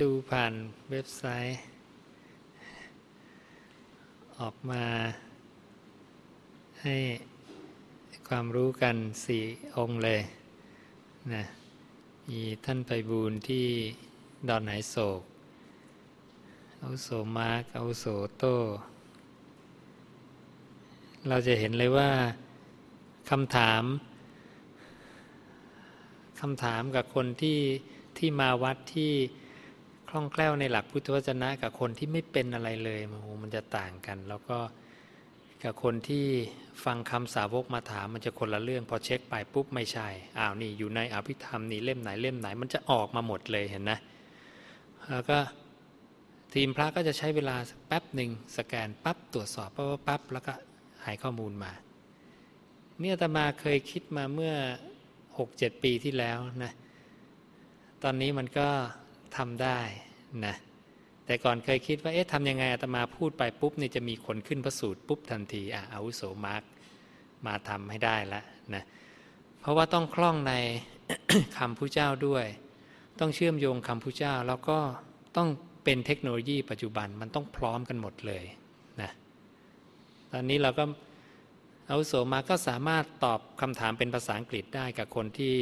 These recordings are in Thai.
ดูผ่านเว็บไซต์ ออกมา ให้ความรู้กันสี่องค์เลยนะมีท่านไปบูรที่ดอนไหนโศกอาโสมาร์กอาโสโต เราจะเห็นเลยว่าคำถามคำถามกับคนที่ที่มาวัดที่ ล่องแคล่วในหลักพุทธวจนะ กับคนที่ไม่เป็นอะไรเลยโอ้โหมันจะต่างกัน แล้วก็กับคนที่ฟังคำสาวกมาถามมันจะคนละเรื่องพอเช็คไปปุ๊บไม่ใช่อ้าวนี่อยู่ในอภิธรรมนี่เล่มไหนเล่มไหน มันจะออกมาหมดเลยเห็นนะแล้วก็ทีมพระก็จะใช้เวลาแป๊บหนึ่งสแกนปั๊บตรวจสอบปั๊บปั๊บแล้วก็หายข้อมูลมาเนี่ยตมาเคยคิดมาเมื่อหกเจ็ดปีที่แล้วนะตอนนี้มันก็ ทำได้นะแต่ก่อนเคยคิดว่าเอ๊ะทำยังไงอาตมาพูดไปปุ๊บนี่จะมีคนขึ้นพระสูตรปุ๊บทันทีอะอาวุโสมาร์กมาทำให้ได้ละนะเพราะว่าต้องคล่องในคำพุทธเจ้าด้วย ต้องเชื่อมโยงคำพุทธเจ้าแล้วก็ต้องเป็นเทคโนโลยีปัจจุบันมันต้องพร้อมกันหมดเลยนะตอนนี้เราก็อาวุโสมาก็สามารถตอบคำถามเป็นภาษาอังกฤษได้กับคนที่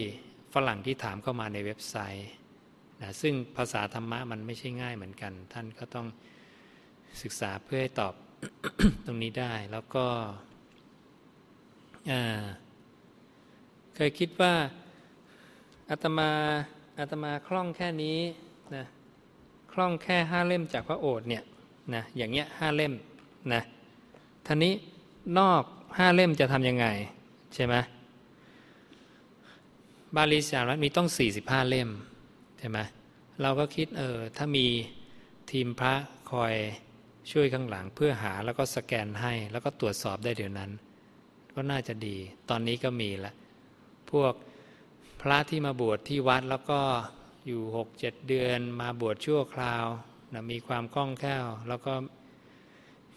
ฝรั่งที่ถามเข้ามาในเว็บไซต์ นะซึ่งภาษาธรรมะมันไม่ใช่ง่ายเหมือนกัน ท่านก็ต้องศึกษาเพื่อให้ตอบตรงนี้ได้แล้วก็เคยคิดว่าอาตมาอาตมาคล่องแค่นี้นะคล่องแค่ห้าเล่มจากพระโอษฐ์เนี่ยนะอย่างเงี้ยห้าเล่มนะท่านี้นอกห้าเล่มจะทำยังไง ใช่ไหมบาลีสารัฐมีต้อง 45 เล่ม ใช่ไหมเราก็คิดเออถ้ามีทีมพระคอยช่วยข้างหลังเพื่อหาแล้วก็สแกนให้ แล้วก็ตรวจสอบได้เดี๋ยวนั้น ก็น่าจะดีตอนนี้ก็มีละพวกพระที่มาบวชที่วัดแล้วก็อยู่หกเจ็ดเดือนมาบวชชั่วคราวนะมีความคล่องแคล่ว แล้วก็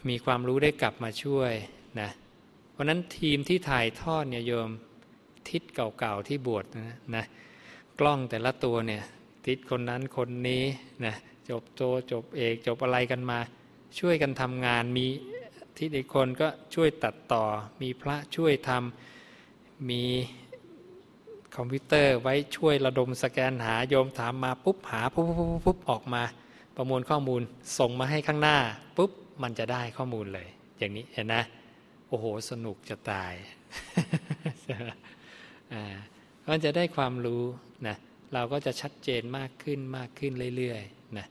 มีความรู้ได้กลับมาช่วยนะเพราะนั้นทีมที่ถ่ายทอดเนี่ยโยมทิศเก่าๆที่บวชนะนะกล้องแต่ละตัวเนี่ย ทิศคนนั้นคนนี้นะจบโตจบเอกจบอะไรกันมา ช่วยกันทำงานมีทิศอีกคนก็ช่วยตัดต่อ มีพระช่วยทำมีคอมพิวเตอร์ไว้ช่วยระดมสแกนหาโยมถามมาปุ๊บหาปุ๊บปุ๊บปุ๊บออกมา ประมวลข้อมูลส่งมาให้ข้างหน้าปุ๊บมันจะได้ข้อมูลเลย อย่างนี้เห็นนะโอ้โหสนุกจะตายมันจะได้ความรู้นะ เราก็จะชัดเจนมากขึ้นมากขึ้นเรื่อยๆนะ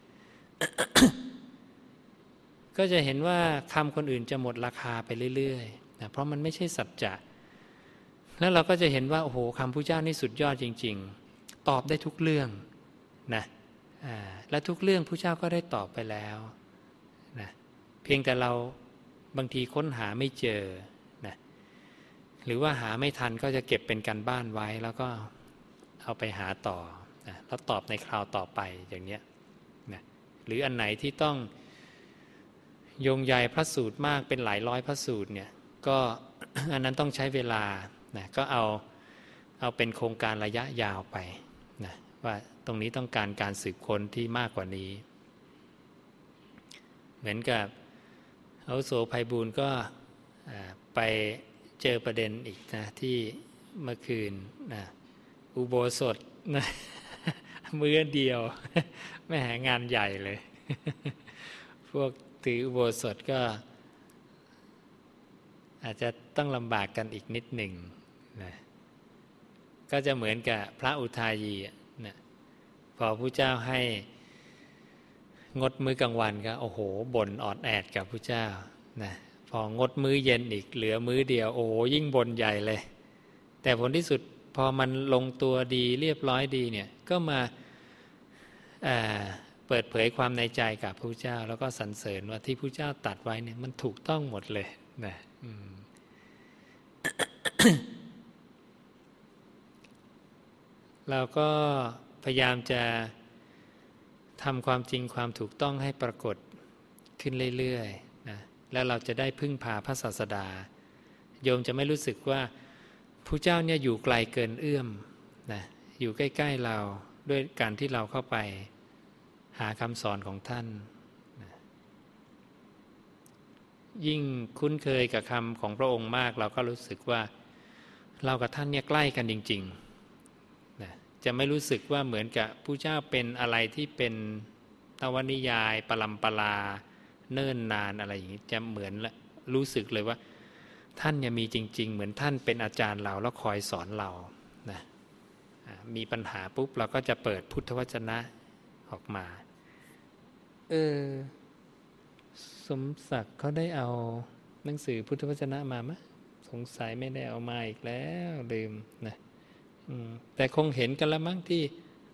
ก็จะเห็นว่าคำคนอื่นจะหมดราคาไปเรื่อยๆนะเพราะมันไม่ใช่สัจจะแล้วเราก็จะเห็นว่าโอ้โหคำพระเจ้านี่สุดยอดจริง ๆ ตอบได้ทุกเรื่องนะและทุกเรื่องพระเจ้าก็ได้ตอบไปแล้วนะเพียงแต่เราบางทีค้นหาไม่เจอนะหรือว่าหาไม่ทันก็จะเก็บเป็นการบ้านไว้แล้วก็ เอาไปหาต่อนะแล้วตอบในคราวต่อไปอย่างเนี้ยนะหรืออันไหนที่ต้องโยงใยพระสูตรมากเป็นหลายร้อยพระสูตรเนี่ยก็อันนั้นต้องใช้เวลานะก็เอาเอาเป็นโครงการระยะยาวไปนะว่าตรงนี้ต้องการการสืบค้นที่มากกว่านี้ เหมือนกับเอาโสภัยบูลก็ไปเจอประเด็นอีกนะที่เมื่อคืนนะ อุโบสถนะมือเดียวไม่หางานใหญ่เลย พวกถืออุโบสถก็ อาจจะต้องลำบากกันอีกนิดหนึ่งนะก็จะเหมือนกับพระอุทายีนะพอพระเจ้าให้งดมื้อกลางวันก็โอ้โหบ่นออดแอดกับพระเจ้านะพองดมื้อเย็นอีกเหลือมื้อเดียว โอ้โหยิ่งบ่นใหญ่เลย แต่ผลที่สุด พอมันลงตัวดีเรียบร้อยดีเนี่ยก็มาเปิดเผยความในใจกับพระเจ้า แล้วก็สรรเสริญว่าที่พระเจ้าตัดไว้เนี่ยมันถูกต้องหมดเลยนะเราก็พยายามจะทำความจริงความถูกต้องให้ปรากฏขึ้นเรื่อยๆนะแล้วเราจะได้พึ่งพาพระศาสดา โยมจะไม่รู้สึกว่า ผู้เจ้าเนี่ยอยู่ไกลเกินเอื้อมนะอยู่ใกล้ ๆเราด้วยการที่เราเข้าไปหาคำสอนของท่านนะยิ่งคุ้นเคยกับคำของพระองค์มาก เราก็รู้สึกว่าเรากับท่านเนี่ยใกล้กันจริงๆนะจะไม่รู้สึกว่าเหมือนกับผู้เจ้าเป็นอะไรที่เป็นตวนิยายปรำปลาเนิ่นนานอะไรอย่างนี้จะเหมือนรู้สึกเลยว่า ท่านเนี่ยมีจริง ๆ เหมือนท่านเป็นอาจารย์เราแล้วคอยสอนเรานะมีปัญหาปุ๊บเราก็จะเปิดพุทธวจนะออกมา เออ สมศักดิ์เขาได้เอาหนังสือพุทธวจนะมามะสงสัยไม่ได้เอามาอีกแล้วลืมนะแต่คงเห็นกันแล้วมั้งที่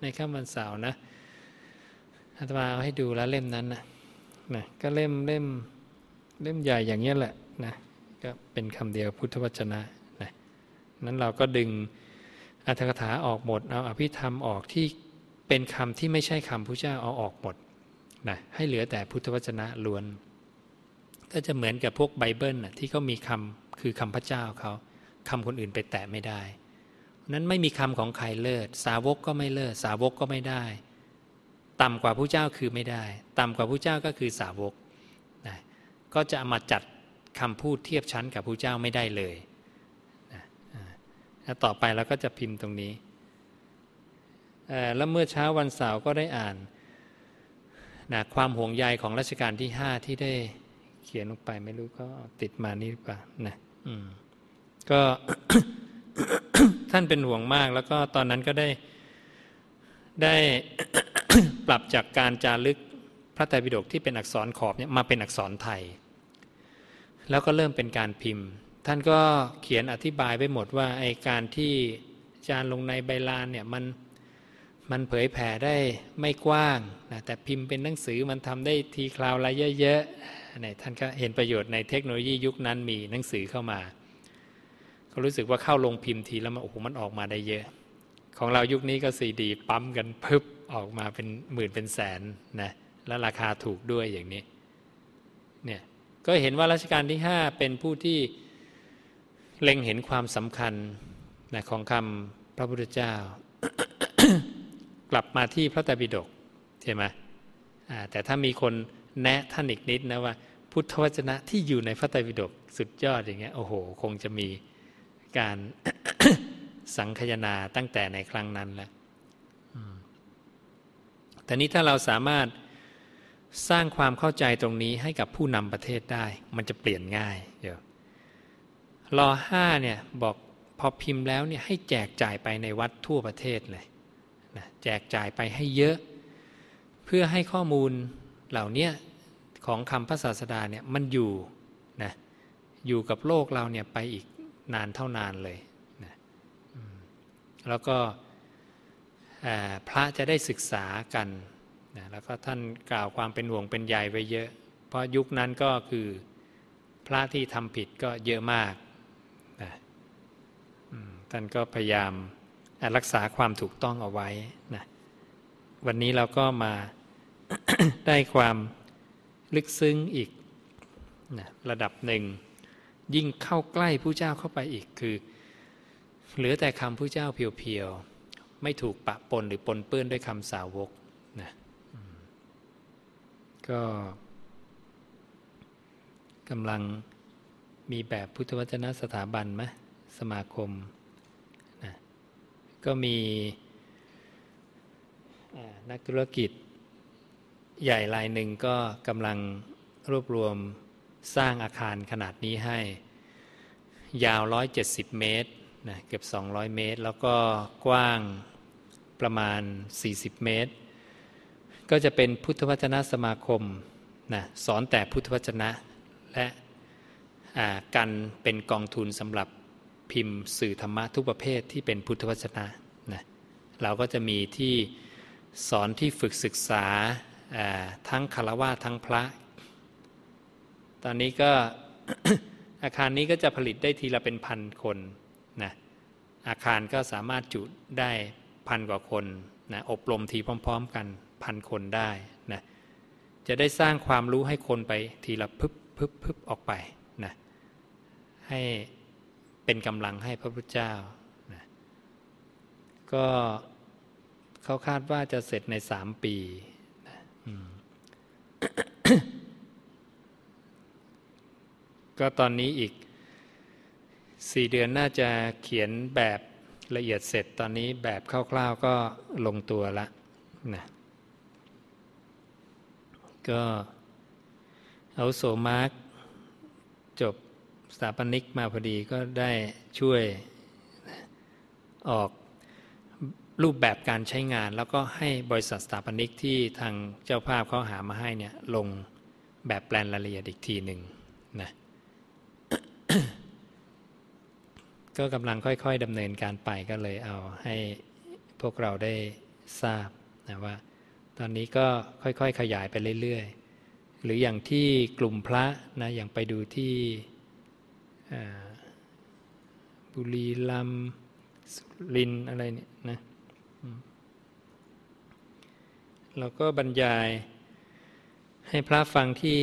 ในข้ามวันเสาร์นะอาตมาเอาให้ดูแล้วเล่มนั้นนะนะก็เล่มเล่มเล่มใหญ่อย่างเงี้ยแหละนะ ก็เป็นคำเดียวพุทธวจนะนะนั้นเราก็ดึงอัตถกถาออกหมด เอาอภิธรรมออกที่เป็นคำที่ไม่ใช่คำพระเจ้าเอาออกหมดนะให้เหลือแต่พุทธวจนะล้วน ก็จะเหมือนกับพวกไบเบิลนะที่เขามีคำคือคำพระเจ้าเขาคำคนอื่นไปแตะไม่ได้นั้นไม่มีคำของใครเลิศ สาวกก็ไม่เลิศ สาวกก็ไม่ได้ ต่ำกว่าผู้เจ้าคือไม่ได้ ต่ำกว่าผู้เจ้าก็คือสาวกนะก็จะมาจัด คำพูดเทียบชั้นกับผู้เจ้าไม่ได้เลยแล้วต่อไปเราก็จะพิมพ์ตรงนี้ แล้วเมื่อเช้าวันเสาร์ก็ได้อ่านนะความห่วงใยของรัชกาลที่ห้าที่ได้เขียนลงไปไม่รู้ก็ติดมานี่หรือเปล่านะก็ท่านเป็นห่วงมาก แล้วก็ตอนนั้นก็ได้ได้ปรับจากการจารึกพระไตรปิฎกที่เป็นอักษรขอบเนี่ยมาเป็นอักษรไทย แล้วก็เริ่มเป็นการพิมพ์ ท่านก็เขียนอธิบายไปหมดว่าไอการที่จารลงในใบลานเนี่ยมันมันเผยแผ่ได้ไม่กว้างนะแต่พิมพ์เป็นหนังสือมันทำได้ทีคราวละเยอะๆเนี่ยท่านก็เห็นประโยชน์ในเทคโนโลยียุคนั้นมีหนังสือเข้ามา ก็รู้สึกว่าเข้าลงพิมพ์ทีแล้วมันโอ้โหมันออกมาได้เยอะ ของเรายุคนี้ก็ซีดีปั๊มกันพึบออกมาเป็นหมื่นเป็นแสนนะแล้วราคาถูกด้วยอย่างนี้ ก็เห็นว่ารัชกาลที่ 5 เป็นผู้ที่เล็งเห็นความสำคัญนะของคำพระพุทธเจ้า กลับมาที่พระไตรปิฎกใช่ไหมแต่ถ้ามีคนแนะท่านอีกนิดนะว่า พุทธวจนะที่อยู่ในพระไตรปิฎกสุดยอดอย่างเงี้ยโอ้โห คงจะมีการสังคยนาตั้งแต่ในครั้งนั้นแล้วแต่นี้ถ้าเราสามารถ สร้างความเข้าใจตรงนี้ให้กับผู้นำประเทศได้ มันจะเปลี่ยนง่ายเดี๋ยวรอห้าเนี่ยบอกพอพิมพ์แล้วเนี่ยให้แจกจ่ายไปในวัดทั่วประเทศเลยนะแจกจ่ายไปให้เยอะ เพื่อให้ข้อมูลเหล่านี้ของคำพระศาสดาเนี่ยมันอยู่นะอยู่กับโลกเราเนี่ยไปอีกนานเท่านานเลยนะแล้วก็พระจะได้ศึกษากัน นะแล้วก็ท่านกล่าวความเป็นห่วงเป็นใยไว้เยอะ เพราะยุคนั้นก็คือพระที่ทำผิดก็เยอะมากนะท่านก็พยายามรักษาความถูกต้องเอาไว้นะวันนี้เราก็มา ได้ความลึกซึ้งอีกนะระดับหนึ่ง ยิ่งเข้าใกล้ผู้เจ้าเข้าไปอีกคือ เหลือแต่คำผู้เจ้าเพียวๆ ไม่ถูกปะปนหรือปนเปื้อนด้วยคำสาวก ก็กำลังมีแบบพุทธวจนะสถาบันไหมสมาคมนะก็มีนักธุรกิจใหญ่รายหนึ่งก็กำลังรวบรวมสร้างอาคารขนาดนี้ให้ ยาว 170 เมตรนะเกือบ 200 เมตร แล้วก็กว้างประมาณ 40 เมตร ก็จะเป็นพุทธวจนะสมาคมนะสอนแต่พุทธวจนะและกันเป็นกองทุนสำหรับพิมพ์สื่อธรรมะทุกประเภทที่เป็นพุทธวจนะนะเราก็จะมีที่สอนที่ฝึกศึกษาทั้งคารวะทั้งพระ ตอนนี้ก็อาคารนี้ก็จะผลิตได้ทีละเป็นพันคนนะอาคารก็สามารถจุได้พันกว่าคนนะอบรมทีพร้อม ๆ กัน พันคนได้นะจะได้สร้างความรู้ให้คนไปทีละพึบพึบพึบออกไปนะให้เป็นกำลังให้พระพุทธเจ้านะก็เขาคาดว่าจะเสร็จในสามปีนะก็ตอนนี้อีกสี่เดือนน่าจะเขียนแบบละเอียดเสร็จตอนนี้แบบคร่าวๆก็ลงตัวละนะ ก็เอาโสมาร์กจบสถาปนิกมาพอดีก็ได้ช่วยออกรูปแบบการใช้งาน แล้วก็ให้บริษัทสถาปนิกที่ทางเจ้าภาพเขาหามาให้เนี่ยลงแบบแปลนรายละเอียดอีกทีหนึ่งนะก็กำลังค่อย ๆดำเนินการไปก็เลยเอาให้พวกเราได้ทราบนะว่า ตอนนี้ก็ค่อยๆ ขยายไปเรื่อยๆ หรืออย่างที่กลุ่มพระนะอย่างไปดูที่บุรีลัมสุรินอะไรเนี่ยนะเราก็บรรยาย ให้พระฟังที่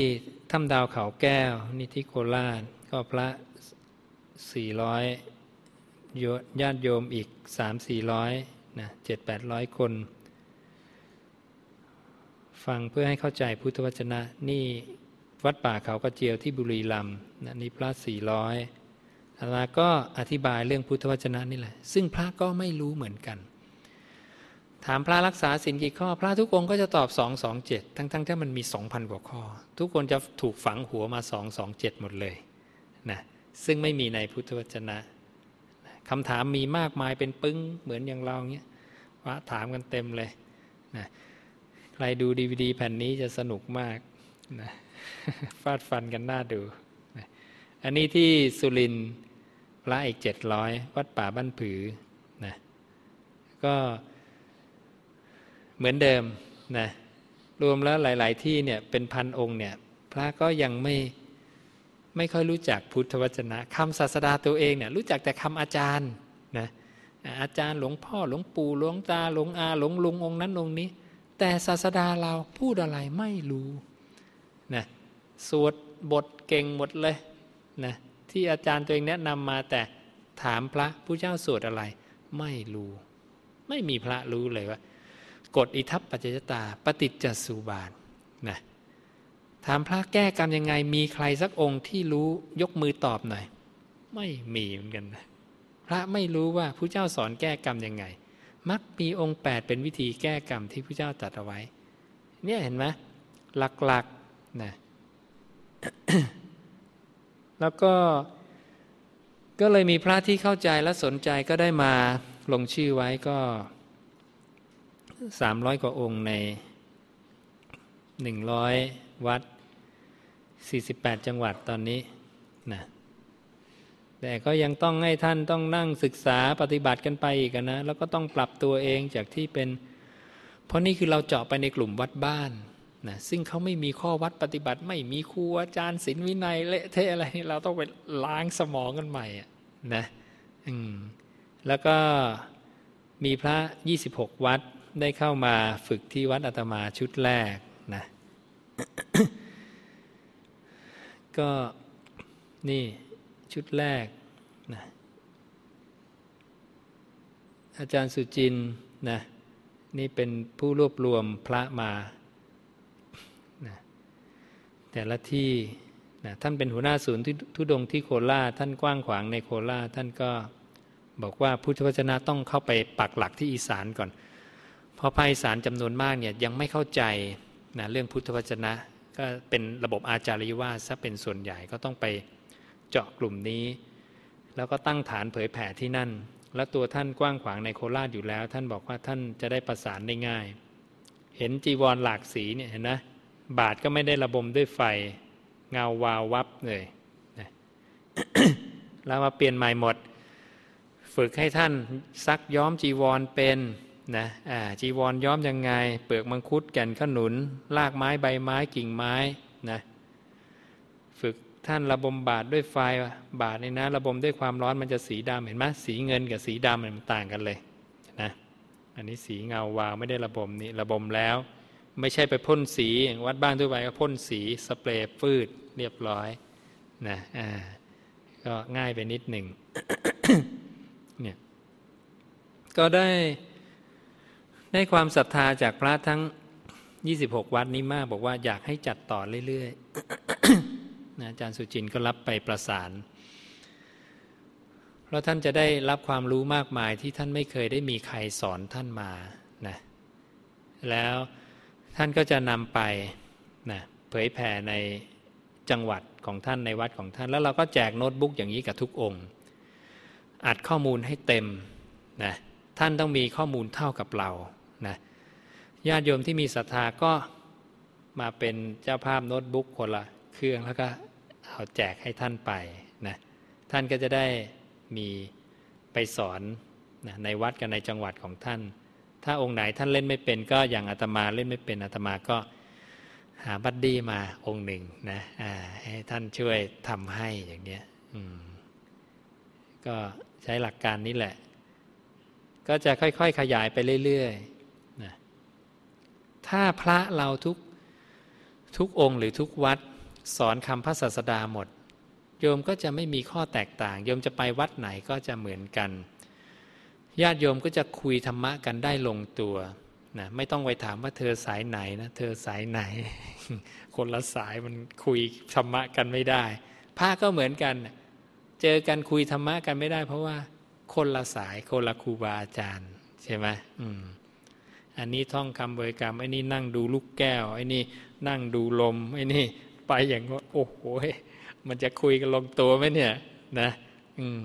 ถ้ำดาวเขาแก้วนิธิโคราชก็พระสี่ร้อยญาติโยมอีกสามสี่ร้อยนะเจ็ดแปดร้อยคน ฟังเพื่อให้เข้าใจพุทธวจนะนี่วัดป่าเขากระเจียวที่บุรีรัมย์นะนี่พระสี่ร้อยอาลาก็อธิบายเรื่องพุทธวจนะนี่แหละ ซึ่งพระก็ไม่รู้เหมือนกัน ถามพระรักษาสินกี่ข้อ พระทุกองค์ก็จะตอบสองสองเจ็ดทั้งๆทที่มันมีสองพันกว่าข้อ ทุกคนจะถูกฝังหัวมาสองสองเจ็ดหมดเลยนะซึ่งไม่มีในพุทธวจนะคำถามมีมากมายเป็นปึ้งเหมือนอย่างเราเนี้ยว่าถามกันเต็มเลยนะ ใครดูดีวดีแผ่นนี้จะสนุกมากนะฟาดฟันกันหน้าดูนะอันนี้ที่สุรินพระอีกเจ็ดร้อยวัดป่าบ้านผือนะก็เหมือนเดิมนะรวมแล้วหลาย ๆ ที่เนี่ยเป็นพันองค์เนี่ยพระก็ยังไม่ไม่ค่อยรู้จักพุทธวจนะคำศาสดาตัวเองเนี่ยรู้จักแต่คำอาจารย์นะอาจารย์หลวงพ่อหลวงปู่หลวงตาหลวงอาหลวงลุงองค์นั้นองค์นี้ แต่ศาสดาเราพูดอะไรไม่รู้นะสวดบทเก่งหมดเลยนะที่อาจารย์ตัวเองแนะนำมาแต่ถามพระผู้เจ้าสวดอะไร ไม่รู้ ไม่มีพระรู้เลยว่ากฎอิทัปปัจจยตาปฏิจจสุบาทนะถามพระแก้กรรมยังไง มีใครสักองค์ที่รู้ยกมือตอบหน่อย ไม่มีเหมือนกันนะพระไม่รู้ว่าผู้เจ้าสอนแก้กรรมยังไง มักมีองค์แปดเป็นวิธีแก้กรรมที่ผู้เจ้าตรัสเอาไว้ เนี่ยเห็นไหมหลักๆนะแล้วก็ก็เลยมีพระที่เข้าใจและสนใจก็ได้มาลงชื่อไว้ก็สามร้อยกว่าองค์ในหนึ่งร้อยวัด48จังหวัดตอนนี้ แต่ก็ยังต้องให้ท่านต้องนั่งศึกษาปฏิบัติกันไปอีกนะ แล้วก็ต้องปรับตัวเองจากที่เป็น เพราะนี่คือเราเจาะไปในกลุ่มวัดบ้านนะซึ่งเขาไม่มีข้อวัดปฏิบัติ ไม่มีครูอาจารย์ศีลวินัยเละเทะอะไรเราต้องไปล้างสมองกันใหม่นะอืมแล้วก็มีพระ 26 วัดได้เข้ามาฝึกที่วัดอาตมาชุดแรกนะก็นี่ ชุดแรกนะอาจารย์สุจินนะนี่เป็นผู้รวบรวมพระมานะแต่ละที่นะท่านเป็นหัวหน้าศูนย์ทุดงที่โคราชท่านกว้างขวางในโคราชท่านก็บอกว่าพุทธวจนะต้องเข้าไปปักหลักที่อีสานก่อน เพราะภาคอีสานจำนวนมากเนี่ยยังไม่เข้าใจนะเรื่องพุทธวจนะ ก็เป็นระบบอาจารย์วาซะเป็นส่วนใหญ่ก็ต้องไป เจาะกลุ่มนี้ แล้วก็ตั้งฐานเผยแผ่ที่นั่น แล้วตัวท่านกว้างขวางในโคราชอยู่แล้ว ท่านบอกว่าท่านจะได้ประสานได้ง่าย เห็นจีวรหลากสีเนี่ยเห็นนะบาทก็ไม่ได้ระบมด้วยไฟเงาวาววับเลยนะแล้วมาเปลี่ยนใหม่หมด ฝึกให้ท่านซักย้อมจีวรเป็นนะจีวรย้อมยังไง เปลือกมังคุดแก่นขนุนรากไม้ใบไม้กิ่งไม้นะ ท่านระบมบาดด้วยไฟบาดนี่นะระบมด้วยความร้อนมันจะสีดำเห็นไหมสีเงินกับสีดำมันต่างกันเลยนะอันนี้สีเงาวาวไม่ได้ระบมนี่ระบมแล้ว ไม่ใช่ไปพ่นสีวัดบ้านทั่วไปก็พ่นสีสเปรย์ฟืดเรียบร้อยนะอ่าก็ง่ายไปนิดหนึ่งเนี่ยก็ได้ได้ความศรัทธาจากพระทั้ง 26 วัดนี้มากบอกว่าอยากให้จัดต่อเรื่อยๆ นะอาจารย์สุจินก็รับไปประสาน เพราะท่านจะได้รับความรู้มากมายที่ท่านไม่เคยได้มีใครสอนท่านมานะแล้วท่านก็จะนำไปนะเผยแผ่ในจังหวัดของท่านในวัดของท่าน แล้วเราก็แจกโน้ตบุ๊กอย่างนี้กับทุกองค์ อัดข้อมูลให้เต็มนะท่านต้องมีข้อมูลเท่ากับเรานะญาติโยมที่มีศรัทธาก็มาเป็นเจ้าภาพโน้ตบุ๊กคนละ เครื่องแล้วก็เอาแจกให้ท่านไปนะท่านก็จะได้มีไปสอนนะในวัดกับในจังหวัดของท่าน ถ้าองค์ไหนท่านเล่นไม่เป็นก็อย่างอาตมาเล่นไม่เป็นอาตมาก็หาบัดดี้มาองค์หนึ่งนะให้ท่านช่วยทำให้อย่างเนี้ยก็ใช้หลักการนี้แหละ ก็จะค่อย ๆ ขยายไปเรื่อยๆนะถ้าพระเราทุกทุกองค์หรือทุกวัด สอนคำพระศาสดาหมด โยมก็จะไม่มีข้อแตกต่าง โยมจะไปวัดไหนก็จะเหมือนกัน ญาติโยมก็จะคุยธรรมะกันได้ลงตัวนะไม่ต้องไปถามว่าเธอสายไหนนะเธอสายไหน คนละสายมันคุยธรรมะกันไม่ได้พระก็เหมือนกัน เจอกันคุยธรรมะกันไม่ได้ เพราะว่าคนละสายคนละครูบาอาจารย์ใช่ไหมอืมอันนี้ท่องคำบริกรรมไอ้นี่นั่งดูลูกแก้วไอ้นี่นั่งดูลมไอ้นี่ ไปอย่างโอ้โหมันจะคุยกันลงตัวไหมเนี่ยนะอืม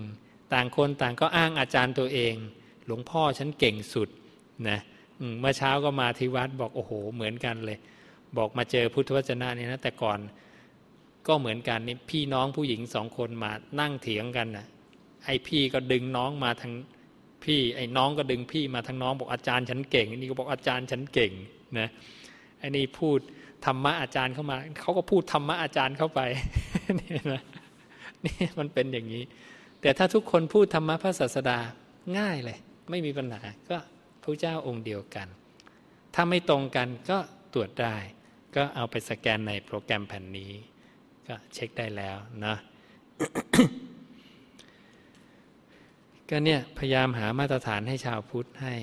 ต่างคนต่างก็อ้างอาจารย์ตัวเอง หลวงพ่อฉันเก่งสุดนะเมื่อเช้าก็มาที่วัดบอกโอ้โห เหมือนกันเลย บอกมาเจอพุทธวจนะนี่นะแต่ก่อนก็เหมือนกันนี่พี่น้องผู้หญิงสองคนมานั่งเถียงกันนะไอพี่ก็ดึงน้องมาทางพี่ไอ้น้องก็ดึงพี่มาทางน้องบอกอาจารย์ฉันเก่งนี่ก็บอกอาจารย์ฉันเก่งนะไอ้นี่พูด ธรรมะอาจารย์เข้ามา เขาก็พูดธรรมะอาจารย์เข้าไปนี่นะนี่มันเป็นอย่างนี้ แต่ถ้าทุกคนพูดธรรมะพระศาสดาง่ายเลย ไม่มีปัญหาก็พระเจ้าองค์เดียวกัน ถ้าไม่ตรงกันก็ตรวจได้ ก็เอาไปสแกนในโปรแกรมแผ่นนี้ ก็เช็คได้แล้วนะก็เนี่ยพยายามหามาตรฐานให้ชาวพุทธให้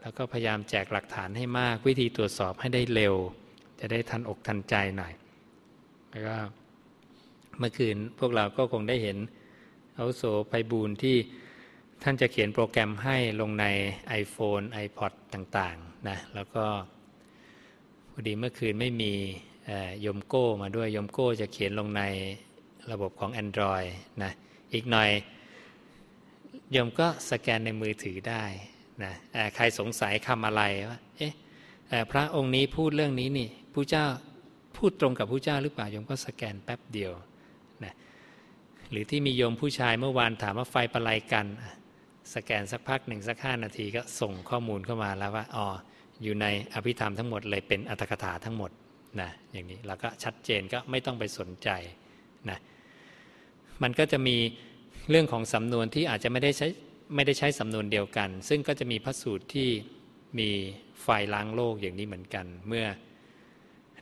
แล้วก็พยายามแจกหลักฐานให้มากวิธีตรวจสอบให้ได้เร็ว จะได้ทันอกทันใจหน่อย แล้วก็เมื่อคืนพวกเราก็คงได้เห็นเอาโสไพบูลที่ท่านจะเขียนโปรแกรมให้ลงใน iPhone iPod ต่างๆนะแล้วก็พอดีเมื่อคืนไม่มียมโก้มาด้วยยมโก้จะเขียนลงในระบบของ Android นะอีกหน่อยยมก็สแกนในมือถือได้นะใครสงสัยคำอะไรว่าเอ๊ะ พระองค์นี้พูดเรื่องนี้นี่ผู้เจ้าพูดตรงกับผู้เจ้าหรือเปล่าโยมก็สแกนแป๊บเดียวนะหรือที่มีโยมผู้ชายเมื่อวานถามว่าไฟประไลกัน สแกนสักพักหนึ่งสักห้านาทีก็ส่งข้อมูลเข้ามาแล้วว่าอ๋ออยู่ในอภิธรรมทั้งหมดเลยเป็นอัตถกถาทั้งหมดนะอย่างนี้เราก็ชัดเจนก็ไม่ต้องไปสนใจนะมันก็จะมีเรื่องของสำนวนที่อาจจะไม่ได้ใช้ไม่ได้ใช้สำนวนเดียวกัน ซึ่งก็จะมีพระสูตรที่มี ไฟล้างโลกอย่างนี้เหมือนกัน เมื่อ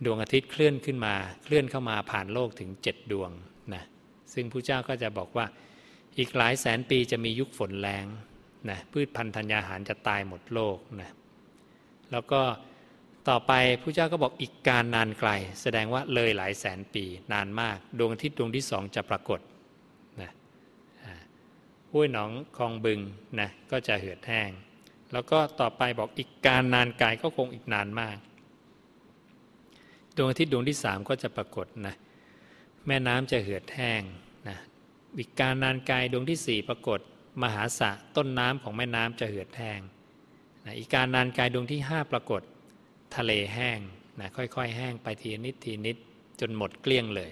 ดวงอาทิตย์เคลื่อนขึ้นมาเคลื่อนเข้ามาผ่านโลกถึงเจ็ดดวงนะซึ่งพระเจ้าก็จะบอกว่าอีกหลายแสนปีจะมียุคฝนแรงนะพืชพันธุ์ธัญญาหารจะตายหมดโลกนะแล้วก็ต่อไปพระเจ้าก็บอกอีกการนานไกล แสดงว่าเลยหลายแสนปีนานมาก ดวงอาทิตย์ดวงที่สองจะปรากฏนะห้วยหนองคลองบึงนะก็จะเหือดแห้ง แล้วก็ต่อไปบอกอีกการนานไกลก็คงอีกนานมาก ดวงอาทิตย์ดวงที่สามก็จะปรากฏนะแม่น้ำจะเหือดแห้งนะอีกการนานไกลดวงที่สี่ปรากฏ มหาสะต้นน้ำของแม่น้ำจะเหือดแห้งนะอีกการนานไกลดวงที่ห้าปรากฏ ทะเลแห้งนะค่อยๆ แห้งไปทีนิดทีนิดจนหมดเกลี้ยงเลย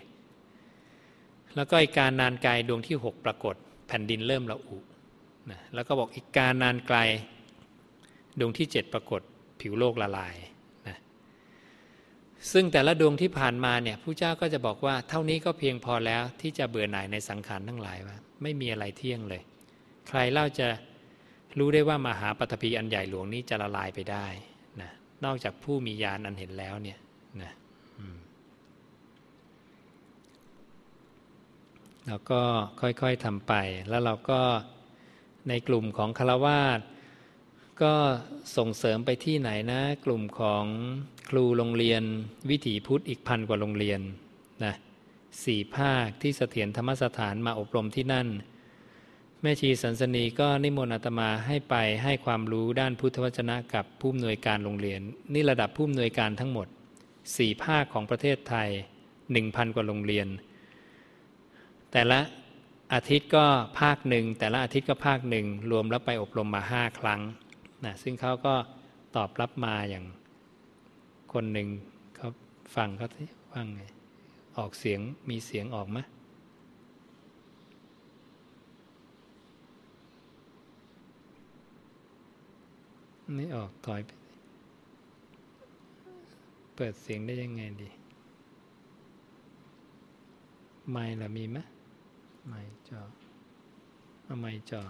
แล้วก็อีกการนานไกลดวงที่หกปรากฏ แผ่นดินเริ่มละอุนะแล้วก็บอกอีกการนานไกล ดวงที่เจ็ดปรากฏผิวโลกละลายนะซึ่งแต่ละดวงที่ผ่านมาเนี่ยผู้เจ้าก็จะบอกว่า เท่านี้ก็เพียงพอแล้วที่จะเบื่อหน่ายในสังขารทั้งหลายว่า ไม่มีอะไรเที่ยงเลย ใครเล่าจะรู้ได้ว่ามหาปฐพีอันใหญ่หลวงนี้จะละลายไปได้นะนอกจากผู้มีญาณอันเห็นแล้วเนี่ยนะเราก็ค่อยๆทำไป แล้วเราก็ในกลุ่มของคารวาส ก็ส่งเสริมไปที่ไหนนะ กลุ่มของครูโรงเรียน วิถีพุทธอีกพันกว่าโรงเรียนนะสี่ภาคที่เสถียรธรรมสถานมาอบรมที่นั่น แม่ชีสันสนีก็นิมนต์อาตมาให้ไปให้ความรู้ด้านพุทธวจนะกับผู้อำนวยการโรงเรียน นี่ระดับผู้อำนวยการทั้งหมดสี่ภาคของประเทศไทยหนึ่งพันกว่าโรงเรียน แต่ละอาทิตย์ก็ภาคหนึ่งแต่ละอาทิตย์ก็ภาคหนึ่งรวมแล้วไปอบรมมาห้าครั้ง นะซึ่งเขาก็ตอบรับมาอย่างคนหนึ่งเขาฟังเขาที่ว่างไงออกเสียงมีเสียงออกไหมไม่ออกถอยไปเปิดเสียงได้ยังไงดี ไม่ละมีไหมไม่จอเอาไม่จอ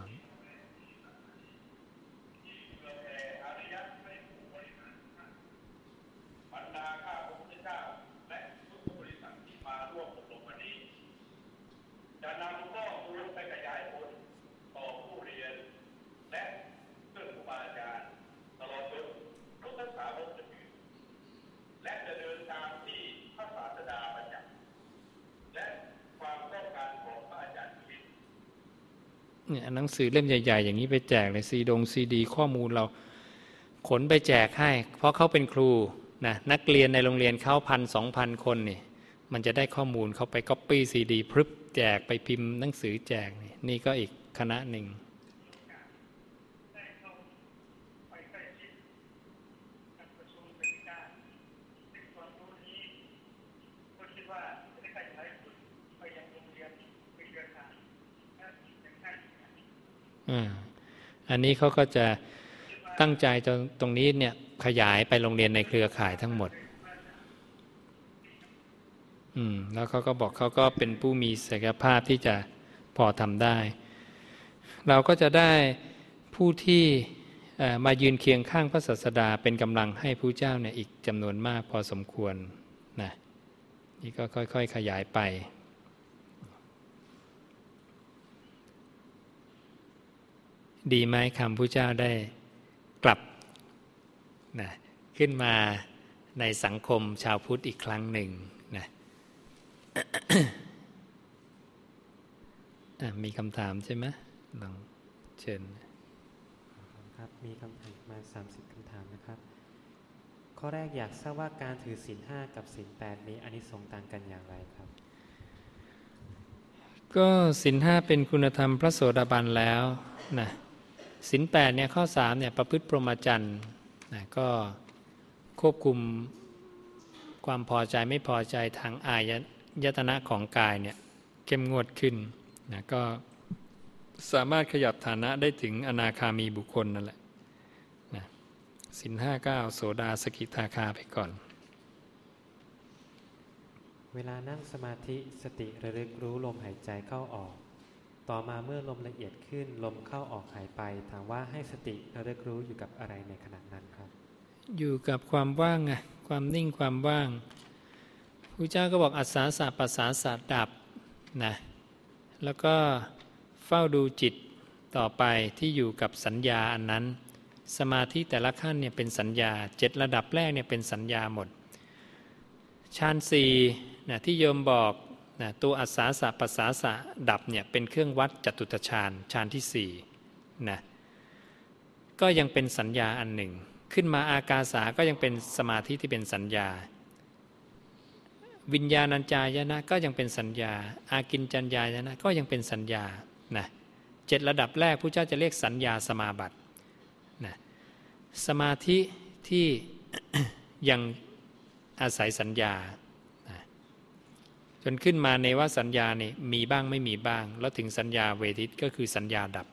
เนี่ยหนังสือเล่มใหญ่ ๆ อย่างนี้ไปแจกเลยซีดงซีดี ข้อมูลเราขนไปแจกให้ เพราะเขาเป็นครูนะนักเรียนในโรงเรียนเขาพันสองพันคนนี่มันจะได้ข้อมูลเขาไปก๊อปปี้ซีดีพรึบแจกไปพิมพ์หนังสือแจกนี่นี่ก็อีกคณะหนึ่ง อันนี้เขาก็จะตั้งใจตรงตรงนี้เนี่ยขยายไปโรงเรียนในเครือข่ายทั้งหมด อืม แล้วเขาก็บอกเขาก็เป็นผู้มีศักยภาพที่จะพอทำได้ เราก็จะได้ผู้ที่มายืนเคียงข้างพระศาสดาเป็นกำลังให้ผู้เจ้าเนี่ยอีกจำนวนมากพอสมควรนะนี่ก็ค่อย ๆ ขยายไป ดีไหมคำพระเจ้าได้กลับนะขึ้นมาในสังคมชาวพุทธอีกครั้งหนึ่งนะมีคำถามใช่ไหมลองเชิญครับมีคำถามมาสามสิบคำถามนะครับ ข้อแรกอยากทราบว่าการถือศีลห้ากับศีลแปดมีอนิสงส์ต่างกันอย่างไรครับ ก็ศีลห้าเป็นคุณธรรมพระโสดาบันแล้วนะ สินแปดเนี่ยข้อสามเนี่ยประพฤติพรหมจรรย์นะก็ควบคุมความพอใจไม่พอใจทางอายยตนะของกายเนี่ยเข้มงวดขึ้นนะก็สามารถขยับฐานะได้ถึงอนาคามีบุคคลนั่นแหละนะสินห้าเก้าโสดาสกิทาคาไปก่อน เวลานั่งสมาธิสติระลึกรู้ลมหายใจเข้าออก ต่อมาเมื่อลมละเอียดขึ้น ลมเข้าออกหายไป ถามว่าให้สติระลึกรู้อยู่กับอะไรในขณะนั้นครับ อยู่กับความว่างไงความนิ่งความว่างพระเจ้าก็บอกอัศาสะปัสสาสะดับนะแล้วก็เฝ้าดูจิตต่อไปที่อยู่กับสัญญาอันนั้น สมาธิแต่ละขั้นเนี่ยเป็นสัญญาเจ็ดระดับแรกเนี่ยเป็นสัญญาหมดฌานสี่นะที่โยมบอก นะตัวอัศาสะปัสสาสะดับเนี่ยเป็นเครื่องวัดจตุตฌานฌานที่สี่นะก็ยังเป็นสัญญาอันหนึ่ง ขึ้นมาอากาสาก็ยังเป็นสมาธิที่เป็นสัญญา วิญญาณัญจายนะก็ยังเป็นสัญญา อากินจัญญายนะก็ยังเป็นสัญญานะเจ็ดระดับแรกพระเจ้าจะเรียกสัญญาสมาบัตินะสมาธิที่ยังอาศัยสัญญา จนขึ้นมาในว่าสัญญาเนี่ยมีบ้างไม่มีบ้าง แล้วถึงสัญญาเวทิตก็คือสัญญาดับ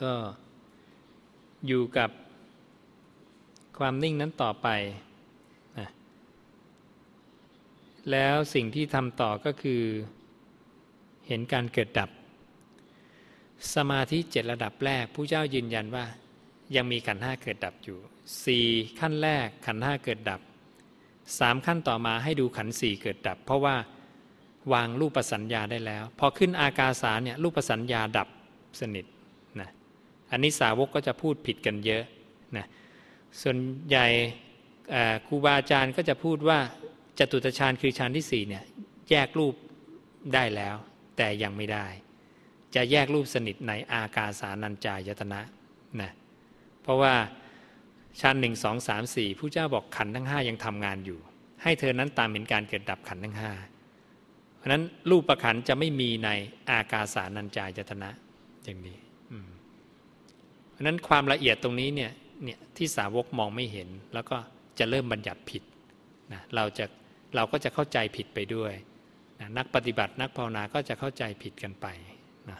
ก็อยู่กับความนิ่งนั้นต่อไปนะแล้วสิ่งที่ทำต่อก็คือเห็นการเกิดดับ สมาธิเจ็ดระดับแรกผู้เจ้ายืนยันว่า ยังมีขันห้าเกิดดับอยู่สี่ขั้นแรกขันห้าเกิดดับ สามขั้นต่อมาให้ดูขันสี่เกิดดับ เพราะว่าวางรูปสัญญาได้แล้ว พอขึ้นอากาสาเนี่ยรูปสัญญาดับสนิทนะอันนี้สาวกก็จะพูดผิดกันเยอะนะส่วนใหญ่ครูบาอาจารย์ก็จะพูดว่าจตุตฌานคือฌานที่สี่เนี่ยแยกรูปได้แล้ว แต่ยังไม่ได้ จะแยกรูปสนิทในอากาสานัญจายตนะนะเพราะว่า ชั้นหนึ่งสองสามสี่ผู้เจ้าบอกขันทั้งห้ายังทำงานอยู่ ให้เธอนั้นตามเห็นการเกิดดับขันทั้งห้าเพราะนั้นรูปประขันจะไม่มีในอากาสานัญจายตนะอย่างนี้เพราะนั้นความละเอียดตรงนี้เนี่ยเนี่ยที่สาวกมองไม่เห็น แล้วก็จะเริ่มบัญญัติผิดนะเราจะเราก็จะเข้าใจผิดไปด้วยนะนักปฏิบัตินักภาวนาก็จะเข้าใจผิดกันไปนะ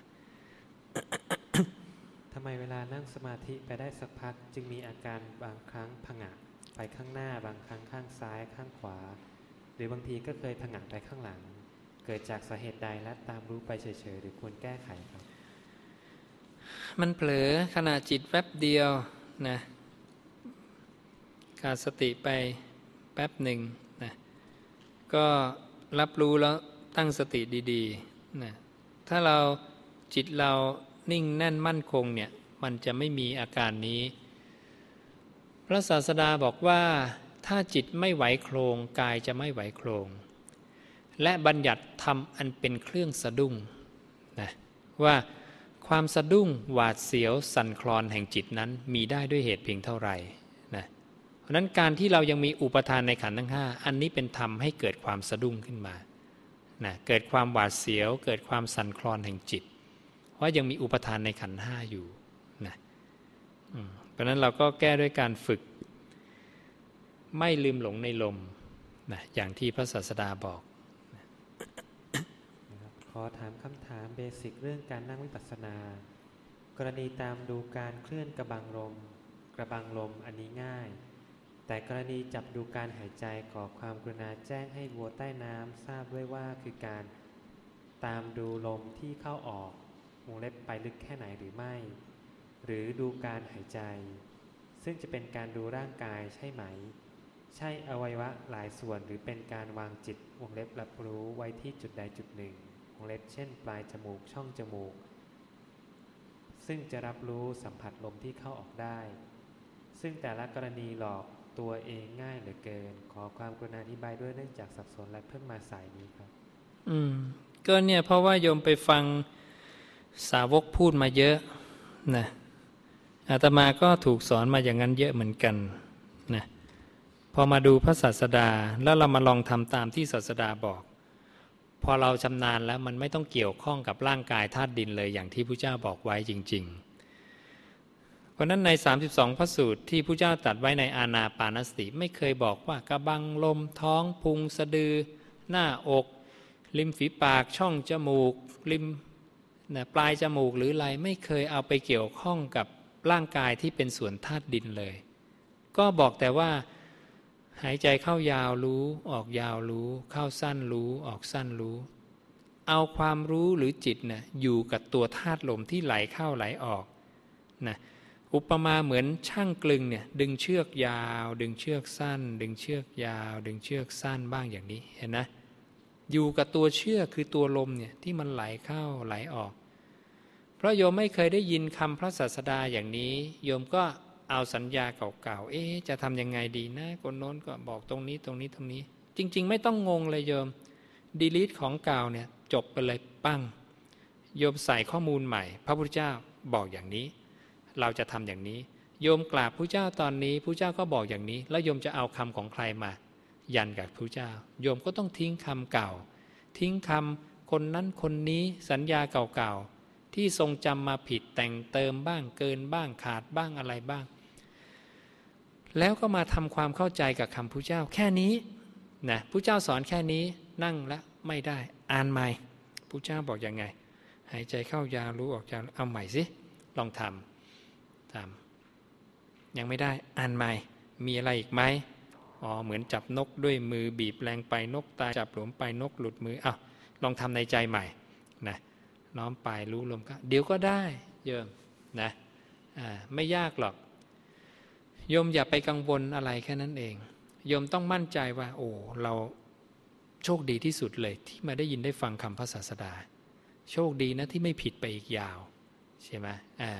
ำไมเวลานั่งสมาธิไปได้สักพัก จึงมีอาการบางครั้งผงะไปข้างหน้าบางครั้งข้างซ้ายข้างขวา หรือบางทีก็เคยผงะไปข้างหลัง เกิดจากสาเหตุใดและตามรู้ไปเฉยๆหรือควรแก้ไขครับ มันเผลอขณะจิตแวบเดียวนะขาดสติไปแป๊บหนึ่งนะก็รับรู้แล้วตั้งสติดีๆนะถ้าเราจิตเรา นิ่งแน่นมั่นคงเนี่ยมันจะไม่มีอาการนี้ พระศาสดาบอกว่าถ้าจิตไม่ไหวโครงกายจะไม่ไหวโครง และบัญญัติทำอันเป็นเครื่องสะดุ้งนะว่าความสะดุ้งหวาดเสียวสั่นคลอนแห่งจิตนั้นมีได้ด้วยเหตุเพียงเท่าไหร่นะเพราะนั้นการที่เรายังมีอุปทานในขันธ์ทั้งห้าอันนี้เป็นธรรมให้เกิดความสะดุ้งขึ้นมานะเกิดความหวาดเสียว เกิดความสั่นคลอนแห่งจิต ว่ายังมีอุปทานในขันห้าอยู่นะเพราะนั้นเราก็แก้ด้วยการฝึก ไม่ลืมหลงในลมนะอย่างที่พระศาสดาบอกขอถามคำถามเบสิกเรื่องการนั่งวิปัสสนา กรณีตามดูการเคลื่อนกระบังลม กระบังลมอันนี้ง่าย แต่กรณีจับดูการหายใจขอความกรุณาแจ้งให้วัวใต้น้ำทราบด้วยว่าคือการตามดูลมที่เข้าออก วงเล็บไปลึกแค่ไหนหรือไม่ หรือดูการหายใจ ซึ่งจะเป็นการดูร่างกายใช่ไหม ใช่อวัยวะหลายส่วนหรือเป็นการวางจิตวงเล็บรับรู้ไว้ที่จุดใดจุดหนึ่งวงเล็บเช่น ปลายจมูกช่องจมูก ซึ่งจะรับรู้สัมผัสลมที่เข้าออกได้ ซึ่งแต่ละกรณีหลอกตัวเองง่ายเหลือเกิน ขอความกรุณาอธิบายด้วยเนื่องจากสับสนและเพิ่งมาสายนี้ครับ อืม ก็เนี่ยเพราะว่าโยมไปฟัง สาวกพูดมาเยอะนะอาตมาก็ถูกสอนมาอย่างนั้นเยอะเหมือนกันนะพอมาดูพระศาสดาแล้วเรามาลองทำตามที่ศาสดาบอก พอเราชำนาญแล้วมันไม่ต้องเกี่ยวข้องกับร่างกายธาตุดินเลยอย่างที่พระเจ้าบอกไว้จริง ๆ เพราะนั้นใน 32 พระสูตรที่พระเจ้าตัดไว้ในอาณาปานสติไม่เคยบอกว่ากระบังลมท้องพุงสะดือ หน้าอก ริมฝีปากช่องจมูกริม นะปลายจมูกหรืออะไรไม่เคยเอาไปเกี่ยวข้องกับร่างกายที่เป็นส่วนธาตุดินเลย ก็บอกแต่ว่าหายใจเข้ายาวรู้ออกยาวรู้ เข้าสั้นรู้ออกสั้นรู้ เอาความรู้หรือจิตนะ่ะอยู่กับตัวธาตุลมที่ไหลเข้าไหลออกนะอุปมาเหมือนช่างกลึงเนี่ยดึงเชือกยาว ดึงเชือกสั้น ดึงเชือกยาว ดึงเชือกสั้นบ้างอย่างนี้เห็นนะอยู่กับตัวเชือกคือตัวลมเนี่ยที่มันไหลเข้าไหลออก เพราะโยมไม่เคยได้ยินคำพระศาสดาอย่างนี้ โยมก็เอาสัญญาเก่าๆ เอ๊จะทำยังไงดีนะคนโน้นก็บอกตรงนี้ตรงนี้ตรงนี้ จริง ๆ ไม่ต้องงงเลยโยมดีลิทของเก่าเนี่ยจบไปเลยปั้งโยมใส่ข้อมูลใหม่ พระพุทธเจ้าบอกอย่างนี้ เราจะทำอย่างนี้ โยมกราบพระเจ้าตอนนี้พระเจ้าก็บอกอย่างนี้ แล้วโยมจะเอาคำของใครมา ยันกับพระเจ้า โยมก็ต้องทิ้งคำเก่า ทิ้งคำคนนั้นคนนี้สัญญาเก่าๆ ที่ทรงจำมาผิดแต่งเติมบ้างเกินบ้างขาดบ้างอะไรบ้าง แล้วก็มาทำความเข้าใจกับคำพระเจ้าแค่นี้นะพระเจ้าสอนแค่นี้นั่งแล้วไม่ได้อ่านใหม่พระเจ้าบอกยังไง หายใจเข้ายาวรู้ออกยาวเอาใหม่สิลองทำทำยังไม่ได้อ่านใหม่มีอะไรอีกไหมอ๋อเหมือนจับนกด้วยมือบีบแรงไปนกตายจับหลวมไปนกหลุดมืออ้าวลองทำในใจใหม่นะ น้อมไปรู้ลมก็เดี๋ยวก็ได้โยมนะไม่ยากหรอก โยมอย่าไปกังวลอะไรแค่นั้นเอง โยมต้องมั่นใจว่า โอ้เราโชคดีที่สุดเลยที่มาได้ยินได้ฟังคำพระศาสดา โชคดีนะที่ไม่ผิดไปอีกยาว ใช่ไหมอ่า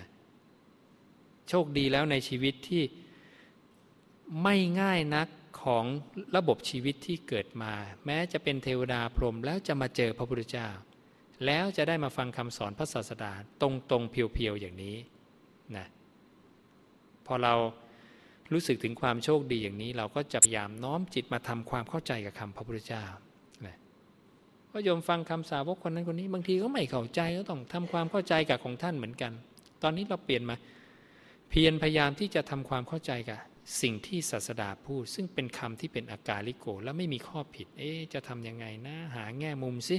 โชคดีแล้วในชีวิตที่ไม่ง่ายนักของระบบชีวิตที่เกิดมา แม้จะเป็นเทวดาพรหมแล้วจะมาเจอพระพุทธเจ้า แล้วจะได้มาฟังคำสอนพระศาสดาตรงๆเพียวๆอย่างนี้นะพอเรารู้สึกถึงความโชคดีอย่างนี้ เราก็จะพยายามน้อมจิตมาทำความเข้าใจกับคำพระพุทธเจ้านะก็โยมฟังคำสาวกคนนั้นคนนี้ บางทีก็ไม่เข้าใจก็ต้องทำความเข้าใจกับของท่านเหมือนกัน ตอนนี้เราเปลี่ยนมาเพียรพยายามที่จะทำความเข้าใจกับสิ่งที่ศาสดาพูด ซึ่งเป็นคำที่เป็นอากาลิโก และไม่มีข้อผิด เอ๊จะทำยังไงนะ หาแง่มุมสิ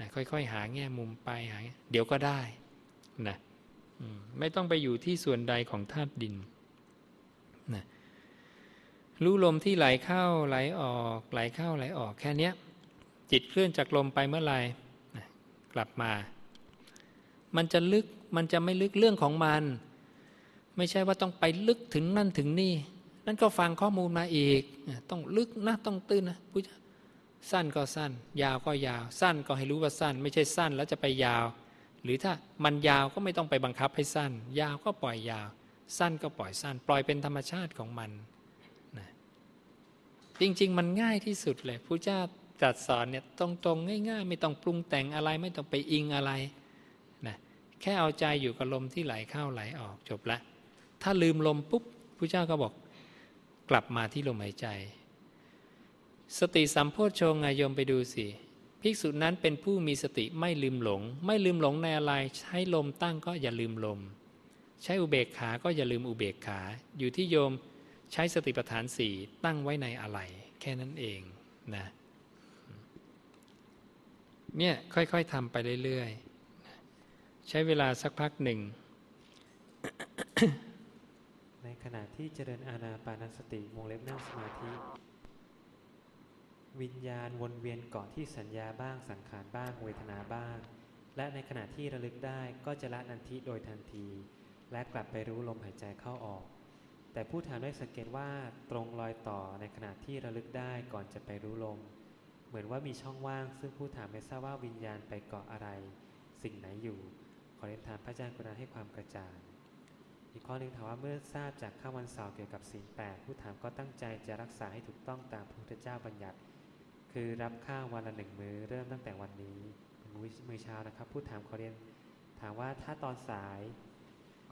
นะค่อยๆ หาแง่มุมไปหาเดี๋ยวก็ได้นะไม่ต้องไปอยู่ที่ส่วนใดของธาตุดินนะรู้ลมที่ไหลเข้าไหลออกไหลเข้าไหลออกแค่นี้จิตเคลื่อนจากลมไปเมื่อไหร่กลับมา มันจะลึกมันจะไม่ลึกเรื่องของมัน ไม่ใช่ว่าต้องไปลึกถึงนั่นถึงนี่ นั่นก็ฟังข้อมูลมาอีก ต้องลึกนะต้องตื้นนะพุทธ สั้นก็สั้น ยาวก็ยาว สั้นก็ให้รู้ว่าสั้น ไม่ใช่สั้นแล้วจะไปยาว หรือถ้ามันยาวก็ไม่ต้องไปบังคับให้สั้น ยาวก็ปล่อยยาว สั้นก็ปล่อยสั้น ปล่อยเป็นธรรมชาติของมันนะจริง ๆ มันง่ายที่สุดเลยพระเจ้าจัดสอนเนี่ยตรงๆง่าย ๆ ไม่ต้องปรุงแต่งอะไรไม่ต้องไปอิงอะไรนะแค่เอาใจอยู่กับลมที่ไหลเข้าไหลออกจบละ ถ้าลืมลมปุ๊บพระเจ้าก็บอกกลับมาที่ลมหายใจ สติสัมโพชฌงไงยมไปดูสิภิกษุนั้นเป็นผู้มีสติไม่ลืมหลง ไม่ลืมหลงในอะไร ใช้ลมตั้งก็อย่าลืมลม ใช้อุเบกขา ก็อย่าลืมอุเบกขา อยู่ที่โยมใช้สติปัฏฐานสี่ตั้งไว้ในอะไร แค่นั้นเองนะเนี่ยค่อยๆทำไปเรื่อยๆ ใช้เวลาสักพักหนึ่ง ในขณะที่เจริญอาณาปานสติวงเล็บนั่งสมาธิ วิญญาณวนเวียนเกาะที่สัญญาบ้างสังขารบ้างเวทนาบ้าง และในขณะที่ระลึกได้ก็จะละนันทิโดยทันที และกลับไปรู้ลมหายใจเข้าออก แต่ผู้ถามได้สังเกตว่าตรงรอยต่อในขณะที่ระลึกได้ก่อนจะไปรู้ลม เหมือนว่ามีช่องว่าง ซึ่งผู้ถามไม่ทราบว่าวิญญาณไปเกาะอะไร สิ่งไหนอยู่ ขอเรียนถามพระอาจารย์กรุณาให้ความกระจ่างอีกข้อหนึ่งถามว่าเมื่อทราบจากข้าวันเสาร์เกี่ยวกับสิ่งแปดผู้ถามก็ตั้งใจจะรักษาให้ถูกต้องตามพระพุทธเจ้าบัญญัติ คือรับข้าววันละหนึ่งมือเริ่มตั้งแต่วันนี้มื้อเช้านะครับ ผู้ถามขอเรียนถามว่าถ้าตอนสาย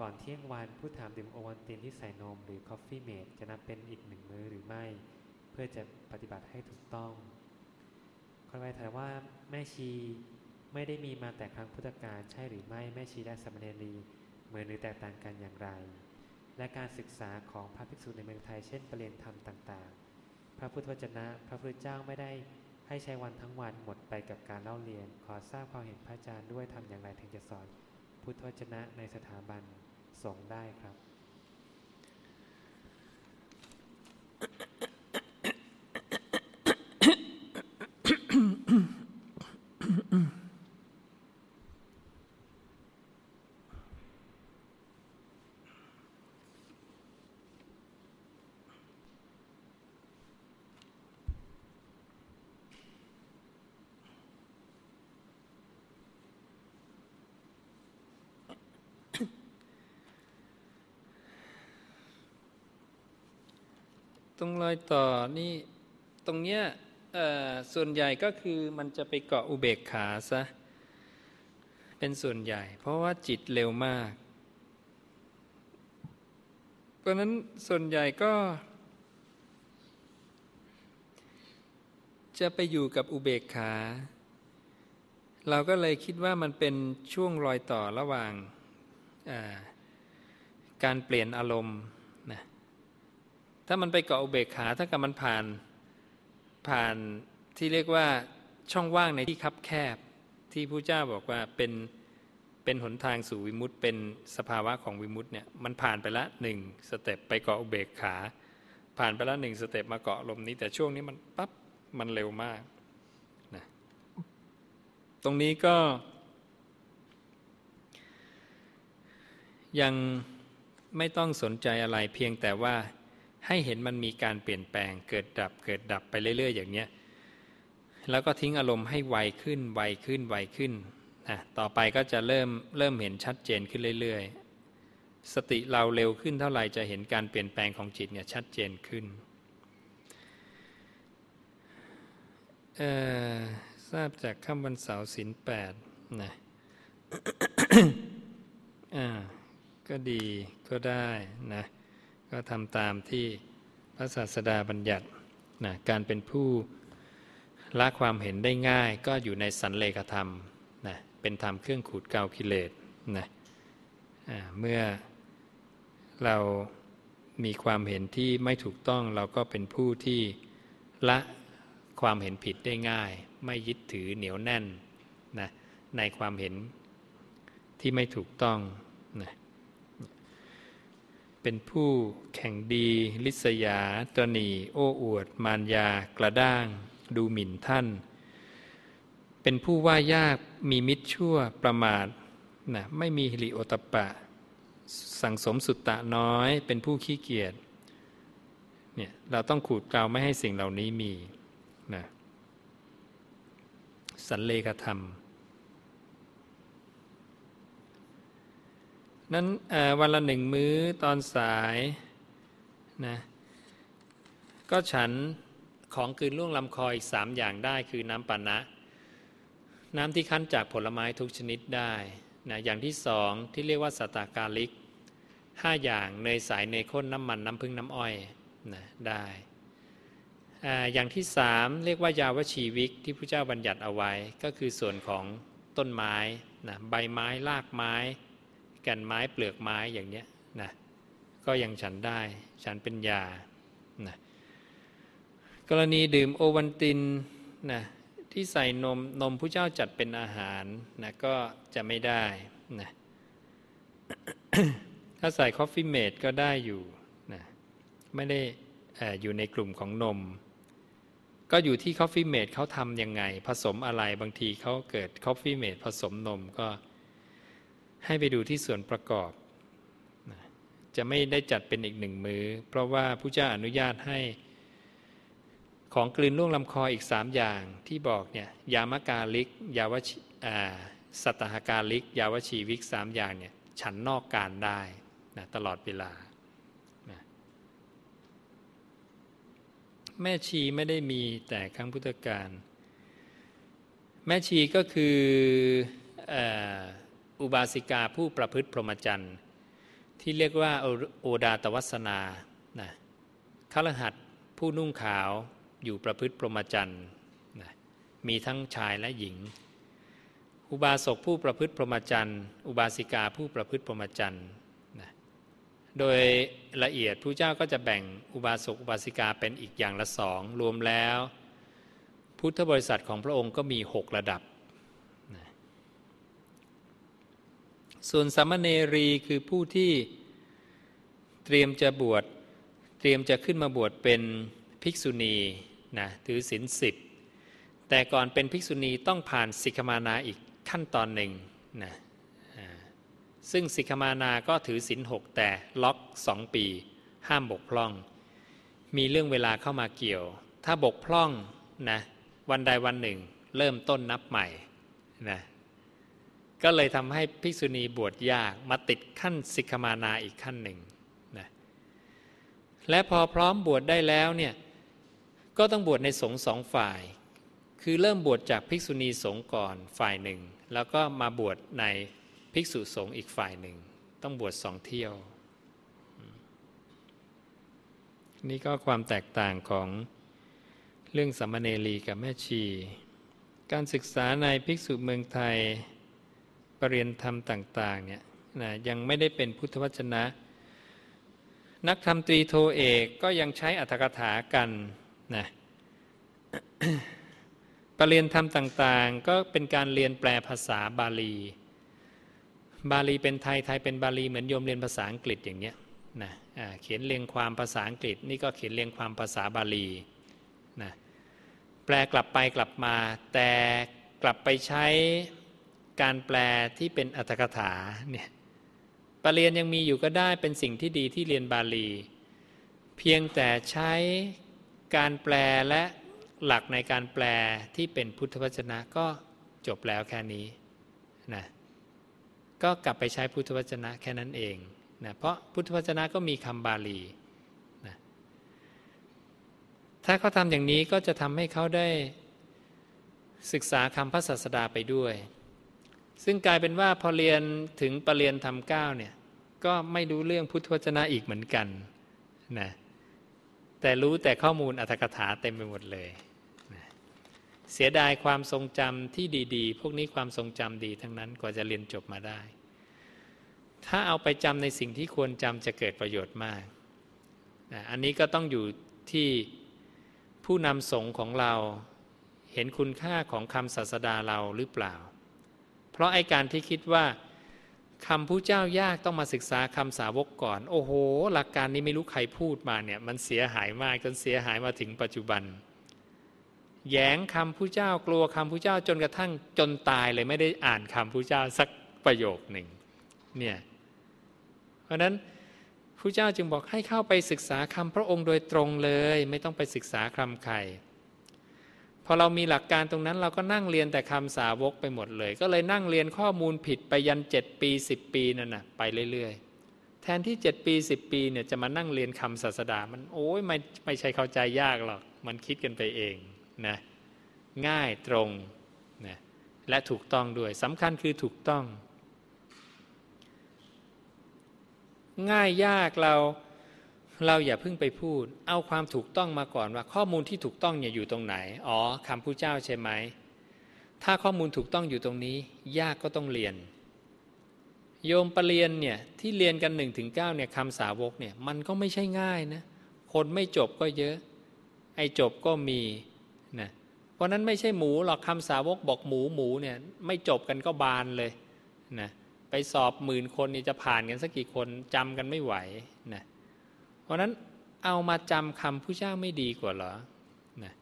ก่อนเที่ยงวันผู้ถามดื่มโอวัลตินที่ใส่นมหรือ Coffee-mate จะนับเป็นอีกหนึ่งมื้อหรือไม่ เพื่อจะปฏิบัติให้ถูกต้องคนไปถามว่าแม่ชีไม่ได้มีมาแต่ครั้งพุทธกาลใช่หรือไม่แม่ชีและสามเณรีเหมือนหรือแตกต่างกันอย่างไร และการศึกษาของพระภิกษุในเมืองไทยเช่นประเรียนธรรมต่าง พระพุทธวจนะ พระพุทธเจ้าไม่ได้ให้ใช้วันทั้งวันหมดไปกับการเล่าเรียน ขอทราบความเห็นพระอาจารย์ด้วยทำอย่างไรถึงจะสอน พุทธวจนะในสถาบันสงได้ครับ ตรงรอยต่อนี่ตรงเนี้ยส่วนใหญ่ก็คือมันจะไปเกาะอุเบกขาซะเป็นส่วนใหญ่ เพราะว่าจิตเร็วมาก เพราะนั้นส่วนใหญ่ก็ จะไปอยู่กับอุเบกขา เราก็เลยคิดว่ามันเป็นช่วงรอยต่อระหว่างการเปลี่ยนอารมณ์ ถ้ามันไปเกาะอุเบกขาถ้ากับมันผ่านผ่านที่เรียกว่าช่องว่างในที่คับแคบ ที่พระเจ้าบอกว่าเป็นเป็นหนทางสู่วิมุตติเป็นสภาวะของวิมุตติเนี่ยมันผ่านไปละหนึ่ง step ไปเกาะอุเบกขา ผ่านไปละหนึ่ง step มาเกาะลมนี้ แต่ช่วงนี้มันปั๊บมันเร็วมากนะตรงนี้ก็ ยังไม่ต้องสนใจอะไรเพียงแต่ว่า ให้เห็นมันมีการเปลี่ยนแปลงเกิดดับเกิดดับไปเรื่อย ๆ อย่างเนี้ยแล้วก็ทิ้งอารมณ์ให้ไวขึ้นไวขึ้นไวขึ้นนะต่อไปก็จะเริ่มเริ่มเห็นชัดเจนขึ้นเรื่อยๆ สติเราเร็วขึ้นเท่าไหร่จะเห็นการเปลี่ยนแปลงของจิตเนี่ยชัดเจนขึ้นทราบจากค่ำวันเสาร์ศินแปดนะก็ดีก็ได้นะ ก็ทำตามที่พระศาสดาบัญญัตินะการเป็นผู้ละความเห็นได้ง่าย ก็อยู่ในสันเลขธรรมนะเป็นธรรมเครื่องขูดเกากิเลสนะเมื่อเรามีความเห็นที่ไม่ถูกต้องเราก็เป็นผู้ที่ละความเห็นผิดได้ง่าย ไม่ยึดถือเหนียวแน่นนะในความเห็นที่ไม่ถูกต้อง เป็นผู้แข่งดี ลิษยา ตรณีโอ้อวด มารยา กระด้าง ดูหมิ่นท่าน เป็นผู้ว่ายากมีมิตรชั่วประมาทนะไม่มีหิริโอตปะ สั่งสมสุตตะน้อย เป็นผู้ขี้เกียจเนี่ยเราต้องขูดเกลาไม่ให้สิ่งเหล่านี้มีนะสันเลขธรรม นั้นวันละหนึ่งมื้อตอนสายนะก็ฉันของคืนล่วงลำคออีกสามอย่างได้คือน้ำปานะ น้ำที่คั้นจากผลไม้ทุกชนิดได้นะอย่างที่สองที่เรียกว่าสตากาลิกห้าอย่างเนยสายเนยข้นน้ำมันน้ำพึ่งน้ำอ้อยนะได้อย่างที่สามเรียกว่ายาวชีวิกที่พระเจ้าบัญญัติเอาไว้ ก็คือส่วนของต้นไม้นะใบไม้รากไม้ แก่นไม้เปลือกไม้อย่างเนี้ยนะก็ยังฉันได้ ฉันเป็นยานะกรณีดื่มโอวันตินนะที่ใส่นมนมผู้เจ้าจัดเป็นอาหารนะก็จะไม่ได้นะถ้าใส่ Coffee-mate ก็ได้อยู่นะไม่ได้อยู่ในกลุ่มของนม ก็อยู่ที่ Coffee-mate เขาทำยังไง ผสมอะไรบางทีเขาเกิด Coffee-mate ผสมนมก็ ให้ไปดูที่ส่วนประกอบ จะไม่ได้จัดเป็นอีกหนึ่งมื้อเพราะว่าผู้เจ้าอนุญาตให้ของกลืนล่วงลำคออีกสามอย่างที่บอกเนี่ยยามกาลิก ยาวชสัตหกาลิก ยาวชีวิกสามอย่างเนี่ยฉันนอกการได้นะตลอดเวลานะแม่ชีไม่ได้มีแต่ครั้งพุทธกาลแม่ชีก็คืออ อุบาสิกาผู้ประพฤติพรหมจรรย์ที่เรียกว่าโอดาตวัสนานะขลหัดผู้นุ่งขาวอยู่ประพฤติพรหมจรรย์นะมีทั้งชายและหญิง อุบาสกผู้ประพฤติพรหมจรรย์อุบาสิกาผู้ประพฤติพรหมจรรย์นะโดยละเอียดผู้เจ้าก็จะแบ่งอุบาสกอุบาสิกาเป็นอีกอย่างละสองรวมแล้ว พุทธบริษัทของพระองค์ก็มีหกระดับ ส่วนสามเณรีคือผู้ที่เตรียมจะบวชเตรียมจะขึ้นมาบวชเป็นภิกษุณีนะถือศีลสิบแต่ก่อนเป็นภิกษุณีต้องผ่านสิกขามนาอีกขั้นตอนหนึ่งนะซึ่งสิกขามานาก็ถือศีลหกแต่ล็อกสองปี ห้ามบกพร่อง มีเรื่องเวลาเข้ามาเกี่ยว ถ้าบกพร่องนะวันใดวันหนึ่ง เริ่มต้นนับใหม่นะ ก็เลยทำให้ภิกษุณีบวชยากมาติดขั้นสิกขมานาอีกขั้นหนึ่งนะและพอพร้อมบวชได้แล้วเนี่ยก็ต้องบวชในสงฆ์สองฝ่าย คือเริ่มบวชจากภิกษุณีสงฆ์ก่อนฝ่ายหนึ่ง แล้วก็มาบวชในภิกษุสงฆ์อีกฝ่ายหนึ่ง ต้องบวชสองเที่ยว นี่ก็ความแตกต่างของเรื่องสัมมเนรีกับแม่ชี การศึกษาในภิกษุเมืองไทย ปรเริยนธรรมต่างๆเนี่ยนะยังไม่ได้เป็นพุทธวจนะ นักธรรมตรีโทเอกก็ยังใช้อัตถกถากันนะปรเริยนธรรมต่างๆ ก็เป็นการเรียนแปลภาษาบาลี บาลีเป็นไทยไทยเป็นบาลีเหมือนโยมเรียนภาษาอังกฤษอย่างเนี้ยนะเขียนเรียงความภาษาอังกฤษนี่ก็เขียนเรียงความภาษาบาลีนะแปลกลับไปกลับมา แต่กลับไปใช้ การแปลที่เป็นอัตถกถาเนี่ยปรเริยนยังมีอยู่ก็ได้เป็นสิ่งที่ดีที่เรียนบาลี เพียงแต่ใช้การแปลและหลักในการแปลที่เป็นพุทธวจนะก็จบแล้วแค่นี้นะก็กลับไปใช้พุทธวจนะแค่นั้นเองนะเพราะพุทธวจนะก็มีคำบาลีนะถ้าเขาทำอย่างนี้ก็จะทำให้เขาได้ศึกษาคำพระศาสดาไปด้วย ซึ่งกลายเป็นว่าพอเรียนถึงปรริญญาธรรมเก้าเนี่ยก็ไม่รู้เรื่องพุทธวจนะอีกเหมือนกันนะแต่รู้แต่ข้อมูลอัตถกถาเต็มไปหมดเลยนะเสียดายความทรงจำที่ดีๆ พวกนี้ความทรงจำดีทั้งนั้นกว่าจะเรียนจบมาได้ ถ้าเอาไปจำในสิ่งที่ควรจำจะเกิดประโยชน์มากนะอันนี้ก็ต้องอยู่ที่ผู้นำสงฆ์ของเราเห็นคุณค่าของคำศาสดาเราหรือเปล่า เพราะไอการที่คิดว่าคำผู้เจ้ายากต้องมาศึกษาคำสาวกก่อน โอ้โห หลักการนี้ไม่รู้ใครพูดมาเนี่ยมันเสียหายมากจนเสียหายมาถึงปัจจุบัน แย้งคำผู้เจ้ากลัวคำผู้เจ้าจนกระทั่งจนตายเลยไม่ได้อ่านคำผู้เจ้าสักประโยคหนึ่งเนี่ยเพราะนั้นผู้เจ้าจึงบอกให้เข้าไปศึกษาคำพระองค์โดยตรงเลย ไม่ต้องไปศึกษาคำใคร อเรามีหลักการตรงนั้นเราก็นั่งเรียนแต่คำสาวกไปหมดเลย ก็เลยนั่งเรียนข้อมูลผิดไปยันเจ็ดปีสิบปีนั่นนะไปเรื่อยๆ แทนที่เจ็ดปีสิบปีเนี่ยจะมานั่งเรียนคำศาสดา มันโอ้ยไม่ไม่ใช่เข้าใจยากหรอก มันคิดกันไปเองนะง่ายตรงนะและถูกต้องด้วยสำคัญคือถูกต้อง ง่ายยากเรา เราอย่าเพิ่งไปพูด เอาความถูกต้องมาก่อนว่าข้อมูลที่ถูกต้องเนี่ยอยู่ตรงไหน อ๋อคำผู้เจ้าใช่ไหม ถ้าข้อมูลถูกต้องอยู่ตรงนี้ ยากก็ต้องเรียน โยมปรริยนเนี่ยที่เรียนกัน1นถึงเเนี่ยคำสาวกเนี่ยมันก็ไม่ใช่ง่ายนะ คนไม่จบก็เยอะ ไอ้จบก็มีนะ เพราะนั้นไม่ใช่หมูหรอกคำสาวกบอกหมูหมูเนี่ยไม่จบกันก็บานเลยนะ ไปสอบหมื่นคนนี่จะผ่านกันสักกี่คนจำกันไม่ไหวนะเราะนั้นเอามาจำคำผู้เจ้าไม่ดีกว่าเหรอนะ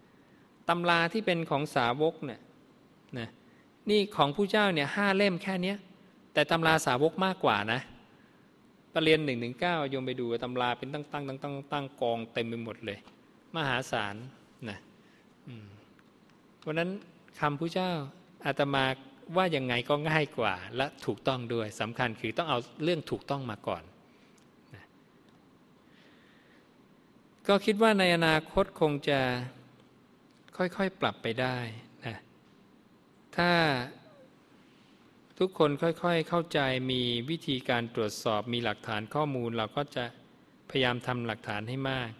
ตำราที่เป็นของสาวกเนี่ยนะนี่ของผู้เจ้าเนี่ยห้าเล่มแค่นี้แต่ตำราสาวกมากกว่านะประเริญญาหนึ่งหนึ่งเก้าโยมไปดูตำราเป็นตั้งตั้งตั้งตั้งตั้งกองเต็มไปหมดเลย มหาศาลนะเพราะนั้นคำผู้เจ้าอาตมาว่ายังไงก็ง่ายกว่า และถูกต้องด้วยสำคัญคือต้องเอาเรื่องถูกต้องมาก่อน ก็คิดว่าในอนาคตคงจะค่อยๆปรับไปได้นะถ้าทุกคนค่อยๆเข้าใจมีวิธีการตรวจสอบมีหลักฐานข้อมูล เราก็จะพยายามทำหลักฐานให้มาก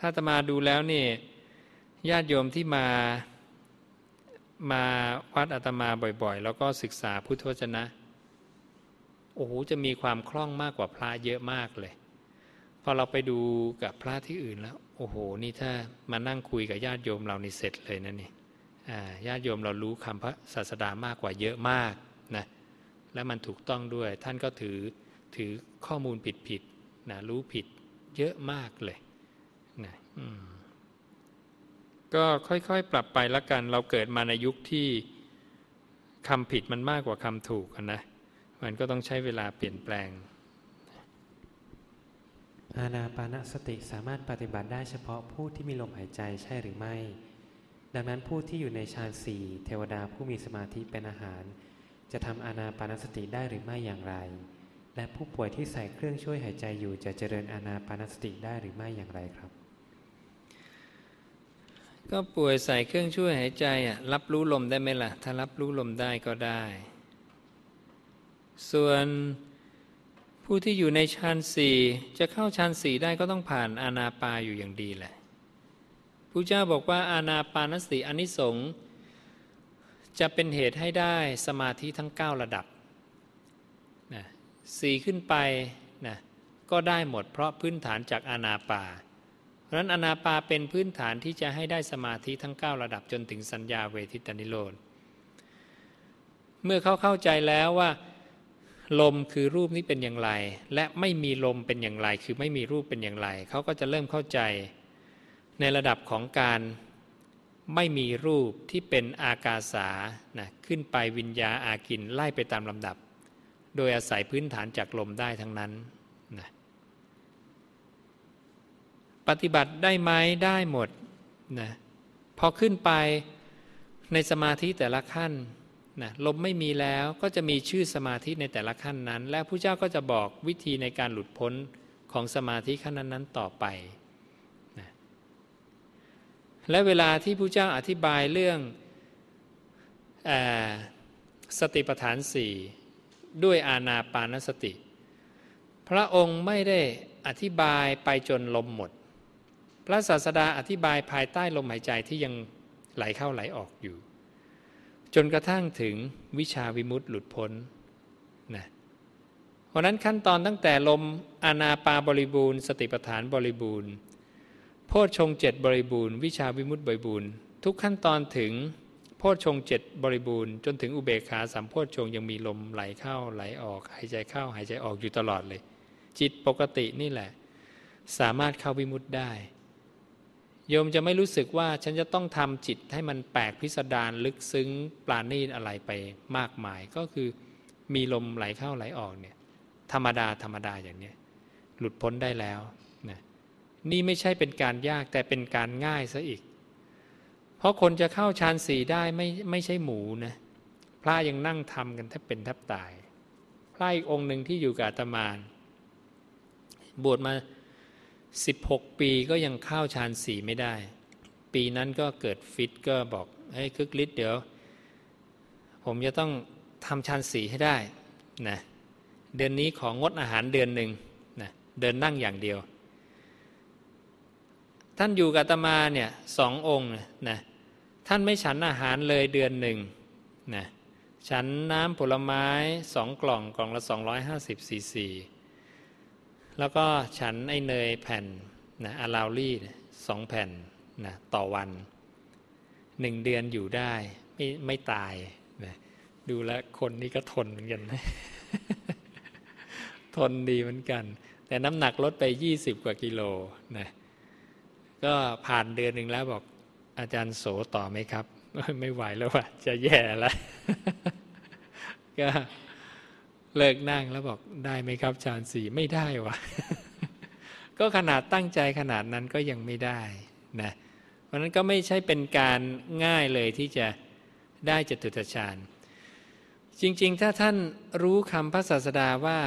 ถ้าตมาดูแล้วนี่ญาติโยมที่มามาวัดอาตมาบ่อยๆ แล้วก็ศึกษาพุทธวจนะ โอ้โหจะมีความคล่องมากกว่าพระเยอะมากเลย พอเราไปดูกับพระที่อื่นแล้ว โอ้โห นี่ถ้ามานั่งคุยกับญาติโยมเรานี่เสร็จเลยนะนี่ญาติโยมเรารู้คำพระศาสดามากกว่าเยอะมากนะและมันถูกต้องด้วย ท่านก็ถือถือข้อมูลผิดผิดนะรู้ผิดเยอะมากเลยนะก็ค่อยๆ ปรับไปละกัน เราเกิดมาในยุคที่คำผิดมันมากกว่าคำถูกนะมันก็ต้องใช้เวลาเปลี่ยนแปลง อานาปานสติสามารถปฏิบัติได้เฉพาะผู้ที่มีลมหายใจใช่หรือไม่ ดังนั้นผู้ที่อยู่ในฌานสี่เทวดาผู้มีสมาธิเป็นอาหาร จะทำอานาปานสติได้หรือไม่อย่างไร และผู้ป่วยที่ใส่เครื่องช่วยหายใจอยู่จะเจริญอานาปานสติได้หรือไม่อย่างไรครับ ก็ป่วยใส่เครื่องช่วยหายใจอะรับรู้ลมได้ไหมล่ะ ถ้ารับรู้ลมได้ก็ได้ ส่วน ผู้ที่อยู่ในฌานสี่จะเข้าฌานสี่ได้ก็ต้องผ่านอานาปาอยู่อย่างดีแหละพระเจ้าบอกว่าอานาปานสติอนิสงส์จะเป็นเหตุให้ได้สมาธิทั้ง 9 ระดับนะสี่ขึ้นไปนะก็ได้หมดเพราะพื้นฐานจากอานาปา เพราะนั้นอานาปาเป็นพื้นฐานที่จะให้ได้สมาธิทั้ง 9 ระดับจนถึงสัญญาเวทิตานิโรธ เมื่อเขาเข้าใจแล้วว่า ลมคือรูปนี้เป็นอย่างไร และไม่มีลมเป็นอย่างไร คือไม่มีรูปเป็นอย่างไร เขาก็จะเริ่มเข้าใจ ในระดับของการไม่มีรูปที่เป็นอากาสานะขึ้นไปวิญญาอากินไล่ไปตามลำดับ โดยอาศัยพื้นฐานจากลมได้ทั้งนั้นนะปฏิบัติได้ไหมได้หมดนะพอขึ้นไปในสมาธิแต่ละขั้น นะลมไม่มีแล้วก็จะมีชื่อสมาธิในแต่ละขั้นนั้น และผู้เจ้าก็จะบอกวิธีในการหลุดพ้นของสมาธิขั้นนั้นๆต่อไปนะและเวลาที่ผู้เจ้าอธิบายเรื่องอสติปัฏฐานสี่ด้วยอาณาปานสติ พระองค์ไม่ได้อธิบายไปจนลมหมด พระศาสดาอธิบายภายใต้ลมหายใจที่ยังไหลเข้าไหลออกอยู่ จนกระทั่งถึงวิชาวิมุตติหลุดพ้นนะเพราะนั้นขั้นตอนตั้งแต่ลมอานาปาบริบูรณ์ สติปัฏฐานบริบูรณ์ โพชฌงเจ็ดบริบูรณ์วิชาวิมุตติบริบูรณ์ ทุกขั้นตอนถึงโพชฌงเจ็ดบริบูรณ์ จนถึงอุเบกขาสามโพชฌงยังมีลมไหลเข้าไหลออก หายใจเข้าหายใจออกอยู่ตลอดเลย จิตปกตินี่แหละ สามารถเข้าวิมุตติได้ โยมจะไม่รู้สึกว่าฉันจะต้องทำจิตให้มันแปลกพิสดารลึกซึ้งปราณีตอะไรไปมากมาย ก็คือมีลมไหลเข้าไหลออกเนี่ยธรรมดาธรรมดาอย่างนี้หลุดพ้นได้แล้วนะนี่ไม่ใช่เป็นการยากแต่เป็นการง่ายซะอีก เพราะคนจะเข้าฌานสี่ได้ไม่ไม่ใช่หมูนะพระยังนั่งทำกันแทบเป็นแทบตาย พระอีกองค์หนึ่งที่อยู่กับอาตมาบวชมา 16 ปีก็ยังเข้าฌานสี่ไม่ได้ ปีนั้นก็เกิดฟิตก็บอกเฮ้ยคึกฤทธิ์เดี๋ยว ผมจะต้องทำฌานสี่ให้ได้นะเดือนนี้ของงดอาหารเดือนหนึ่งนะเดินนั่งอย่างเดียว ท่านอยู่กับตมาเนี่ยสององค์นะท่านไม่ฉันอาหารเลยเดือนหนึ่งนะฉันน้ำผลไม้สองกล่องกล่องละ 250ซีซี แล้วก็ฉันไอเนยแผ่นนะอาลาวลี่สองแผ่นนะต่อวันหนึ่งเดือนอยู่ได้ ไม่ไม่ตายนะดูแลคนนี้ก็ทนเหมือนกันนะทนดีเหมือนกัน แต่น้ำหนักลดไปยี่สิบกว่ากิโลนะก็ผ่านเดือนหนึ่งแล้วบอกอาจารย์โสต่อไหมครับ ไม่ไหวแล้วว่ะจะแย่แล้วก็ เลิกนั่งแล้วบอกได้ไหมครับฌานสี่ไม่ได้วะก็ขนาดตั้งใจขนาดนั้นก็ยังไม่ได้นะเพราะนั้นก็ไม่ใช่เป็นการง่ายเลยที่จะได้จตุตฌานจริงๆ ถ้าท่านรู้คำพระศาสดาว่า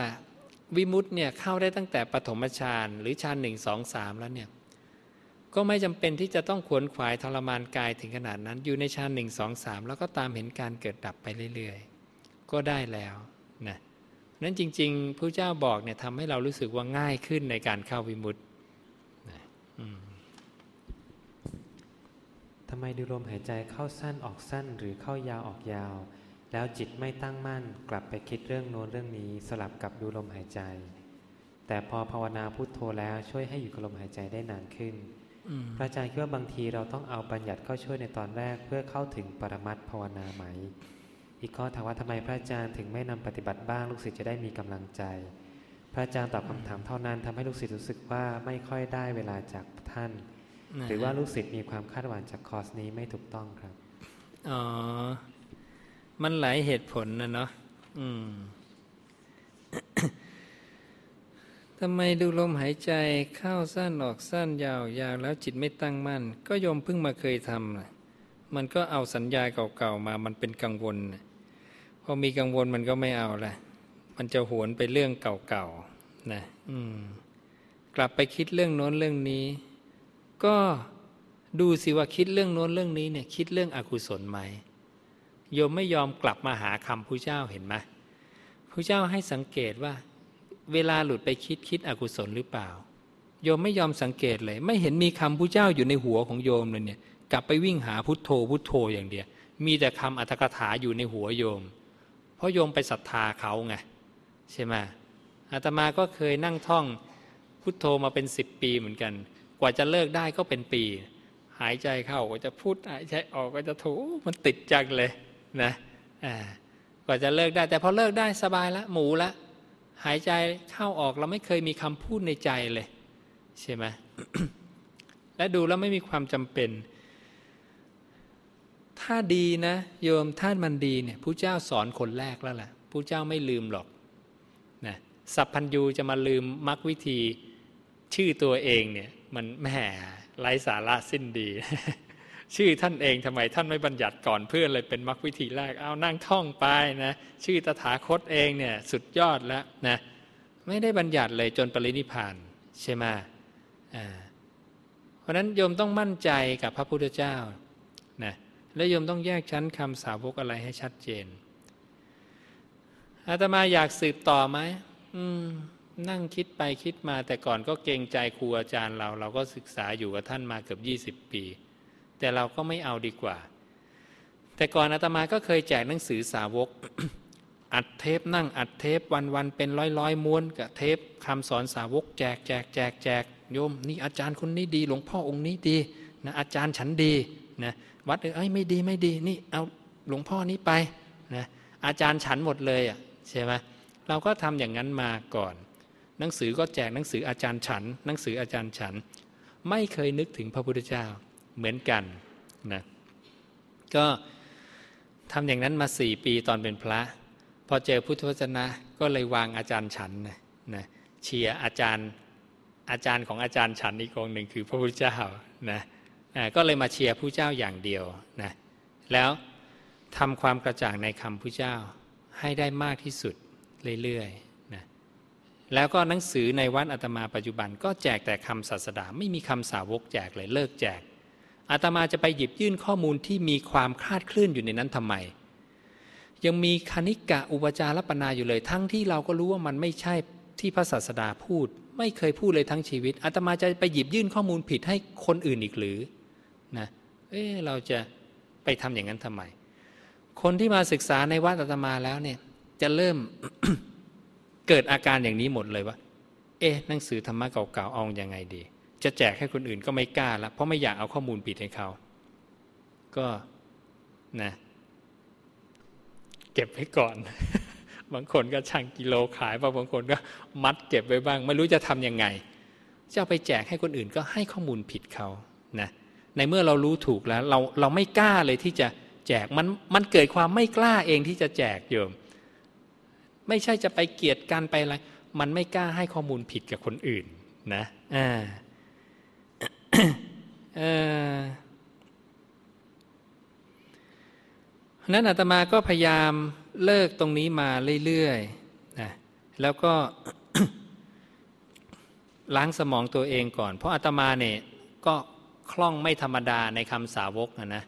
วิมุตต์เนี่ยเข้าได้ตั้งแต่ปฐมฌานหรือฌานหนึ่งสองสามแล้วเนี่ยก็ไม่จำเป็นที่จะต้องขวนขวายทรมานกายถึงขนาดนั้น อยู่ในฌานหนึ่งสองสามแล้วก็ตามเห็นการเกิดดับไปเรื่อยๆ ก็ได้แล้ว นะนั้นจริง ๆพระเจ้าบอกเนี่ยทำให้เรารู้สึกว่าง่ายขึ้นในการเข้าวิมุตติทำไมดูลมหายใจเข้าสั้นออกสั้นหรือเข้ายาวออกยาว แล้วจิตไม่ตั้งมั่นกลับไปคิดเรื่องโน้นเรื่องนี้สลับกับดูลมหายใจ แต่พอภาวนาพุทโธแล้วช่วยให้อยู่กับลมหายใจได้นานขึ้นพระอาจารย์คิดว่าบางทีเราต้องเอาบัญญัติเข้าช่วยในตอนแรกเพื่อเข้าถึงปรมัตภาวนาไหม อีกข้อถามว่าทำไมพระอาจารย์ถึงไม่นำปฏิบัติบ้างลูกศิษย์จะได้มีกำลังใจ พระอาจารย์ตอบคำถามเท่านั้นทำให้ลูกศิษย์รู้สึกว่าไม่ค่อยได้เวลาจากท่าน หรือว่าลูกศิษย์มีความคาดหวังจากคอร์สนี้ไม่ถูกต้องครับอ๋อมันหลายเหตุผลนะเนาะอืมทำไมดูลมหายใจเข้าสั้นออกสั้นยาวยาวแล้วจิตไม่ตั้งมั่น ก็โยมเพิ่งมาเคยทำมันก็เอาสัญญาเก่าๆมา มันเป็นกังวลพ อมีกังวลมันก็ไม่เอาละมันจะหวนไปเรื่องเก่าๆนะอืมกลับไปคิดเรื่องโน้นเรื่องนี้ ก็ดูสิว่าคิดเรื่องโน้นเรื่องนี้เนี่ยคิดเรื่องอกุศลไหมโยมไม่ยอมกลับมาหาคำพระเจ้าเห็นไหมพระเจ้าให้สังเกตว่า เวลาหลุดไปคิดคิดอกุศลหรือเปล่า โยมไม่ยอมสังเกตเลย ไม่เห็นมีคำพระเจ้าอยู่ในหัวของโยมเลยเนี่ย กลับไปวิ่งหาพุทโธพุทโธอย่างเดียว มีแต่คำอัตถกถาอยู่ในหัวโยม เพราะโยมไปศรัทธาเขาไงใช่ไหมอาตมาก็เคยนั่งท่องพุทโธมาเป็นสิบปีเหมือนกัน กว่าจะเลิกได้ก็เป็นปี หายใจเข้าก็จะพูดหายใจออกก็จะถูมันติดจังเลยนะกว่าจะเลิกได้ แต่พอเลิกได้สบายละหมูละ หายใจเข้าออกเราไม่เคยมีคำพูดในใจเลย ใช่ไหมและดูแล้วไม่มีความจำเป็น ถ้าดีนะ โยมท่านมันดีเนี่ยผู้เจ้าสอนคนแรกแล้วแหละผู้เจ้าไม่ลืมหรอกนะสัพพัญญูจะมาลืมมรรควิธีชื่อตัวเองเนี่ยมันแหมไร้สาระสิ้นดี ชื่อท่านเองทำไมท่านไม่บัญญัติก่อนเพื่อนเลยเป็นมรรควิธีแรกเอานั่งท่องไปนะชื่อตถาคตเองเนี่ยสุดยอดแล้วนะไม่ได้บัญญัติเลยจนปรินิพานใช่ไหมาเพราะนั้นโยมต้องมั่นใจกับพระพุทธเจ้า และโยมต้องแยกชั้นคำสาวกอะไรให้ชัดเจน อาตมาอยากสืบต่อไหมนั่งคิดไปคิดมาแต่ก่อนก็เกรงใจครูอาจารย์เรา เราก็ศึกษาอยู่กับท่านมาเกือบ 20 ปี แต่เราก็ไม่เอาดีกว่า แต่ก่อนอาตมาก็เคยแจกหนังสือสาวก อัดเทปนั่งอัดเทปวันวันเป็นร้อยร้อยม้วนกับเทปคำสอนสาวก แจกแจกแจกแจกโยม นี่อาจารย์คนนี้ดี หลวงพ่อองค์นี้ดีนะอาจารย์ฉันดีนะ วัดเอ้ยไม่ดีไม่ดีนี่เอาหลวงพ่อนี้ไปนะอาจารย์ฉันหมดเลยอะใช่ไหมเราก็ทำอย่างนั้นมาก่อน หนังสือก็แจกหนังสืออาจารย์ฉัน หนังสืออาจารย์ฉัน ไม่เคยนึกถึงพระพุทธเจ้าเหมือนกันนะก็ทำอย่างนั้นมาสี่ปีตอนเป็นพระ พอเจอพุทธวจนะก็เลยวางอาจารย์ฉันนะนะเชียร์อาจารย์อาจารย์ของอาจารย์ฉันอีกองหนึ่งคือพระพุทธเจ้านะ ก็เลยมาเชียร์ผู้เจ้าอย่างเดียวนะแล้วทำความกระจ่างในคำผู้เจ้าให้ได้มากที่สุดเรื่อยๆนะแล้วก็หนังสือในวัดอาตมาปัจจุบันก็แจกแต่คำศาสดาไม่มีคำสาวกแจกเลยเลิกแจกอาตมาจะไปหยิบยื่นข้อมูลที่มีความคลาดเคลื่อนอยู่ในนั้นทำไม ยังมีคณิกะอุปจารปนาอยู่เลย ทั้งที่เราก็รู้ว่ามันไม่ใช่ที่พระศาสดาพูด ไม่เคยพูดเลยทั้งชีวิตอาตมาจะไปหยิบยื่นข้อมูลผิดให้คนอื่นอีกหรือ นะเออเราจะไปทำอย่างนั้นทำไม คนที่มาศึกษาในวัดอาตมาแล้วเนี่ย จะเริ่มเกิดอาการอย่างนี้หมดเลยว่า เอ๊ะหนังสือธรรมะเก่าๆเอาอยังไงดี จะแจกให้คนอื่นก็ไม่กล้าละเพราะไม่อยากเอาข้อมูลผิดให้เขา ก็นะเก็บไว้ก่อน บางคนก็ช่างกิโลขายบางคนก็มัดเก็บไว้บ้าง ไม่รู้จะทำยังไงจะเอาไปแจกให้คนอื่นก็ให้ข้อมูลผิดเขานะ ในเมื่อเรารู้ถูกแล้ว เราเราไม่กล้าเลยที่จะแจกมันมันเกิดความไม่กล้าเองที่จะแจกโยม ไม่ใช่จะไปเกียดกันไปอะไร มันไม่กล้าให้ข้อมูลผิดกับคนอื่นนะอ่าเออนั้นอาตมาก็พยายามเลิกตรงนี้มาเรื่อยๆนะแล้วก็ล้างสมองตัวเองก่อน เพราะอาตมาเนี่ยก็ คล่องไม่ธรรมดาในคำสาวกนะนะ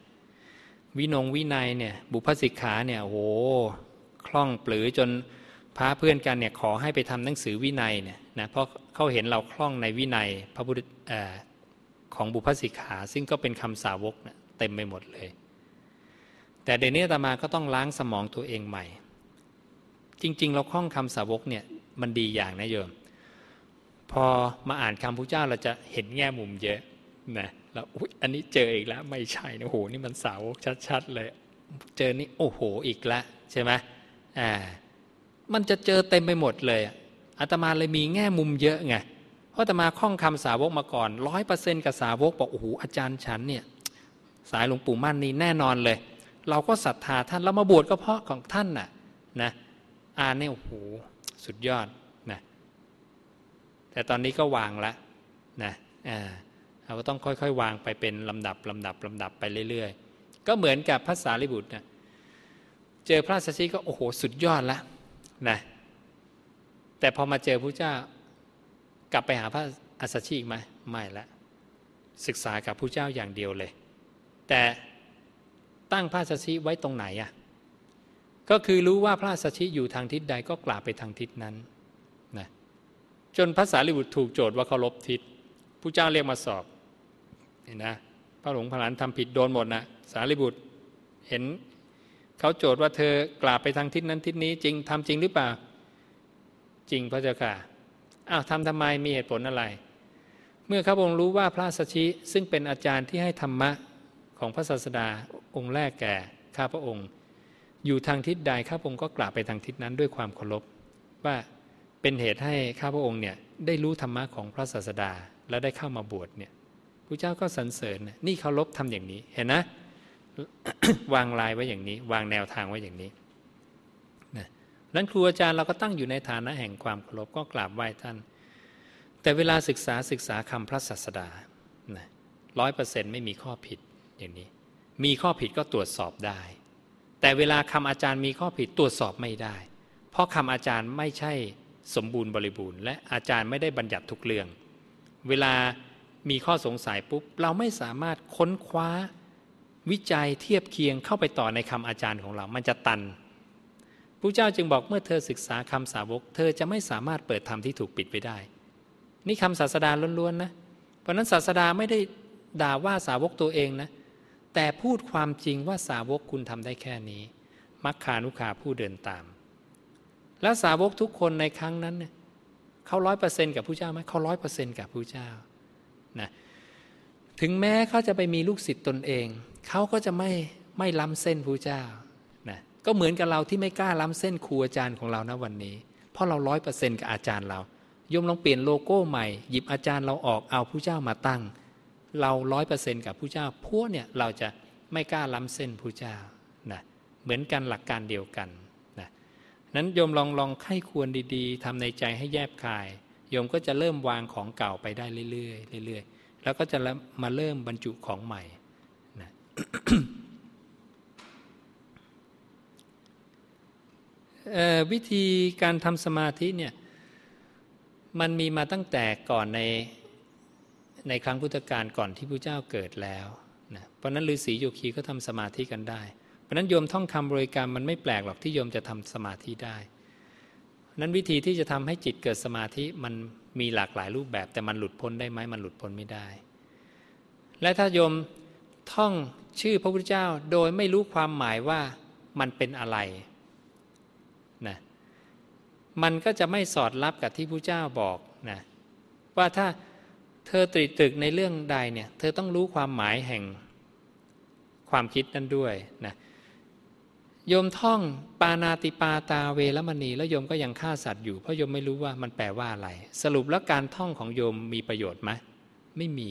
วินงวินัยเนี่ยบุพสิกขาเนี่ยโหคล่องปลือจนพระเพื่อนกันเนี่ยขอให้ไปทำหนังสือวินัยเนี่ยนะเพราะเขาเห็นเราคล่องในวินัยพระพุทธของบุพสิกขา ซึ่งก็เป็นคำสาวกนะเต็มไปหมดเลย แต่เดี๋ยวนี้ตมาก็ต้องล้างสมองตัวเองใหม่ จริง ๆ เราคล่องคำสาวกเนี่ยมันดีอย่างนะโยม พอมาอ่านคำพระเจ้าเราจะเห็นแง่มุมเยอะนะ แล้วอ,อันนี้เจออีกแล้วไม่ใช่นะโหนี่มันสาวกชัดๆเลย เจอนี่โอ้โหอีกแล้วใช่ไหมอ่ามันจะเจอเต็มไปหมดเลยอาตมาเลยมีแง่มุมเยอะไงเพราะอาตมาคล่องคำสาวกมาก่อนร้อยเปอร์เซ็นต์กับสาวกบอกโอ้โหอาจารย์ฉันเนี่ยสายหลวงปู่มั่นนี่แน่นอนเลย เราก็ศรัทธาท่านเรามาบวชก็เพราะของท่านน่ะนะอ่านเนี่ยโอ้โหสุดยอดนะแต่ตอนนี้ก็วางล้วนะอ่า เราก็ต้องค่อย ๆ วางไปเป็นลำดับลำดับลำดับไปเรื่อย ๆ ก็เหมือนกับพระสารีบุตรนะเจอพระสัชชีก็โอ้โหสุดยอดแล้วนะแต่พอมาเจอพระเจ้ากลับไปหาพระอัสชิอีกไหมไม่ละศึกษากับพระเจ้าอย่างเดียวเลย แต่ตั้งพระสัชชิไว้ตรงไหนอะก็คือรู้ว่าพระสัชชิอยู่ทางทิศใดก็กล่าวไปทางทิศนั้นนะจนพระสารีบุตรถูกโจทย์ว่าเคารพทิศพระเจ้าเรียกมาสอบ นนะพระหลวงพระหลานทำผิดโดนหมดนะสารีบุตรเห็นเขาโจทย์ว่าเธอกล่าวไปทางทิศนั้นทิศนี้จริงทำจริงหรือเปล่า จริงพระเจ้าค่ะอ้าวทำทำไมมีเหตุผลอะไร เมื่อข้าพงค์รู้ว่าพระสัชชิซึ่งเป็นอาจารย์ที่ให้ธรรมะของพระศาสดาองค์แรกแก่ข้าพระองค์ อยู่ทางทิศใดข้าพงค์ก็กล่าวไปทางทิศนั้นด้วยความเคารพว่าเป็นเหตุให้ข้าพระองค์เนี่ยได้รู้ธรรมะของพระศาสดาแล้วได้เข้ามาบวชเนี่ย ระเจ้าก็สรรเสริญนี่เคารพทำอย่างนี้ เห็นนะ วางลายไว้อย่างนี้ วางแนวทางไว้อย่างนี้นะนั้นครูอาจารย์เราก็ตั้งอยู่ในฐานะแห่งความเคารพก็กราบไหว้ท่าน แต่เวลาศึกษาศึกษาคำพระศาสดานะร้อยเปอร์เซ็นต์ไม่มีข้อผิดอย่างนี้ มีข้อผิดก็ตรวจสอบได้ แต่เวลาคำอาจารย์มีข้อผิดตรวจสอบไม่ได้ เพราะคำอาจารย์ไม่ใช่สมบูรณ์บริบูรณ์ และอาจารย์ไม่ได้บัญญัติทุกเรื่อง เวลา มีข้อสงสัยปุ๊บ เราไม่สามารถค้นคว้าวิจัยเทียบเคียงเข้าไปต่อในคำอาจารย์ของเรา มันจะตันพระเจ้าจึงบอกเมื่อเธอศึกษาคำสาวก เธอจะไม่สามารถเปิดธรรมที่ถูกปิดไว้ได้ นี่คำศาสดาล้วนๆนะ เพราะนั้นศาสดาไม่ได้ด่าว่าสาวกตัวเองนะ แต่พูดความจริงว่าสาวกคุณทำได้แค่นี้มักคานุขาผู้เดินตาม แล้วสาวกทุกคนในครั้งนั้นเนี่ยเขาร้อยเปอร์เซ็นต์กับผู้เจ้าไหมเขาร้อยเปอร์เซ็นต์กับผู้เจ้า นะถึงแม้เขาจะไปมีลูกศิษย์ตนเอง เขาก็จะไม่ไม่ล้ำเส้นผู้เจ้านะก็เหมือนกับเราที่ไม่กล้าล้ำเส้นครูอาจารย์ของเรานะวันนี้ เพราะเราร้อยเปอร์เซ็นต์กับอาจารย์เราโยมลองเปลี่ยนโลโก้ใหม่หยิบอาจารย์เราออกเอาผู้เจ้ามาตั้ง เราร้อยเปอร์เซ็นต์กับผู้เจ้าพวกเนี่ยเราจะไม่กล้าล้ำเส้นผู้เจ้านะเหมือนกันหลักการเดียวกันนะนั้นโยมลองลองไข้ควรดีๆทำในใจให้แยบคาย โยมก็จะเริ่มวางของเก่าไปได้เรื่อยๆเรื่อยๆแล้วก็จะมาเริ่มบรรจุของใหม่นะวิธีการทำสมาธิเนี่ยมันมีมาตั้งแต่ก่อนในในครั้งพุทธกาลก่อนที่พระเจ้าเกิดแล้วนะเพราะนั้นฤาษีโยคีก็ทำสมาธิกันได้ เพราะนั้นโยมท่องคำบริกรรมมันไม่แปลกหรอกที่โยมจะทำสมาธิได้ นั้นวิธีที่จะทำให้จิตเกิดสมาธิมันมีหลากหลายรูปแบบ แต่มันหลุดพ้นได้ไหมมันหลุดพ้นไม่ได้ และถ้าโยมท่องชื่อพระพุทธเจ้าโดยไม่รู้ความหมายว่ามันเป็นอะไรนะมันก็จะไม่สอดรับกับที่พระเจ้าบอกนะว่าถ้าเธอตรีตึกในเรื่องใดเนี่ย เธอต้องรู้ความหมายแห่งความคิดนั้นด้วยนะ โยมท่องปานาติปาตาเวรมณี แล้วโยมก็ยังฆ่าสัตว์อยู่เพราะโยมไม่รู้ว่ามันแปลว่าอะไร สรุปแล้วการท่องของโยมมีประโยชน์ไหมไม่มี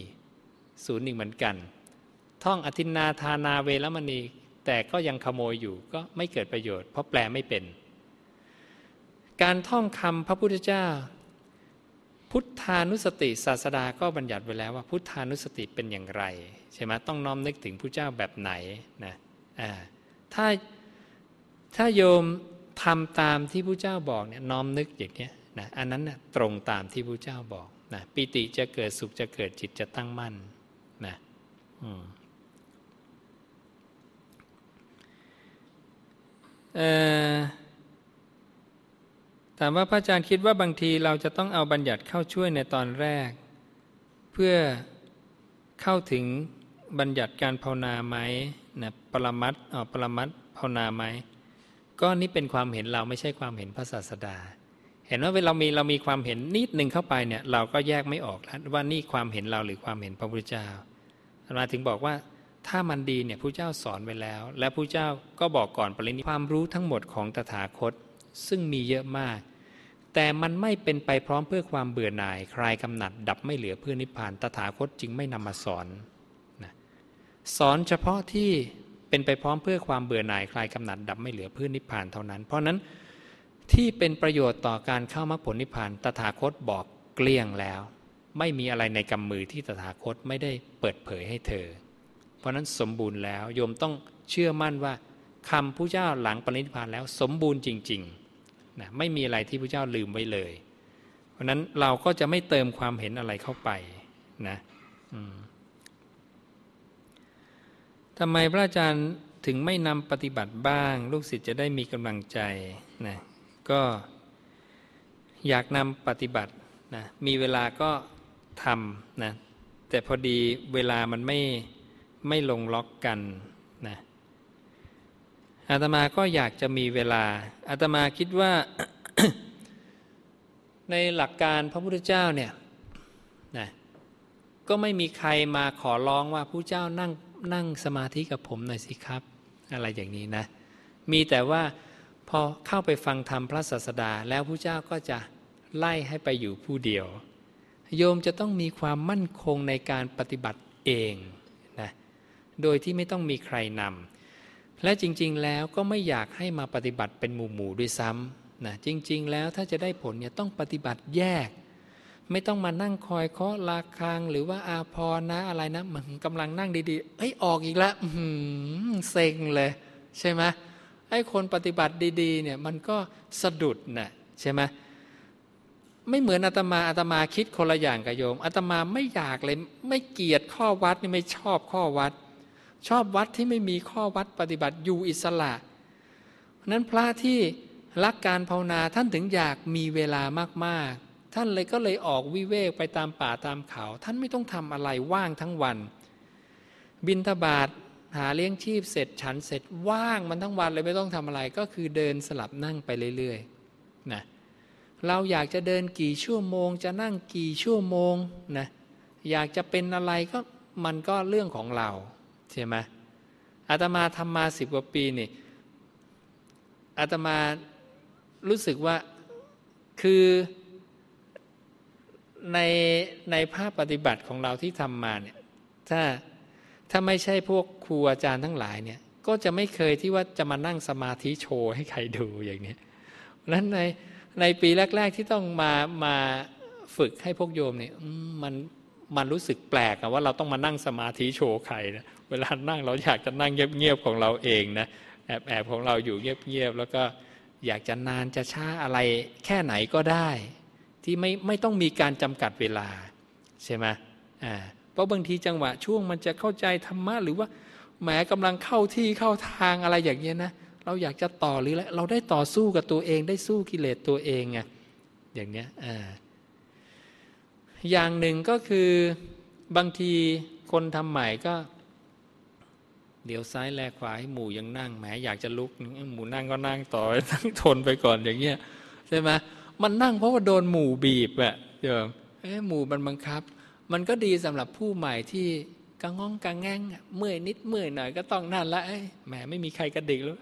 ศูนย์หนึ่งเหมือนกัน ท่องอธินาทานาเวรมณี แต่ก็ยังขโมยอยู่ก็ไม่เกิดประโยชน์ เพราะแปลไม่เป็น การท่องคำพระพุทธเจ้า พุทธานุสติศาสดาก็บัญญัติไว้แล้วว่าพุทธานุสติเป็นอย่างไรใช่ไหมต้องน้อมนึกถึงพระเจ้าแบบไหนนะถ้า ถ้าโยมทำตามที่พระเจ้าบอกเนี่ยน้อมนึกอย่างนี้นะอันนั้นนะตรงตามที่พระเจ้าบอกนะปิติจะเกิดสุขจะเกิดจิตจะตั้งมั่นนะอืมเอ่อถามว่าพระอาจารย์คิดว่าบางทีเราจะต้องเอาบัญญัติเข้าช่วยในตอนแรก เพื่อเข้าถึงบัญญัติการภาวนาไหมนะปรมัตอ๋อปรมัตภาวนาไหม ก็นี่เป็นความเห็นเราไม่ใช่ความเห็นพระศาสดา เห็นว่าเวลามีเรามีความเห็นนิดหนึ่งเข้าไปเนี่ยเราก็แยกไม่ออกแล้วว่านี่ความเห็นเราหรือความเห็นพระพุทธเจ้ามาถึงบอกว่าถ้ามันดีเนี่ยผู้เจ้าสอนไว้แล้ว และผู้เจ้าก็บอกก่อนปรินิความรู้ทั้งหมดของตถาคต ซึ่งมีเยอะมาก แต่มันไม่เป็นไปพร้อมเพื่อความเบื่อหน่าย คลายกำหนัด ดับไม่เหลือเพื่อนิพพาน ตถาคตจึงไม่นำมาสอนนะสอนเฉพาะที่ เป็นไปพร้อมเพื่อความเบื่อหน่ายคลายกำหนัดดับไม่เหลือเพื่อนิพพานเท่านั้น เพราะนั้นที่เป็นประโยชน์ต่อการเข้ามรรคผลนิพพานตถาคตบอกเกลี้ยงแล้ว ไม่มีอะไรในกำมือที่ตถาคตไม่ได้เปิดเผยให้เธอ เพราะนั้นสมบูรณ์แล้วโยมต้องเชื่อมั่นว่าคำผู้เจ้าหลังปรินิพพานแล้วสมบูรณ์จริงๆนะไม่มีอะไรที่พระเจ้าลืมไว้เลย เพราะนั้นเราก็จะไม่เติมความเห็นอะไรเข้าไปนะ ทำไมพระอาจารย์ถึงไม่นำปฏิบัติบ้าง ลูกศิษย์จะได้มีกำลังใจนะก็อยากนำปฏิบัตินะมีเวลาก็ทำนะแต่พอดีเวลามันไม่ไม่ลงล็อกกันนะอาตมาก็อยากจะมีเวลาอาตมาคิดว่า ในหลักการพระพุทธเจ้าเนี่ยนะก็ไม่มีใครมาขอร้องว่าผู้เจ้านั่ง นั่งสมาธิกับผมหน่อยสิครับ อะไรอย่างนี้นะ มีแต่ว่าพอเข้าไปฟังธรรมพระศาสดาแล้วผู้เจ้าก็จะไล่ให้ไปอยู่ผู้เดียว โยมจะต้องมีความมั่นคงในการปฏิบัติเองนะโดยที่ไม่ต้องมีใครนำและจริง ๆ แล้วก็ไม่อยากให้มาปฏิบัติเป็นหมู่ๆด้วยซ้ำนะจริง ๆ แล้วถ้าจะได้ผลเนี่ยต้องปฏิบัติแยก ไม่ต้องมานั่งคอยเคาะราคังหรือว่าอาพรนะอะไรนะมันกำลังนั่งดีๆ เอ้ยออกอีกแล้วเซ็งเลย ใช่ไหมไอ้คนปฏิบัติดีๆเนี่ยมันก็สะดุดนะ่ะใช่ไหมไม่เหมือนอาตมาอาตมาคิดคนละอย่างกับโยมอาตมาไม่อยากเลย ไม่เกียดข้อวัดนี่ไม่ชอบข้อวัด ชอบวัดที่ไม่มีข้อวัดปฏิบัติอยู่อิสระนั้นพระที่รักการภาวนาท่านถึงอยากมีเวลามากๆ ท่านเลยก็เลยออกวิเวกไปตามป่าตามเขา ท่านไม่ต้องทำอะไรว่างทั้งวัน บินทบาทหาเลี้ยงชีพเสร็จฉันเสร็จว่างมันทั้งวันเลยไม่ต้องทำอะไรก็คือเดินสลับนั่งไปเรื่อยๆนะเราอยากจะเดินกี่ชั่วโมง จะนั่งกี่ชั่วโมงนะอยากจะเป็นอะไรก็มันก็เรื่องของเราใช่ไหมอาตมาทำมาสิบกว่าปีนี่อาตมารู้สึกว่าคือ ในในภาพปฏิบัติของเราที่ทำมาเนี่ยถ้าถ้าไม่ใช่พวกครูอาจารย์ทั้งหลายเนี่ย ก็จะไม่เคยที่ว่าจะมานั่งสมาธิโชว์ให้ใครดูอย่างนี้นั้นในในปีแรก ๆที่ต้องมามาฝึกให้พวกโยมเนี่ยมันมันรู้สึกแปลกว่าเราต้องมานั่งสมาธิโชว์ใครนะเวลานั่งเราอยากจะนั่งเงียบๆของเราเองนะแอบแอบของเราอยู่เงียบๆแล้วก็อยากจะนานจะช้าอะไรแค่ไหนก็ได้ ที่ไม่ไม่ต้องมีการจำกัดเวลาใช่ไหมอ่าเพราะบางทีจังหวะช่วงมันจะเข้าใจธรรมะหรือว่าแหมกำลังเข้าที่เข้าทางอะไรอย่างเงี้ยนะเราอยากจะต่อหรืออะไรเราได้ต่อสู้กับตัวเองได้สู้กิเลสตัวเองไงอย่างเนี้ยอ่าอย่างหนึ่งก็คือบางทีคนทำใหม่ก็เดี๋ยวซ้ายแลขวาให้หมู่ยังนั่งแหมอยากจะลุกหมู่นั่งก็นั่งต่อตั้งทนไปก่อนอย่างเงี้ยใช่ไหม มันนั่งเพราะว่าโดนหมู่บีบอะเดี๋ยวเอ้หมู่มันบังคับ มันก็ดีสำหรับผู้ใหม่ที่กังง้องกังแง่งเมื่อยนิดเมื่อยหน่อยก็ต้องนั่นละแหมไม่มีใครกระดิกแล้ว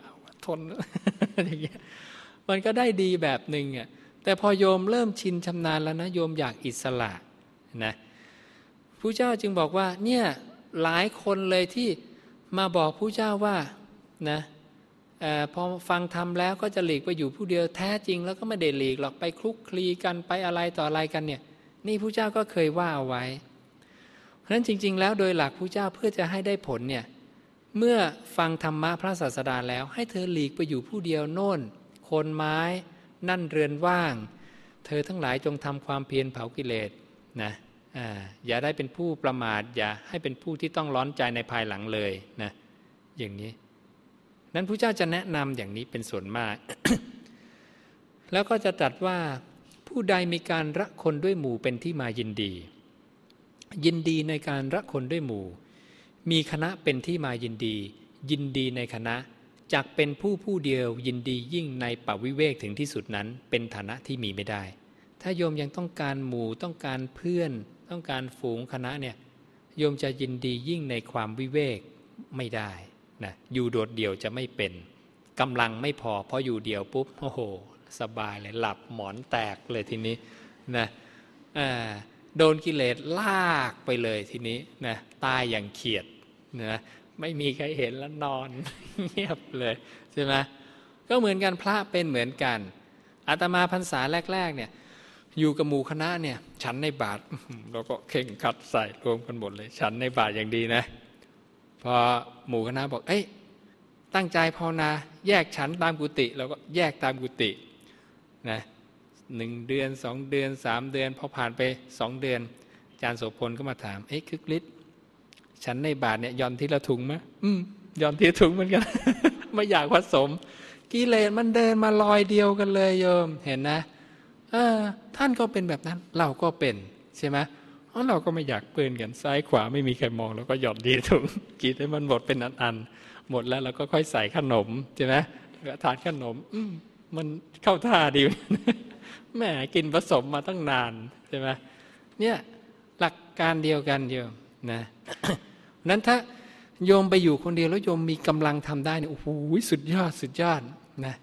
ทนอย่างเงี้ยมันก็ได้ดีแบบหนึ่งอะแต่พอโยมเริ่มชินชำนาญแล้วนะ โยมอยากอิสระนะผู้เจ้าจึงบอกว่าเนี่ยหลายคนเลยที่มาบอกผู้เจ้าว่านะ พอฟังทำแล้วก็จะหลีกไปอยู่ผู้เดียวแท้จริง แล้วก็ไม่ได้หลีกหรอกไปคลุกคลีกันไปอะไรต่ออะไรกันเนี่ย นี่ผู้เจ้าก็เคยว่าเอาไว้ เพราะฉะนั้นจริง ๆ แล้วโดยหลักผู้เจ้าเพื่อจะให้ได้ผลเนี่ยเมื่อฟังธรรมะพระศาสดาแล้ว ให้เธอหลีกไปอยู่ผู้เดียวโน่นโคนไม้นั่นเรือนว่าง เธอทั้งหลายจงทำความเพียรเผากิเลสนะอย่าได้เป็นผู้ประมาทอย่าให้เป็นผู้ที่ต้องร้อนใจในภายหลังเลยนะอย่างนี้ นั้นพระเจ้าจะแนะนำอย่างนี้เป็นส่วนมาก แล้วก็จะตรัสว่าผู้ใดมีการรักคนด้วยหมู่เป็นที่มายินดี ยินดีในการรักคนด้วยหมู่ มีคณะเป็นที่มายินดี ยินดีในคณะจักเป็นผู้ผู้เดียวยินดียิ่งในปวิเวกถึงที่สุดนั้น เป็นฐานะที่มีไม่ได้ ถ้าโยมยังต้องการหมู่ต้องการเพื่อน ต้องการฝูงคณะเนี่ยโยมจะยินดียิ่งในความวิเวกไม่ได้ นะอยู่โดดเดี่ยวจะไม่เป็นกำลังไม่พอเพราะอยู่เดียวปุ๊บโอ้โห สบายเลยหลับหมอนแตกเลยทีนี้นะโดนกิเลสลากไปเลยทีนี้นะตายอย่างเขียดนะไม่มีใครเห็นแล้วนอนเงียบเลยใช่ไหมก็เหมือนกันพระเป็นเหมือนกันอาตมาพรรษาแรก ๆ เนี่ย อยู่กับหมู่คณะเนี่ย ฉันในบาทเราก็เข่งคัดใส่รวมกันหมดเลย ฉันในบาทอย่างดีนะ พอหมู่คณะบอก เอ้ยตั้งใจภาวนา แยกฉันตามกุฏิเราก็แยกตามกุฏินะหนึ่งเดือนสองเดือนสามเดือนพอผ่านไปสองเดือนอาจารย์โสพลก็มาถามเอ้ยคึกฤทธิ์ฉันในบาทเนี่ยยอนทีละถุงไหมอืมยอนทีละถุงเหมือนกัน ไม่อยากผสม กิเลสมันเดินมาลอยเดียวกันเลยโยมเห็นนะเออท่านก็เป็นแบบนั้น เราก็เป็นใช่ไหมเราะเราก็ไม่อยากเปื้อนกันซ้ายขวาไม่มีใครมองเราก็หยอดดีถุงกินให้มันหมดเป็นอันๆหมดแล้วเราก็ค่อยใส่ขนมใช่ไหมทานขนมอืมันเข้าท่าดีแหมกินผสมมาตั้งนานใช่ไหมเนี่ยหลักการเดียวกันโยมนะนั้นถ้าโยมไปอยู่คนเดียวแล้วโยมมีกำลังทำได้เนี่ยโอ้โหสุดยอดสุดยอดนะ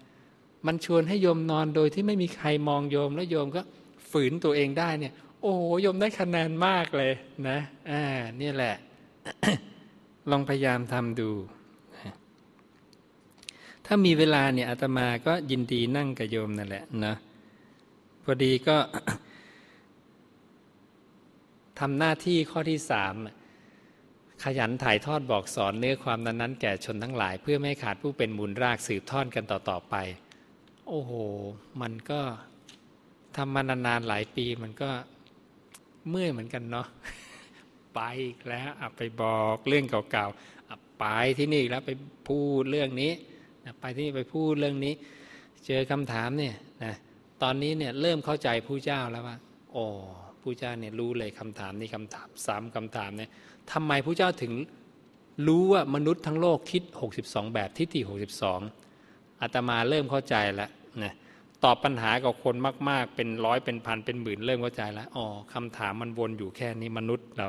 มันชวนให้โยมนอนโดยที่ไม่มีใครมองโยมแล้วโยมก็ฝืนตัวเองได้เนี่ย อ้โยมได้คะแนนมากเลยนะอ่านี่แหละ ลองพยายามทำดู ถ้ามีเวลาเนี่ยอาตมาก็ยินดีนั่งกับโยมนั่นแหละนะพอดีก็ทำหน้าที่ข้อที่สามขยันถ่ายทอดบอกสอนเนื้อความนั้นๆแก่ชนทั้งหลาย เพื่อไม่ขาดผู้เป็นมูลรากสืบทอดกันต่อๆไป โอ้โห มันก็ทำมานานๆหลายปีมันก็ เมื่อยเหมือนกันเนาะไปอีกแล้วไปบอกเรื่องเก่าๆไปที่นี่แล้วไปพูดเรื่องนี้ไปที่นี่ไปพูดเรื่องนี้ เจอคำถามเนี่ยนะตอนนี้เนี่ยเริ่มเข้าใจผู้เจ้าแล้วว่าโอ้ผู้เจ้าเนี่ยรู้เลยคำถามนี้คำถามซ้ำคำถามเนี่ยทำไมผู้เจ้าถึงรู้ว่ามนุษย์ทั้งโลกคิด 62 แบบทิฏฐิ62อาตมาเริ่มเข้าใจแล้วนะ ตอบปัญหากับคนมาก ๆ เป็นร้อยเป็นพันเป็นหมื่นเริ่มเข้าใจแล้วอ๋อคำถามมันวนอยู่แค่นี้มนุษย์เรา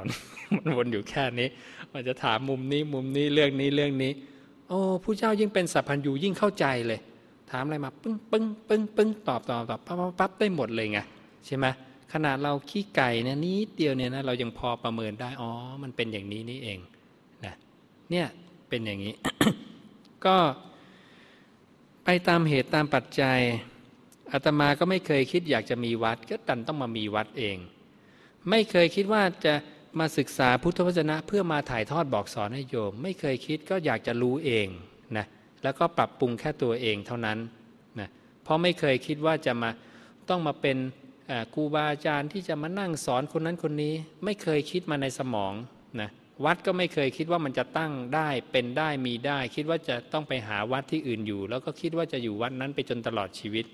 มันวนอยู่แค่นี้ มันจะถามมุมนี้มุมนี้เรื่องนี้เรื่องนี้โอ้ผู้เจ้ายิ่งเป็นสัพพัญญูยิ่งเข้าใจเลย ถามอะไรมาปึ้งปึ้งปึ้งปึ้งตอบตอบตอบปั๊บปั๊บได้หมดเลยไงใช่ไหมขนาดเราขี้ไก่เนี่ยนิดเดียวเนี่ยนะเรายังพอประเมินได้อ๋อมันเป็นอย่างนี้นี่เองนะเนี่ยเป็นอย่างนี้ ก็ไปตามเหตุตามปัจจัย อาตมาก็ไม่เคยคิดอยากจะมีวัด ก็ดันต้องมามีวัดเอง ไม่เคยคิดว่าจะมาศึกษาพุทธวจนะ เพื่อมาถ่ายทอดบอกสอนให้โยม ไม่เคยคิดก็อยากจะรู้เองนะแล้วก็ปรับปรุงแค่ตัวเองเท่านั้นนะเพราะไม่เคยคิดว่าจะมาต้องมาเป็นครูบาอาจารย์ที่จะมานั่งสอนคนนั้นคนนี้ ไม่เคยคิดมาในสมองนะวัดก็ไม่เคยคิดว่ามันจะตั้งได้เป็นได้มีได้ คิดว่าจะต้องไปหาวัดที่อื่นอยู่ แล้วก็คิดว่าจะอยู่วัดนั้นไปจนตลอดชีวิต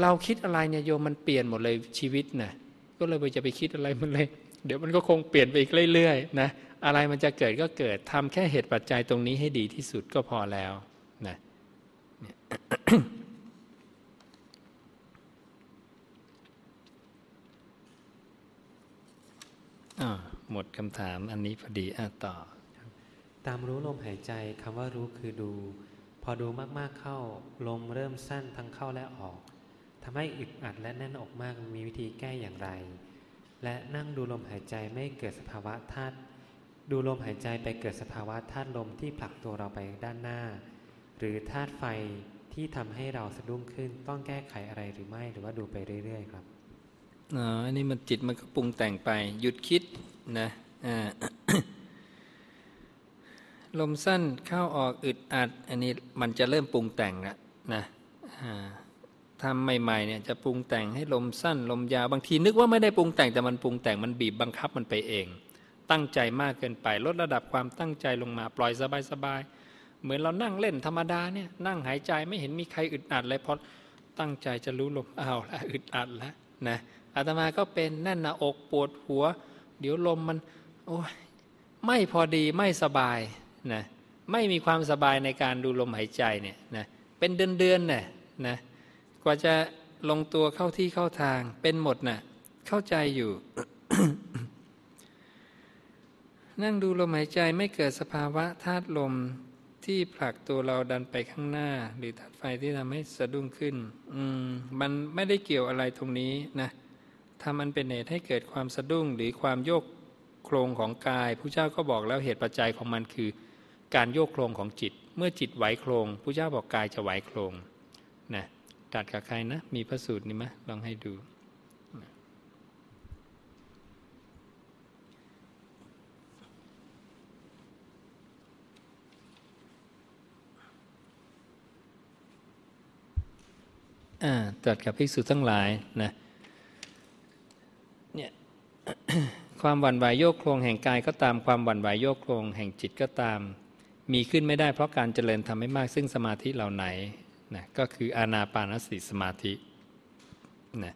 เราคิดอะไรเนี่ยโยมมันเปลี่ยนหมดเลยชีวิตนะก็เลยไปจะไปคิดอะไรมันเลย เดี๋ยวมันก็คงเปลี่ยนไปอีกเรื่อยๆนะอะไรมันจะเกิดก็เกิดทำแค่เหตุปัจจัยตรงนี้ให้ดีที่สุดก็พอแล้วนะหมดคำถามอันนี้พอดีอะต่อ ตามรู้ลมหายใจคำว่ารู้คือดู พอดูมากๆเข้า ลมเริ่มสั้นทั้งเข้าและออก ทำให้อึดอัดและแน่นอกมากมีวิธีแก้อย่างไร และนั่งดูลมหายใจไม่เกิดสภาวะธาตุดูลมหายใจไปเกิดสภาวะธาตุลมที่ผลักตัวเราไปด้านหน้า หรือธาตุไฟที่ทำให้เราสะดุ้งขึ้นต้องแก้ไขอะไรหรือไม่หรือว่าดูไปเรื่อย ๆ ครับอ๋ออันนี้มันจิตมันก็ปรุงแต่งไป หยุดคิดนะอ่าลมสั้นเข้าออกอึดอัด อันนี้มันจะเริ่มปรุงแต่งแล้วนะอ่า ทำใหม่ๆเนี่ยจะปรุงแต่งให้ลมสั้นลมยาวบางทีนึกว่าไม่ได้ปรุงแต่งแต่มันปรุงแต่งมันบีบบังคับมันไปเอง ตั้งใจมากเกินไป ลดระดับความตั้งใจลงมาปล่อยสบายๆเหมือนเรานั่งเล่นธรรมดาเนี่ยนั่งหายใจไม่เห็นมีใครอึดอัดเลยพอตั้งใจจะรู้ลมอ้าวแล้วอึดอัดแล้วนะอาตมาก็เป็นแน่นหน้าอกปวดหัว เดี๋ยวลมมันโอ้ยไม่พอดีไม่สบายนะไม่มีความสบายในการดูลมหายใจเนี่ยนะเป็นเดือนๆเนี่ยนะ กว่าจะลงตัวเข้าที่เข้าทางเป็นหมดนะ่ะ เข้าใจอยู่ นั่งดูลมหายใจไม่เกิดสภาวะธาตุลมที่ผลักตัวเราดันไปข้างหน้า หรือธาตุไฟที่ทำให้สะดุ้งขึ้น อืม มันไม่ได้เกี่ยวอะไรตรงนี้นะทำมันเป็นเหตุให้เกิดความสะดุ้งหรือความโยกโครงของกายผู้เจ้าก็บอกแล้วเหตุปัจจัยของมันคือ การโยกโครงของจิต เมื่อจิตไหวโครงผู้เจ้าบอกกายจะไหวโครงนะ ตัดกับใครนะ มีพระสูตรนี้ไหมลองให้ดู ตัดกับภิกษุทั้งหลายนะเนี่ยความหวั่นไหวโยกโครงแห่งกายก็ตามความหวั่นไหวโยกโครงแห่งจิตก็ตาม มีขึ้นไม่ได้เพราะการเจริญทำให้มากซึ่งสมาธิเหล่าไหน นะก็คืออานาปานสติสมาธินะ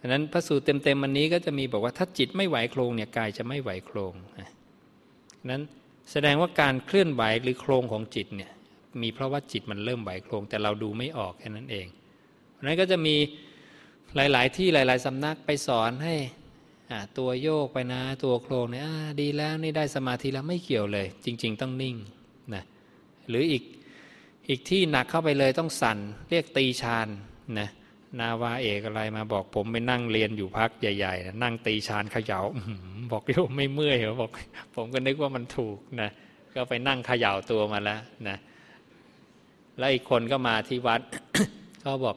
ดังนั้นพระสูตรเต็มๆวันนี้ก็จะมีบอกว่าถ้าจิตไม่ไหวโครงเนี่ยกายจะไม่ไหวโครงนะนั้นแสดงว่าการเคลื่อนไหวหรือโครงของจิตเนี่ยมีเพราะว่าจิตมันเริ่มไหวโครงแต่เราดูไม่ออกแค่นั้นเองเพราะนั้นก็จะมีหลาย ๆ ที่หลาย ๆ สำนักไปสอนให้ตัวโยกไปนะ ตัวโครงเนี่ยดีแล้วนี่ได้สมาธิแล้วไม่เกี่ยวเลย จริง ๆ ต้องนิ่ง หรืออีกอีกที่หนักเข้าไปเลยต้องสั่นเรียกตีชานนะนาวาเอกอะไรมาบอกผมไปนั่งเรียนอยู่พักใหญ่ๆนะนั่งตีชานเขย่าบอกโยมไม่เมื่อยเหรอบอก ผมก็นึกว่ามันถูกนะก็ไปนั่งเขย่าตัวมาแล้วนะแล้วอีกคนก็มาที่วัดก็บอก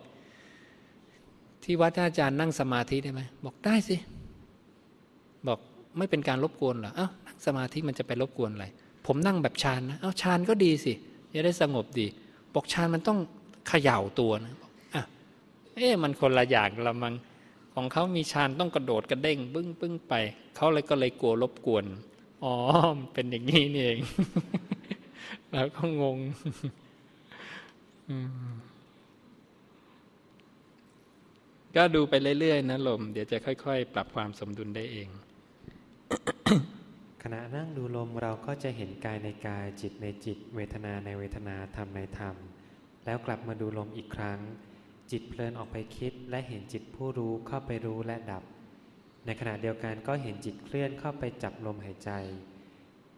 ที่วัดอาจารย์นั่งสมาธิได้ไหมบอกได้สิ บอกไม่เป็นการรบกวนเหรออ้าวนั่งสมาธิมันจะไปรบกวนอะไร ผมนั่งแบบฌานนะเอาฌานก็ดีสิจะได้สงบดี บอกฌานมันต้องเขย่าตัวนะอะเอ๊ะมันคนละอย่างละมังของเขามีฌานต้องกระโดดกระเด้งบึ้งปึ้งไปเขาเลยก็เลยกลัวรบกวนอ๋อเป็นอย่างนี้นี่เองแล้วก็งงก็ดูไปเรื่อยๆนะลม เดี๋ยวจะค่อย ๆ ปรับความสมดุลได้เอง ณะนั่งดูลมเราก็จะเห็นกายในกายจิตในจิต เวทนาในเวทนาธรรมในธรรม แล้วกลับมาดูลมอีกครั้ง จิตเพลินออกไปคิด และเห็นจิตผู้รู้เข้าไปรู้และดับ ในขณะเดียวกันก็เห็นจิตเคลื่อนเข้าไปจับลมหายใจ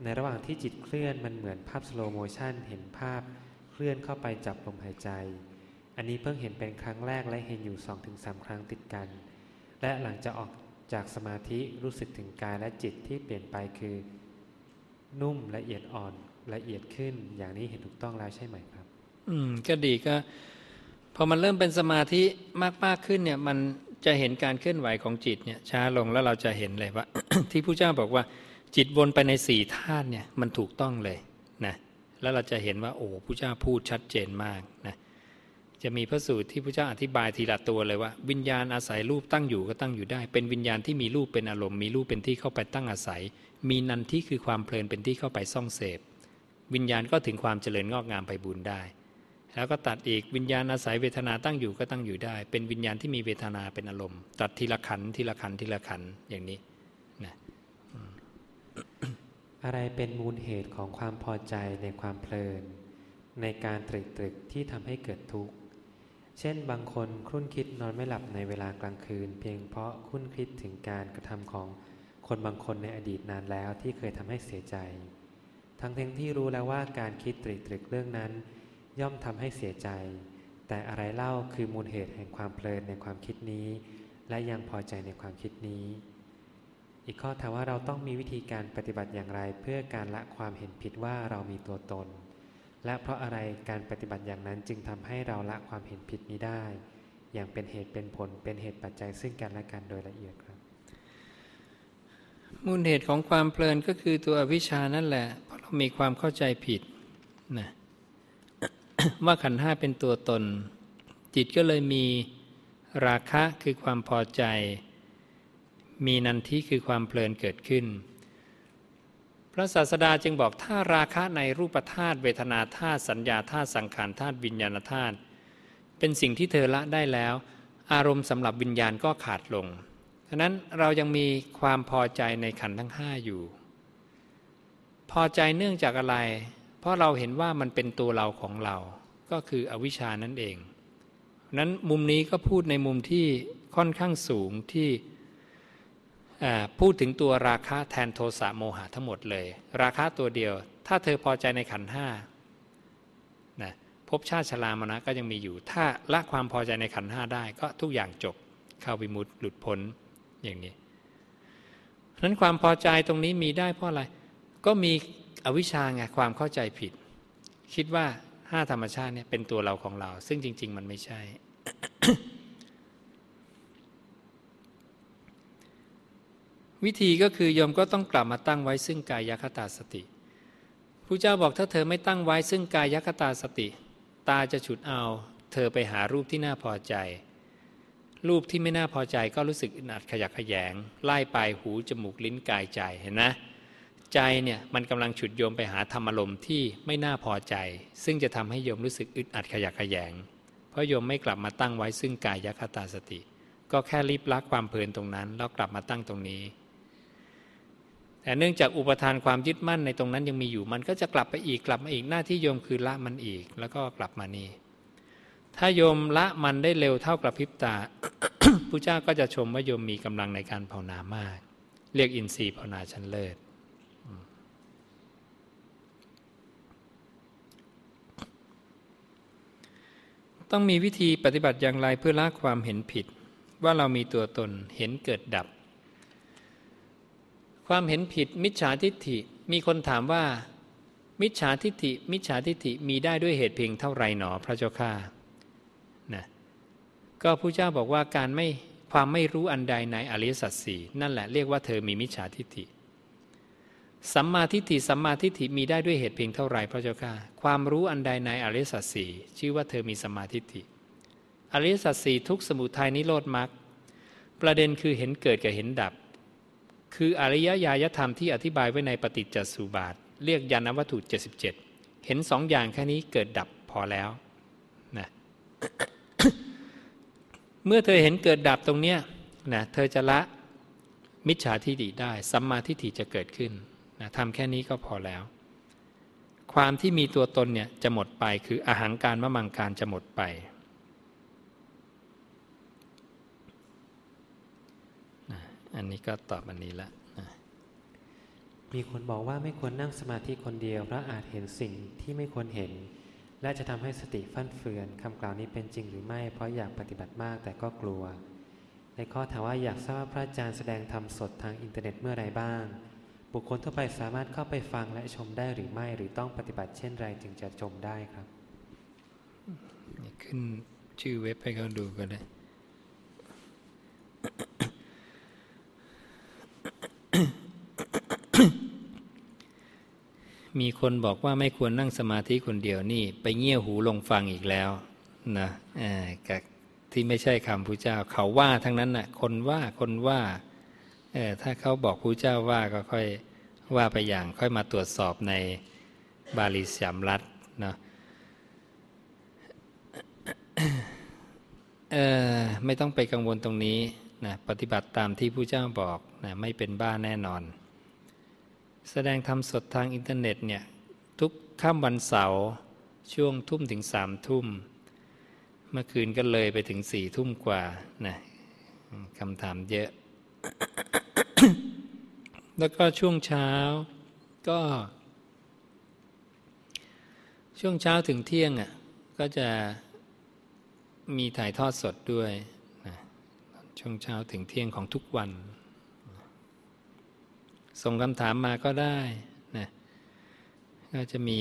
ในระหว่างที่จิตเคลื่อนมันเหมือนภาพ slow motion เห็นภาพเคลื่อนเข้าไปจับลมหายใจ อันนี้เพิ่งเห็นเป็นครั้งแรกและเห็นอยู่2 ครั้งติดกัน และหลังจากออก จากสมาธิรู้สึกถึงกายและจิตที่เปลี่ยนไปคือ นุ่มละเอียดอ่อนละเอียดขึ้น อย่างนี้เห็นถูกต้องแล้วใช่ไหมครับ อืม ก็ดีก็พอมันเริ่มเป็นสมาธิมากๆขึ้นเนี่ย มันจะเห็นการเคลื่อนไหวของจิตเนี่ยช้าลงแล้วเราจะเห็นเลยว่า ที่ผู้เจ้าบอกว่า จิตวนไปในสี่ธาตุเนี่ยมันถูกต้องเลยนะแล้วเราจะเห็นว่าโอ้ผู้เจ้าพูดชัดเจนมากนะ จะมีพระสูตรที่พระเจ้าอธิบายทีละตัวเลยว่า วิญญาณอาศัยรูปตั้งอยู่ก็ตั้งอยู่ได้ เป็นวิญญาณที่มีรูปเป็นอารมณ์มีรูปเป็นที่เข้าไปตั้งอาศัย มีนันที่คือความเพลินเป็นที่เข้าไปซ่องเสพ วิญญาณก็ถึงความเจริญงอกงามไปบุญได้ แล้วก็ตัดอีกวิญญาณอาศัยเวทนาตั้งอยู่ก็ตั้งอยู่ได้ เป็นวิญญาณที่มีเวทนาเป็นอารมณ์ ตัดทีละขันทีละขันทีละขันอย่างนี้นะอะไรเป็นมูลเหตุของความพอใจในความเพลิน ในการตรึกตรึกที่ทำให้เกิดทุกข์ เช่นบางคนครุ่นคิดนอนไม่หลับในเวลากลางคืน เพียงเพราะคุ้นคิดถึงการกระทำของคนบางคนในอดีตนานแล้วที่เคยทำให้เสียใจ ทั้งทั้งที่รู้แล้วว่าการคิดตรีตรึกเรื่องนั้น ย่อมทำให้เสียใจ แต่อะไรเล่าคือมูลเหตุแห่งความเพลินในความคิดนี้ และยังพอใจในความคิดนี้ อีกข้อถามว่าเราต้องมีวิธีการปฏิบัติอย่างไร เพื่อการละความเห็นผิดว่าเรามีตัวตน และเพราะอะไรการปฏิบัติอย่างนั้นจึงทำให้เราละความเห็นผิดนี้ได้ อย่างเป็นเหตุเป็นผลเป็นเหตุปัจจัยซึ่งกันและกันโดยละเอียดครับ มูลเหตุของความเพลินก็คือตัวอวิชานั่นแหละ เพราะเรามีความเข้าใจผิดนะว่าขันห้าเป็นตัวตน จิตก็เลยมีราคะคือความพอใจ มีนันทิคือความเพลินเกิดขึ้น พระศาสดาจึงบอกถ้าราคะในรูปธาตุเวทนาธาตุสัญญาธาตุสังขารธาตุวิญญาณธาตุเป็นสิ่งที่เธอละได้แล้ว อารมณ์สำหรับวิญญาณก็ขาดลงฉะนั้นเรายังมีความพอใจในขันทั้งห้าอยู่ พอใจเนื่องจากอะไร เพราะเราเห็นว่ามันเป็นตัวเราของเรา ก็คืออวิชานั่นเองนั้นมุมนี้ก็พูดในมุมที่ค่อนข้างสูงที่ พูดถึงตัวราคะแทนโทสะโมหะทั้งหมดเลย ราคะตัวเดียว ถ้าเธอพอใจในขันห้านะภพชาติชรามนะก็ยังมีอยู่ ถ้าละความพอใจในขันห้าได้ก็ทุกอย่างจบเข้าวิมุตติหลุดพ้นอย่างนี้นั้นความพอใจตรงนี้มีได้เพราะอะไร ก็มีอวิชชาไงความเข้าใจผิด คิดว่าห้าธรรมชาติเนี่ยเป็นตัวเราของเรา ซึ่งจริง ๆ มันไม่ใช่ วิธีก็คือโยมก็ต้องกลับมาตั้งไว้ซึ่งกายคตาสติผู้เจ้าบอกถ้าเธอไม่ตั้งไว้ซึ่งกายคตาสติ ตาจะฉุดเอา เธอไปหารูปที่น่าพอใจ รูปที่ไม่น่าพอใจก็รู้สึกอึดอัดขยักขยง ไล่ไปหูจมูกลิ้นกายใจเห็นนะใจเนี่ยมันกำลังฉุดโยมไปหาธรรมอารมณ์ที่ไม่น่าพอใจ ซึ่งจะทำให้โยมรู้สึกอึดอัดขยักขยง เพราะโยมไม่กลับมาตั้งไว้ซึ่งกายคตาสติ ก็แค่รีบลักความเพลินตรงนั้น แล้วกลับมาตั้งตรงนี้ แต่เนื่องจากอุปทานความยึดมั่นในตรงนั้นยังมีอยู่ มันก็จะกลับไปอีกกลับมาอีกหน้าที่โยมคือละมันอีก แล้วก็กลับมานี่ถ้าโยมละมันได้เร็วเท่ากระพริบตาพระเจ้าก็จะชมว่าโยมมีกำลังในการภาวนามาก เรียกอินทรีย์ภาวนาชั้นเลิศต้องมีวิธีปฏิบัติอย่างไรเพื่อละความเห็นผิด ว่าเรามีตัวตนเห็นเกิดดับ ความเห็นผิดมิจฉาทิฏฐิมีคนถามว่า มิจฉาทิฏฐิ มิจฉาทิฏฐิมีได้ด้วยเหตุเพียงเท่าไรหนอพระเจ้าข้านะก็พระเจ้าบอกว่าการไม่ความไม่รู้อันใดในอริยสัจสี่นั่นแหละเรียกว่าเธอมีมิจฉาทิฏฐิสัมมาทิฏฐิสัมมาทิฏฐิมีได้ด้วยเหตุเพียงเท่าไรพระเจ้าค่ะความรู้อันใดในอริยสัจสี่ชื่อว่าเธอมีสัมมาทิฏฐิอริยสัจสี่ทุกสมุทัยนิโรธมรรคประเด็นคือเห็นเกิดกับเห็นดับ คืออริยญาณธรรมที่อธิบายไว้ในปฏิจจสุบาท เรียกยานวัตถุ 77 เห็นสองอย่างแค่นี้เกิดดับพอแล้วนะเมื่อเธอเห็นเกิดดับตรงเนี้ยนะเธอจะละมิจฉาทิฏฐิได้สัมมาทิฏฐิจะเกิดขึ้นนะทำแค่นี้ก็พอแล้ว ความที่มีตัวตนเนี่ยจะหมดไปคืออาหางการมะมังการจะหมดไปนะ อันนี้ก็ตอบอันนี้ละนะมีคนบอกว่าไม่ควรนั่งสมาธิคนเดียว เพราะอาจเห็นสิ่งที่ไม่ควรเห็น และจะทำให้สติฟั่นเฟือนคำกล่าวนี้เป็นจริงหรือไม่ เพราะอยากปฏิบัติมากแต่ก็กลัว ในข้อถามว่าอยากทราบว่าพระอาจารย์แสดงธรรมสดทางอินเทอร์เน็ตเมื่อไรบ้าง บุคคลทั่วไปสามารถเข้าไปฟังและชมได้หรือไม่ หรือต้องปฏิบัติเช่นไรจึงจะชมได้ครับขึ้นชื่อเว็บให้เขาดูก็ได้ มีคนบอกว่าไม่ควรนั่งสมาธิคนเดียวนี่ ไปเงี่ยหูลงฟังอีกแล้วนะกับที่ไม่ใช่คำพระเจ้า เขาว่าทั้งนั้นนะ่ะ คนว่าคนว่าถ้าเขาบอกพระเจ้าว่าก็ค่อยว่าไปอย่าง ค่อยมาตรวจสอบในบาลีสยามรัฐเนาะไม่ต้องไปกังวลตรงนี้ นะปฏิบัติตามที่ผู้เจ้าบอกนะไม่เป็นบ้าแน่นอน แสดงธรรมสดทางอินเทอร์เน็ตเนี่ยทุกค่ำวันเสาร์ช่วงทุ่มถึงสามทุ่ม เมื่อคืนก็เลยไปถึงสี่ทุ่มกว่านะคำถามเยอะ แล้วก็ช่วงเช้าก็ ช่วงเช้าถึงเที่ยงอะก็จะมีถ่ายทอดสดด้วย ช่วงเช้าถึงเที่ยงของทุกวัน ส่งคำถามมาก็ได้นะก็จะมี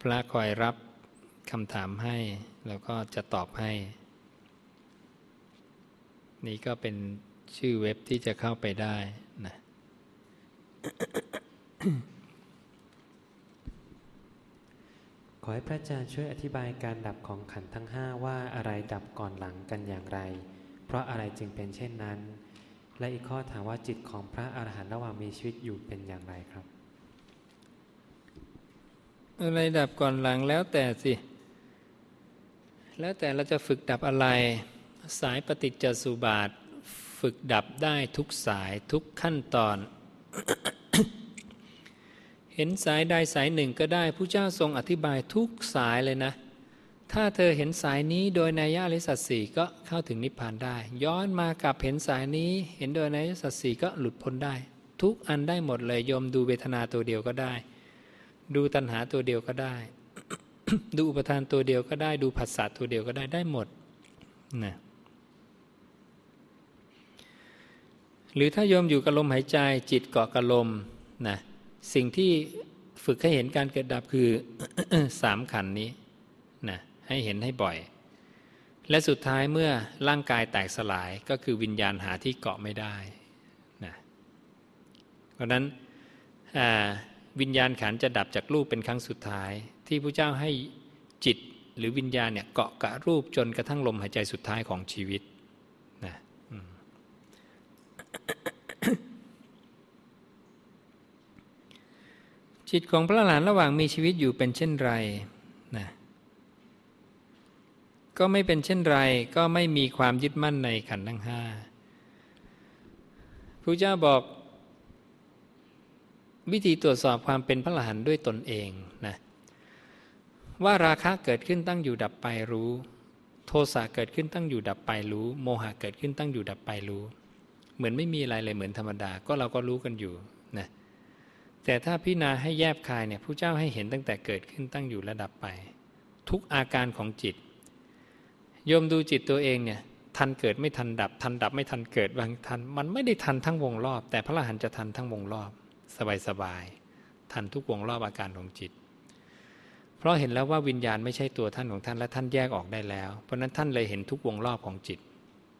พระคอยรับคำถามให้ แล้วก็จะตอบให้ นี่ก็เป็นชื่อเว็บที่จะเข้าไปได้นะขอให้พระอาจารย์ช่วยอธิบายการดับของขันทั้งห้าว่าอะไรดับก่อนหลังกันอย่างไร เพราะอะไรจึงเป็นเช่นนั้น และอีกข้อถามว่าจิตของพระอาหารหันต์ระหว่างมีชีวิตอยู่เป็นอย่างไรครับ อะไรดับก่อนหลังแล้วแต่สิ แล้วแต่เราจะฝึกดับอะไร สายปฏิจจสุบาท ฝึกดับได้ทุกสายทุกขั้นตอนเห็นสายใดสายหนึ่งก็ได้ผู้เจ้าทรงอธิบายทุกสายเลยนะ ถ้าเธอเห็นสายนี้โดยนัยยะอริสัตสีก็เข้าถึงนิพพานได้ ย้อนมากับเห็นสายนี้ เห็นโดยนัยยะสัตสีก็หลุดพ้นได้ ทุกอันได้หมดเลยยมดูเวทนาตัวเดียวก็ได้ ดูตัณหาตัวเดียวก็ได้ ดูอุปทานตัวเดียวก็ได้ ดูผัสสะตัวเดียวก็ได้ได้หมดนะหรือถ้าโยมอยู่กับลมหายใจจิตเกาะกับลมนะสิ่งที่ฝึกให้เห็นการเกิดดับคือสามขันนี้ ให้เห็นให้บ่อย และสุดท้ายเมื่อร่างกายแตกสลายก็คือวิญญาณหาที่เกาะไม่ได้นะเพราะนั้นวิญญาณขันจะดับจากรูปเป็นครั้งสุดท้าย ที่พระเจ้าให้จิตหรือวิญญาณเนี่ยเกาะกับรูปจนกระทั่งลมหายใจสุดท้ายของชีวิตนะจิตของพระหลานระหว่างมีชีวิตอยู่เป็นเช่นไรนะ ก็ไม่เป็นเช่นไรก็ไม่มีความยึดมั่นในขันธ์ทั้งห้าพระเจ้าบอก วิธีตรวจสอบความเป็นพระอรหลานด้วยตนเองนะว่าราคะเกิดขึ้นตั้งอยู่ดับไปรู้ โทสะเกิดขึ้นตั้งอยู่ดับไปรู้ โมหะเกิดขึ้นตั้งอยู่ดับไปรู้ เหมือนไม่มีอะไรเลยเหมือนธรรมดาก็เราก็รู้กันอยู่นะแต่ถ้าพิจารณาให้แยบคายเนี่ยผู้เจ้าให้เห็นตั้งแต่เกิดขึ้นตั้งอยู่และดับไป ทุกอาการของจิต โยมดูจิตตัวเองเนี่ยทันเกิดไม่ทันดับ ทันดับไม่ทันเกิดบางทันมันไม่ได้ทันทั้งวงรอบ แต่พระอรหันต์จะทันทั้งวงรอบ สบายสบายทันทุกวงรอบอาการของจิต เพราะเห็นแล้วว่าวิญญาณไม่ใช่ตัวท่านของท่านและท่านแยกออกได้แล้ว เพราะนั้นท่านเลยเห็นทุกวงรอบของจิต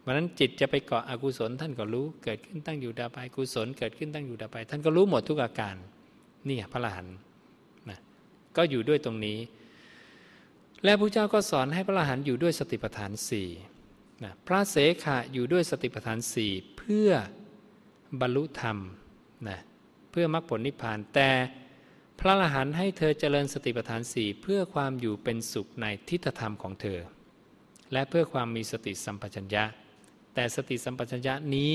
เพราะนั้นจิตจะไปเกาะอกุศลท่านก็รู้ เกิดขึ้นตั้งอยู่ดับไปกุศลเกิดขึ้นตั้งอยู่ดับไปท่านก็รู้หมดทุกอาการนี่พระอรหันต์นะก็อยู่ด้วยตรงนี้ และพระเจ้าก็สอนให้พระอรหันต์อยู่ด้วยสติปัฏฐานสี่นะพระเสขะอยู่ด้วยสติปัฏฐานสี่เพื่อบรรลุธรรมนะเพื่อมรรคผลนิพพาน แต่พระอรหันต์ให้เธอเจริญสติปัฏฐานสี่เพื่อความอยู่เป็นสุขในทิฏฐธรรมของเธอ และเพื่อความมีสติสัมปชัญญะ แต่สติสัมปชัญญะนี้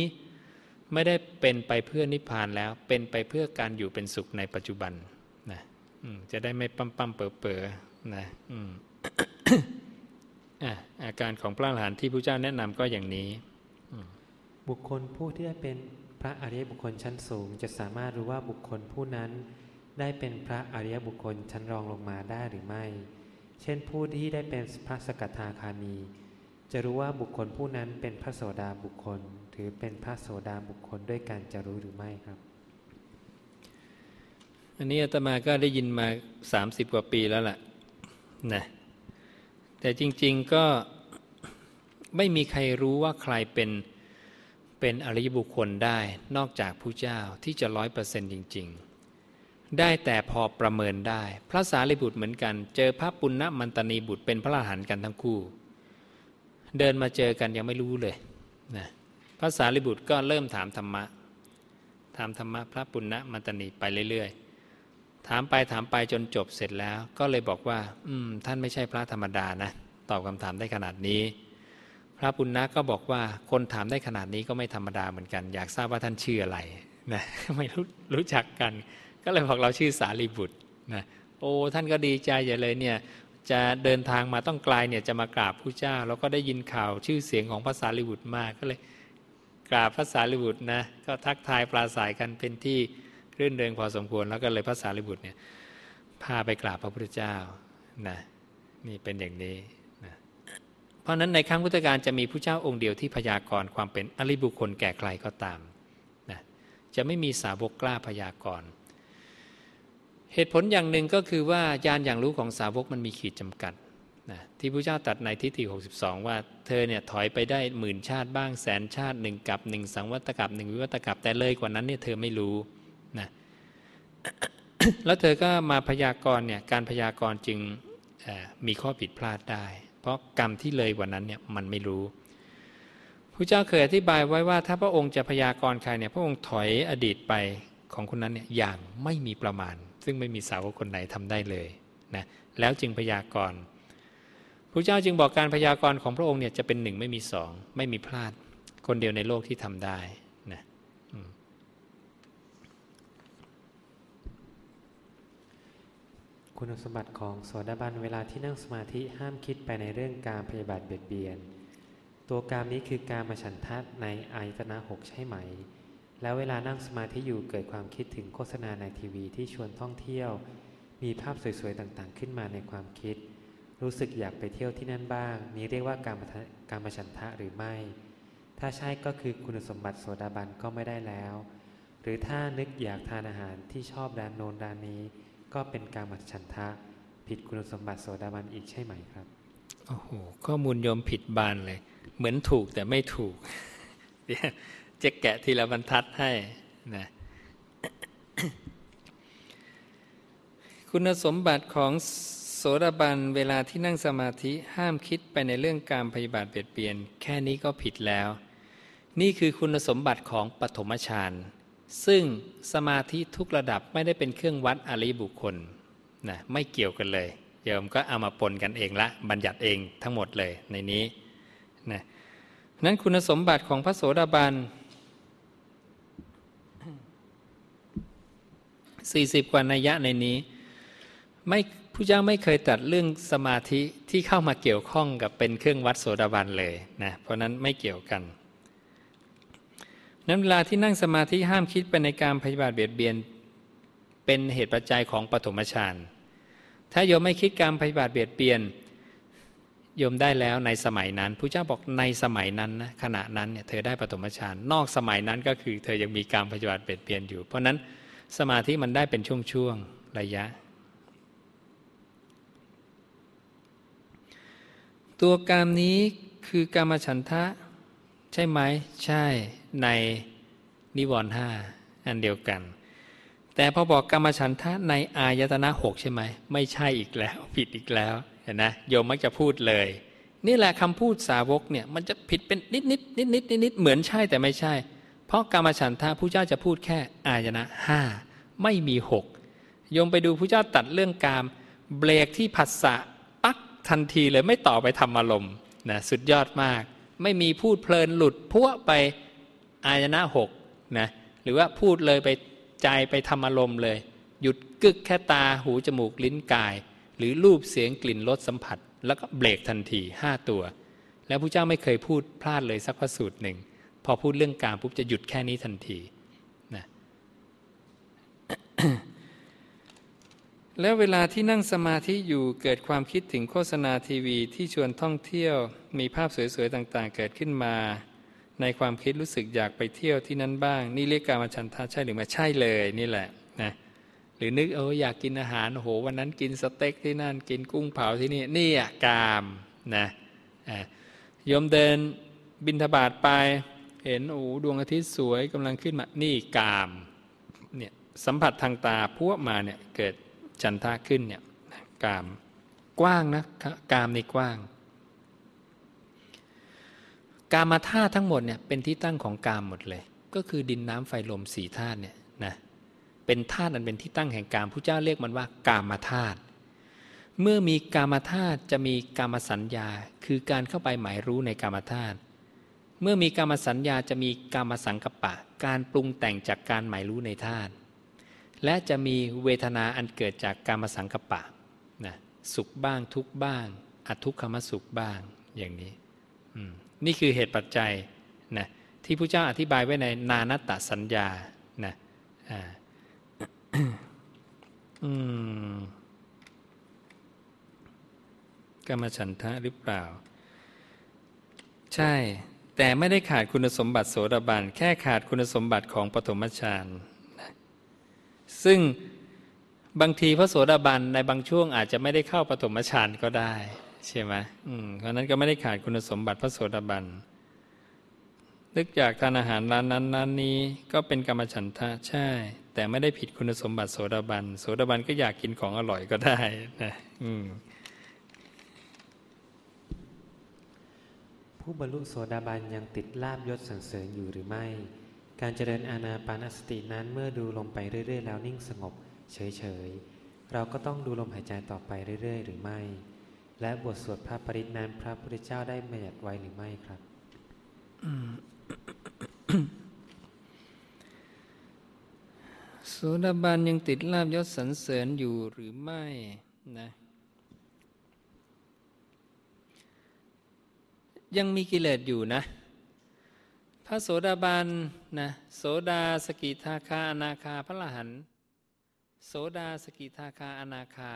ไม่ได้เป็นไปเพื่อนิพพานแล้วเป็นไปเพื่อการอยู่เป็นสุขในปัจจุบันนะจะได้ไม่ปั๊มปั๊มเป๋อเป๋อนะอาการของพระอรหันต์ที่พระเจ้าแนะนำก็อย่างนี้ บุคคลผู้ที่ได้เป็นพระอริยบุคคลชั้นสูง จะสามารถรู้ว่าบุคคลผู้นั้น ได้เป็นพระอริยบุคคลชั้นรองลงมาได้หรือไม่ เช่นผู้ที่ได้เป็นพระสกทาคามี จะรู้ว่าบุคคลผู้นั้นเป็นพระโสดาบุคคล ถือเป็นพระโสดาบุคคลด้วยการจะรู้หรือไม่ครับอันนี้อาตมาก็ได้ยินมาสามสิบกว่าปีแล้วล่ะนะ แต่จริง ๆก็ไม่มีใครรู้ว่าใครเป็นเป็นอริยบุคคลได้นอกจากผู้เจ้าที่จะร้อยเปอร์เซนต์จริง ๆ ได้แต่พอประเมินได้ พระสารีบุตรเหมือนกัน เจอพระปุณณมันตนีบุตรเป็นพระอรหันต์กันทั้งคู่ เดินมาเจอกันยังไม่รู้เลยนะพระสารีบุตรก็เริ่มถามธรรมะถามธรรมะพระปุณณมันตนีไปเรื่อย ๆ ถามไปถามไปจนจบเสร็จแล้ว ก็เลยบอกว่า อืม ท่านไม่ใช่พระธรรมดานะ ตอบคำถามได้ขนาดนี้ พระปุณณะก็บอกว่าคนถามได้ขนาดนี้ก็ไม่ธรรมดาเหมือนกัน อยากทราบว่าท่านชื่ออะไรนะไม่รู้รู้จักกัน ก็เลยบอกเราชื่อสารีบุตรนะโอ้ท่านก็ดีใจอย่เลยเนี่ยจะเดินทางมาต้องไกลเนี่ยจะมากราบผู้เจ้า แล้วก็ได้ยินข่าวชื่อเสียงของภาษาลิบุตรมากก็เลยกราบภาษาลิบุตรนะก็ทักทายปราศัยกันเป็นที่ รื่นเริงพอสมควร แล้วก็เลยภาษาลิบุตรเนี่ยพาไปกราบพระพุทธเจ้านะนี่เป็นอย่างนี้นะเพราะนั้นในครั้งพุทธกาลจะมีผู้เจ้าองค์เดียวที่พยากรณ์ความเป็นอริบุคคลแก่ใครก็ตามนะจะไม่มีสาวกกล้าพยากรณ์เหตุผลอย่างหนึ่งก็คือว่าญาณอย่างรู้ของสาวกมันมีขีดจำกัดนะที่พระเจ้าตัดในทิฏฐิ62 ว่าเธอเนี่ยถอยไปได้หมื่นชาติบ้างแสนชาติหนึ่งกับหนึ่งสังวัตกับหนึ่งวิวัตกับแต่เลยกว่านั้นเนี่ยเธอไม่รู้ แล้วเธอก็มาพยากรณ์เนี่ยการพยากรณ์จึงมีข้อผิดพลาดได้ เพราะกรรมที่เลยว่านั้นเนี่ยมันไม่รู้พระเจ้าเคยอธิบายไว้ว่า ถ้าพระองค์จะพยากรณ์ใครเนี่ยพระองค์ถอยอดีตไปของคนนั้นเนี่ยอย่างไม่มีประมาณ ซึ่งไม่มีสาวกคนไหนทำได้เลยนะแล้วจึงพยากรณ์พระเจ้าจึงบอกการพยากรณ์ของพระองค์เนี่ยจะเป็นหนึ่งไม่มีสองไม่มีพลาด คนเดียวในโลกที่ทำได้นะ คุณสมบัติของโสดาบันเวลาที่นั่งสมาธิห้ามคิดไปในเรื่องการพยาบาทเบียดเบียน ตัวการนี้คือการมาฉันทัดในอายตนะหกใช่ไหม แล้วเวลานั่งสมาธิอยู่เกิดความคิดถึงโฆษณาในทีวีที่ชวนท่องเที่ยว มีภาพสวยๆต่างๆ ขึ้นมาในความคิด รู้สึกอยากไปเที่ยวที่นั่นบ้าง นี้เรียกว่าการการมาฉันทะหรือไม่ ถ้าใช่ก็คือคุณสมบัติโสดาบันก็ไม่ได้แล้ว หรือถ้านึกอยากทานอาหารที่ชอบร้านโนนร้านนี้ ก็เป็นการมาฉันทะ ผิดคุณสมบัติโสดาบันอีกใช่ไหมครับโอ้โหข้อมูลโยมผิดบานเลย เหมือนถูกแต่ไม่ถูกจะแกะทีละบรรทัดให้นะคุณสมบัติของโสดาบันเวลาที่นั่งสมาธิห้ามคิดไปในเรื่องการพยาบาทเปลี่ยนเปลี่ยน แค่นี้ก็ผิดแล้ว นี่คือคุณสมบัติของปฐมฌาน ซึ่งสมาธิทุกระดับไม่ได้เป็นเครื่องวัดอริบุคคลนะไม่เกี่ยวกันเลยโยมก็เอามาปนกันเองละบัญญัติเองทั้งหมดเลยในนี้นะนั้นคุณสมบัติของพระโสดาบันสี่สิบกว่านัยยะในนี้ไม่ผู้เจ้าไม่เคยตัดเรื่องสมาธิที่เข้ามาเกี่ยวข้องกับเป็นเครื่องวัดโสดาบันเลยนะเพราะนั้นไม่เกี่ยวกัน นั้นเวลาที่นั่งสมาธิห้ามคิดไปในการพยาบาทเบียดเบียน เป็นเหตุปัจจัยของปฐมฌานถ้าโยมไม่คิดการพยาบาทเบียดเบียนโยมได้แล้วในสมัยนั้นผู้เจ้าบอกในสมัยนั้นนะขณะนั้นเนี่ยเธอได้ปฐมฌานนอกสมัยนั้นก็คือ เธอยังมีการพยาบาทเบียดเบียนอยู่ เพราะนั้นสมาธิมันได้เป็นช่วงๆระยะ ตัวกามนี้คือกามฉันทะ ใช่ไหมใช่ ในนิวรณ์ห้าอันเดียวกัน แต่พอบอกกรรมฉันทะในอายตนะหกใช่ไหมไม่ใช่อีกแล้วผิดอีกแล้วเห็นนะโยมมักจะพูดเลย นี่แหละคำพูดสาวกเนี่ยมันจะผิดเป็นนิดนิดนิดนิดนิดนิดเหมือนใช่แต่ไม่ใช่ เพราะกรรมฉันทะผู้เจ้าจะพูดแค่อายนะห้าไม่มีหกโยมไปดูผู้เจ้าตัดเรื่องกามเบรกที่ผัสสะปักทันทีเลยไม่ต่อไปทำอารมณ์นะสุดยอดมาก ไม่มีพูดเพลินหลุดพัวไป อายนะหกนะหรือว่าพูดเลยไปใจไปทำอารมณ์เลย หยุดกึกแค่ตาหูจมูกลิ้นกาย หรือรูปเสียงกลิ่นรสสัมผัส แล้วก็เบรกทันทีห้าตัว แล้วพระเจ้าไม่เคยพูดพลาดเลยสักพระสูตรหนึ่ง พอพูดเรื่องการปุ๊บจะหยุดแค่นี้ทันทีนะแล้วเวลาที่นั่งสมาธิอยู่เกิดความคิดถึงโฆษณาทีวีที่ชวนท่องเที่ยวมีภาพสวยๆต่างๆ เกิดขึ้นมา ในความคิดรู้สึกอยากไปเที่ยวที่นั้นบ้าง นี่เรียกการมาชันทาใช่หรือไม่ใช่เลยนี่แหละนะหรือนึกเอออยากกินอาหารโหวันนั้นกินสเต็กที่นั่นกินกุ้งเผาที่นี่นี่อะกามนะโยมเดินบินทบาทไป เห็นโอ้ดวงอาทิตย์สวยกำลังขึ้นมานี่กามเนี่ยสัมผัสทางตาพวกมาเนี่ยเกิดจันทาขึ้นเนี่ยกามกว้างนะกามในกว้าง กามาธาตุทั้งหมดเนี่ยเป็นที่ตั้งของกามหมดเลย ก็คือดินน้ำไฟลมสีธาตุเนี่ยนะเป็นธาตุอันเป็นที่ตั้งแห่งกามผู้เจ้าเรียกมันว่ากามาธาตุเมื่อมีกามาธาตุจะมีกามสัญญา คือการเข้าไปหมายรู้ในกามาธาตุเมื่อมีกามสัญญาจะมีกามสังกปะ การปรุงแต่งจากการหมายรู้ในธาตุและจะมีเวทนาอันเกิดจากกามสังกปะนะสุขบ้างทุกบ้างอทุกขมสุขบ้างอย่างนี้ นี่คือเหตุปัจจัยนะที่พระเจ้าอธิบายไว้ในนานัตตสัญญานะอกรรมฉันทะหรือเปล่า ใช่ แต่ไม่ได้ขาดคุณสมบัติโสดาบันแค่ขาดคุณสมบัติของปฐมฌานซึ่งบางทีพระโสดาบันในบางช่วงอาจจะไม่ได้เข้าปฐมฌานก็ได้ ใช่ไหมเพราะนั้นก็ไม่ได้ขาดคุณสมบัติพระโสดาบันนึกจากทานอาหารร้านนั้นร้านนี้ก็เป็นกรรมฉันทะใช่ แต่ไม่ได้ผิดคุณสมบัติโสดาบัน โสดาบันก็อยากกินของอร่อยก็ได้นะผู้บรรลุโสดาบันยังติดลาบยศสังเสริญอยู่หรือไม่ การเจริญอาณาปานสตินั้นเมื่อดูลมไปเรื่อย ๆ แล้วนิ่งสงบ เฉย ๆ เราก็ต้องดูลมหายใจต่อไปเรื่อย ๆ หรือไม่ และบทสวดพระปริตนั้นพระพุทธเจ้าได้บัญญัติไว้หรือไม่ครับ โสดาบันยังติดลาบยศสรรเสริญอยู่หรือไม่นะยังมีกิเลสอยู่นะ พระโสดาบันนะโสดาสกิทาคาอนาคาพระละหันโสดาสกิทาคาอนาคา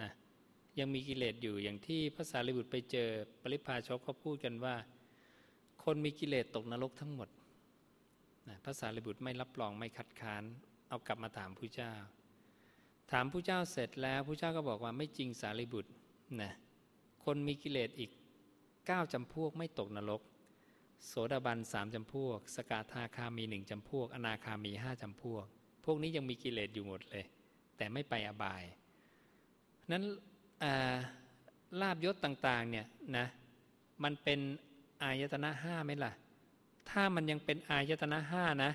นะ ยังมีกิเลสอยู่อย่างที่พระสารีบุตรไปเจอปริพาชกเขาพูดกันว่า คนมีกิเลสตกนรกทั้งหมดนะพระสารีบุตรไม่รับรองไม่คัดค้าน เอากลับมาถามผู้เจ้า ถามผู้เจ้าเสร็จแล้วผู้เจ้าก็บอกว่าไม่จริงสารีบุตรนะคนมีกิเลสอีกเก้าจำพวกไม่ตกนรก โสดาบันสามจำพวก สกาธาคามีหนึ่งจำพวก อนาคามีห้าจำพวก พวกนี้ยังมีกิเลสอยู่หมดเลย แต่ไม่ไปอบายนั้น ลาบยศต่างๆเนี่ยนะมันเป็นอายตนะห้าไหมล่ะ ถ้ามันยังเป็นอายตนะห้านะ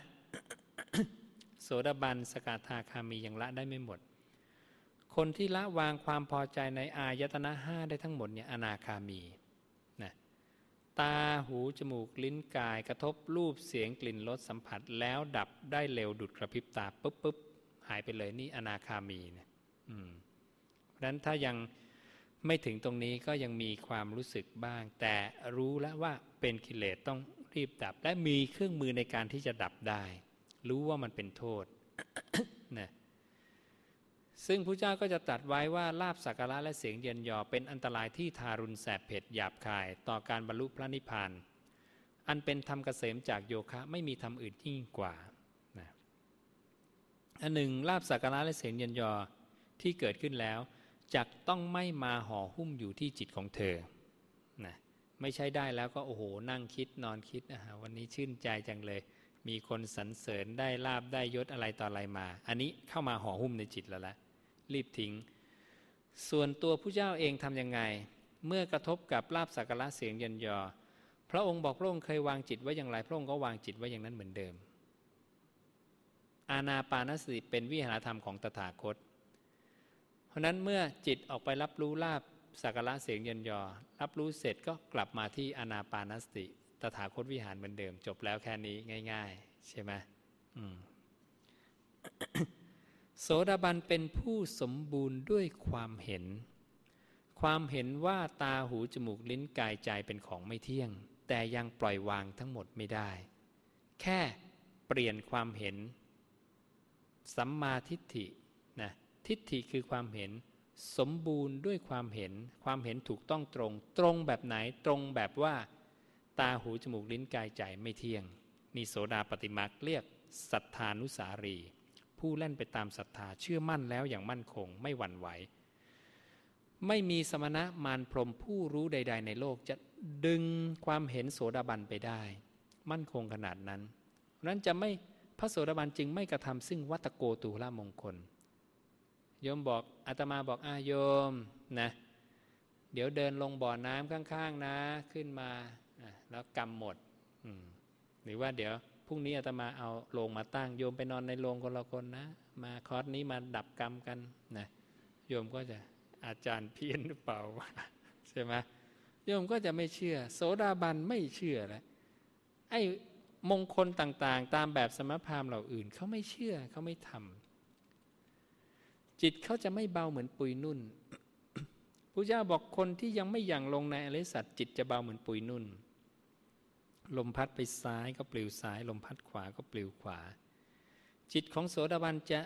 โสดาบันสกาธาคามียังละได้ไม่หมด คนที่ละวางความพอใจในอายตนะห้าได้ทั้งหมดเนี่ยอนาคามีนะตาหูจมูกลิ้นกายกระทบรูปเสียงกลิ่นรสสัมผัสแล้วดับได้เร็วดุดกระพริบตาปุ๊บปุ๊บหายไปเลยนี่อนาคามีเนี่ยเพราะ นั้นถ้ายังไม่ถึงตรงนี้ก็ยังมีความรู้สึกบ้าง แต่รู้แล้วว่าเป็นกิเลสต้องรีบดับ และมีเครื่องมือในการที่จะดับได้ รู้ว่ามันเป็นโทษนะซึ่งพระเจ้าก็จะตัดไว้ว่าลาบสักการะและเสียงเย็นยอเป็นอันตรายที่ทารุณแสบเผ็ดหยาบคาย ต่อการบรรลุพระนิพพานอันเป็นธรรมเกษมจากโยคะไม่มีธรรมอื่นยิ่งกว่านะอันหนึ่งลาบสักการะและเสียงเย็นยอที่เกิดขึ้นแล้ว จะต้องไม่มาห่อหุ้มอยู่ที่จิตของเธอนะไม่ใช่ได้แล้วก็โอ้โหนั่งคิดนอนคิดนะฮะวันนี้ชื่นใจจังเลย มีคนสรรเสริญได้ลาบได้ยศอะไรต่ออะไรมา อันนี้เข้ามาห่อหุ้มในจิตแล้วละรีบทิ้ง ส่วนตัวผู้เจ้าเองทำยังไง เมื่อกระทบกับลาบสักการะเสียงเย็นยอ พระองค์บอกพระองค์เคยวางจิตไว้อย่างไรพระองค์ก็วางจิตไว้อย่างนั้นเหมือนเดิม อาณาปานสติเป็นวิหารธรรมของตถาคต เพราะนั้นเมื่อจิตออกไปรับรู้ลาบสักการะเสียงเย็นยอ รับรู้เสร็จก็กลับมาที่อนาปานสติ ตถาคตวิหารเหมือนเดิม จบแล้วแค่นี้ง่าย ๆ ใช่ไหมโสดาบันเป็นผู้สมบูรณ์ด้วยความเห็น ความเห็นว่าตาหูจมูกลิ้นกายใจเป็นของไม่เที่ยง แต่ยังปล่อยวางทั้งหมดไม่ได้ แค่เปลี่ยนความเห็นสัมมาทิฏฐิ ทิฏฐิคือความเห็น สมบูรณ์ด้วยความเห็น ความเห็นถูกต้องตรง ตรงแบบไหนตรงแบบว่า ตาหูจมูกลิ้นกายใจไม่เที่ยง นี่โสดาปฏิมาเรียกศรัทธานุสารี ผู้เล่นไปตามศรัทธาเชื่อมั่นแล้วอย่างมั่นคงไม่หวั่นไหวไม่มีสมณะมารพรมผู้รู้ใด ๆ ในโลกจะดึงความเห็นโสดาบันไปได้ มั่นคงขนาดนั้นนั้นจะไม่พระโสดาบันจึงไม่กระทำซึ่งวัตโกตูละมงคล โยมบอกอาตมาบอกอาโยมนะ เดี๋ยวเดินลงบ่อน้ำข้างๆ นะ ขึ้นมาแล้วกำหมดหรือว่าเดี๋ยวพรุ่งนี้อาตมาเอาโลงมาตั้ง โยมไปนอนในโรงคนละคนนะ มาคอร์สนี้มาดับกรรมกันนะโยมก็จะอาจารย์เพี้ยนหรือเปล่าใช่ไหมโยมก็จะไม่เชื่อ โสดาบันไม่เชื่อแล้วไอ้มงคลต่างๆ ตามแบบสมภารเหล่าอื่นเขาไม่เชื่อเขาไม่ทำ จิตเขาจะไม่เบาเหมือนปุยนุ่นพระเจ้าบอกคนที่ยังไม่ยังลงในอริสัตจิตจะเบาเหมือนปุยนุ่น ลมพัดไปซ้ายก็ปลิวซ้าย ลมพัดขวาก็ปลิวขวา จิตของโสดาบันจะ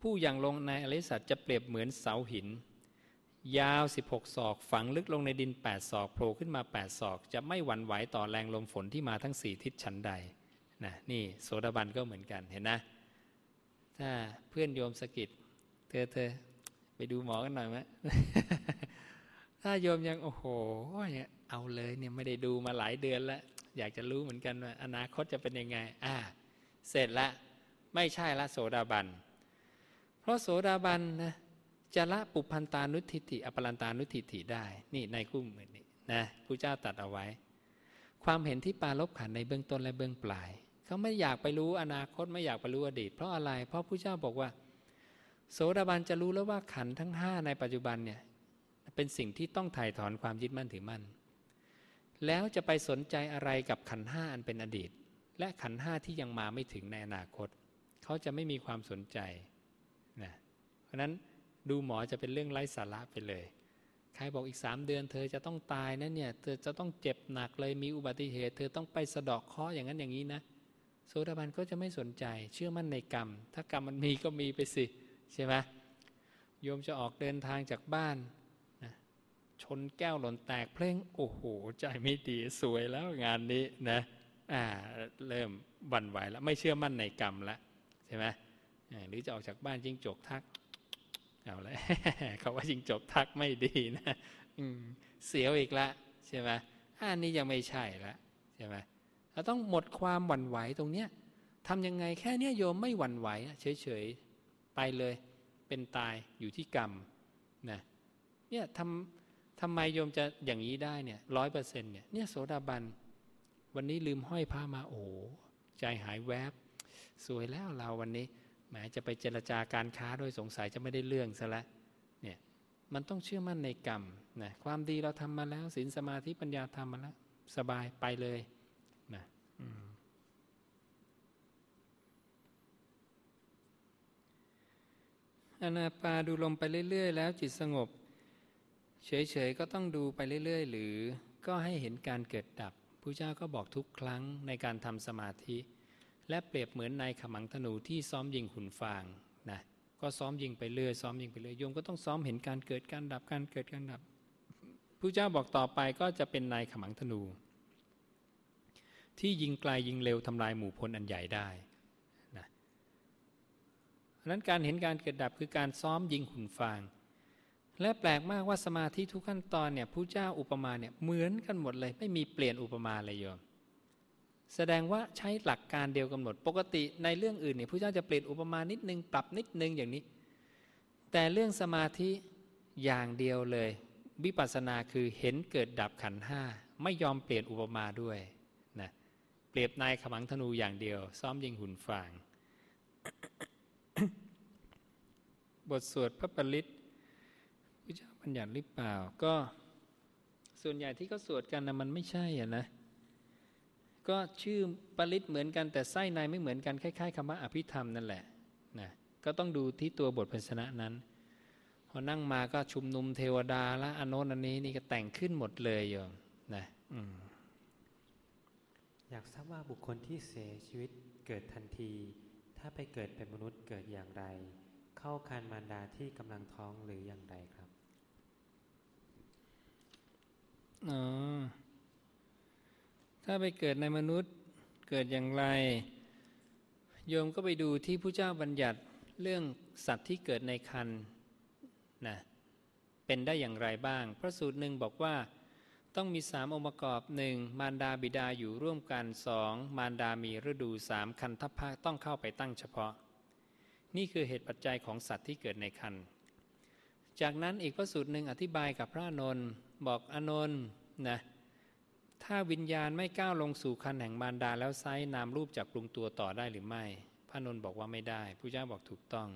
ผู้ยังลงในอริสัตจะเปรียบเหมือนเสาหิน ยาว 16 ศอกฝังลึกลงในดิน 8 ศอกโผล่ขึ้นมา 8 ศอก จะไม่หวั่นไหวต่อแรงลมฝนที่มาทั้งสี่ทิศชั้นใดนะนี่โสดาบันก็เหมือนกันเห็นนะ ถ้าเพื่อนโยมสกิด เธอเธอไปดูหมอกันหน่อยไหมถ้าโยมยังโอ้โหเอาเลยเนี่ยไม่ได้ดูมาหลายเดือนแล้วอยากจะรู้เหมือนกันว่าอนาคตจะเป็นยังไง อ่า เสร็จละ ไม่ใช่ละโสดาบัน เพราะโสดาบันนะจะละปุพันตานุทิฏฐิอปรันตานุทิฏฐิได้ นี่ในคู่มือนี่นะผู้เจ้าตัดเอาไว้ ความเห็นที่ปาลบขันในเบื้องต้นและเบื้องปลาย เขาไม่อยากไปรู้อนาคตไม่อยากไปรู้อดีต เพราะอะไร เพราะผู้เจ้าบอกว่า โสดาบันจะรู้แล้วว่าขันทั้งห้าในปัจจุบันเนี่ยเป็นสิ่งที่ต้องถ่ายถอนความยึดมั่นถือมั่น แล้วจะไปสนใจอะไรกับขันห้าอันเป็นอดีต และขันห้าที่ยังมาไม่ถึงในอนาคต เขาจะไม่มีความสนใจนะเพราะนั้นดูหมอจะเป็นเรื่องไร้สาระไปเลย ใครบอกอีกสามเดือน เธอจะต้องตายนะเนี่ย เธอจะต้องเจ็บหนักเลยมีอุบัติเหตุ เธอต้องไปสะดอกเคราะห์อย่างนั้นอย่างนี้นะ โสดาบันก็จะไม่สนใจ เชื่อมั่นในกรรม ถ้ากรรมมันมีก็มีไปสิ ใช่ไหมโยมจะออกเดินทางจากบ้านนะชนแก้วหล่นแตกเพลงโอ้โห ใจไม่ดีสวยแล้วงานนี้นะอ่าเริ่มบันไหวแล้ว ไม่เชื่อมั่นในกรรมแล้วใช่ไหมหรือจะออกจากบ้านจิงจกทักเอาละเขาว่าจิงจกทักไม่ดีนะเสียวอีกละใช่ไหมอันนี้ยังไม่ใช่ละใช่ไหมเราต้องหมดความหวั่นไหวตรงเนี้ยทำยังไงแค่เนี้ยโยมไม่หวั่นไหวเฉย ไปเลยเป็นตายอยู่ที่กรรมนะเนี่ยทำทำไมโยมจะอย่างนี้ได้เนี่ยร้อยเปอร์เซ็นต์เนี่ยเนี่ยโสดาบัน วันนี้ลืมห้อยผ้ามาโอ้ใจหายแวบ สวยแล้วเราวันนี้แหมจะไปเจรจาการค้าโดยสงสัยจะไม่ได้เรื่องซะล้วเนี่ยมันต้องเชื่อมั่นในกรรมนะความดีเราทำมาแล้วศีลสมาธิปัญญาทำมาแล้ว สบายไปเลยนะอืม อนาปาดูลมไปเรื่อย ๆ แล้วจิตสงบ เฉย ๆ ก็ต้องดูไปเรื่อย ๆ หรือก็ให้เห็นการเกิดดับพระเจ้าก็บอกทุกครั้งในการทำสมาธิ และเปรียบเหมือนนายขมังธนูที่ซ้อมยิงขุนฟางนะก็ซ้อมยิงไปเรื่อยซ้อมยิงไปเรื่อยโยมก็ต้องซ้อมเห็นการเกิดการดับการเกิดการดับพระเจ้าบอกต่อไปก็จะเป็นนายขมังธนู ที่ยิงไกลยยิงเร็วทำลายหมู่พลอันใหญ่ได้ นั้นการเห็นการเกิดดับคือการซ้อมยิงหุ่นฟาง และแปลกมากว่าสมาธิทุกขั้นตอนเนี่ยผู้เจ้าอุปมาเนี่ยเหมือนกันหมดเลย ไม่มีเปลี่ยนอุปมาเลยโยม แสดงว่าใช้หลักการเดียวกันหมด ปกติในเรื่องอื่นเนี่ยผู้เจ้าจะเปลี่ยนอุปมานิดนึงปรับนิดนึงอย่างนี้ แต่เรื่องสมาธิอย่างเดียวเลยวิปัสสนาคือเห็นเกิดดับขันห้าไม่ยอมเปลี่ยนอุปมาด้วยนะเปรียบนายขมังธนูอย่างเดียว ซ้อมยิงหุ่นฟาง บทสวดพระปริตพระเจ้าบัญญัติหรือเปล่า ก็ส่วนใหญ่ที่เขาสวดกันนะมันไม่ใช่อะนะ ก็ชื่อปริตเหมือนกันแต่ไส้ในไม่เหมือนกันคล้ายๆคำว่าอภิธรรมนั่นแหละนะก็ต้องดูที่ตัวบทพันชนะนั้น พอนั่งมาก็ชุมนุมเทวดาละอโนนอันนี้นี่ก็แต่งขึ้นหมดเลยโยมนะอืมอยากทราบว่าบุคคลที่เสียชีวิตเกิดทันที ถ้าไปเกิดเป็นมนุษย์เกิดอย่างไร เข้าคานมารดาที่กำลังท้องหรืออย่างไรครับอ๋อถ้าไปเกิดในมนุษย์เกิดอย่างไร โยมก็ไปดูที่ผู้เจ้าบัญญัติเรื่องสัตว์ที่เกิดในคันนะเป็นได้อย่างไรบ้าง พระสูตรหนึ่งบอกว่าต้องมีสามองค์ประกอบหนึ่งมารดาบิดาอยู่ร่วมกันสองมารดามีฤดูสามคันทัพพะต้องเข้าไปตั้งเฉพาะ นี่คือเหตุปัจจัยของสัตว์ที่เกิดในคันจากนั้นอีกพระสูตรหนึ่งอธิบายกับพระอนนท์บอกอนนท์นะถ้าวิญญาณไม่ก้าวลงสู่คันแห่งมารดาแล้วไซนามรูปจากปรุงตัวต่อได้หรือไม่ พระอานนท์บอกว่าไม่ได้ผู้เจ้าบอกถูกต้อง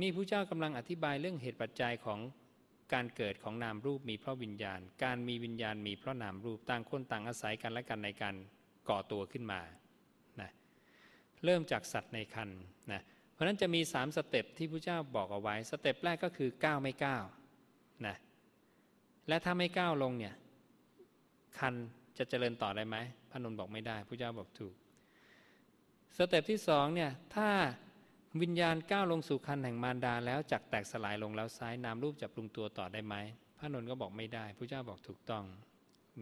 นี่ผู้เจ้ากำลังอธิบายเรื่องเหตุปัจจัยของการเกิดของนามรูปมีเพราะวิญญาณ การมีวิญญาณมีเพราะนามรูปต่างคนต่างอาศัยกันและกันในการก่อตัวขึ้นมานะเริ่มจากสัตว์ในครรภ์นะ เพราะนั้นจะมีสาม step ที่พระเจ้าบอกเอาไว้ step แรกก็คือก้าวไม่ก้าวนะและถ้าไม่ก้าวลงเนี่ยครรภ์จะเจริญต่อได้ไหมพระนนท์บอกไม่ได้พระเจ้าบอกถูก สเต็ปที่สองเนี่ยถ้าวิญญาณก้าวลงสู่คันแห่งมารดาแล้วจักแตกสลายลงแล้วซ้ายนามรูปจะปรุงตัวต่อได้ไหมพระนนท์ก็บอกไม่ได้พระเจ้าบอกถูกต้อง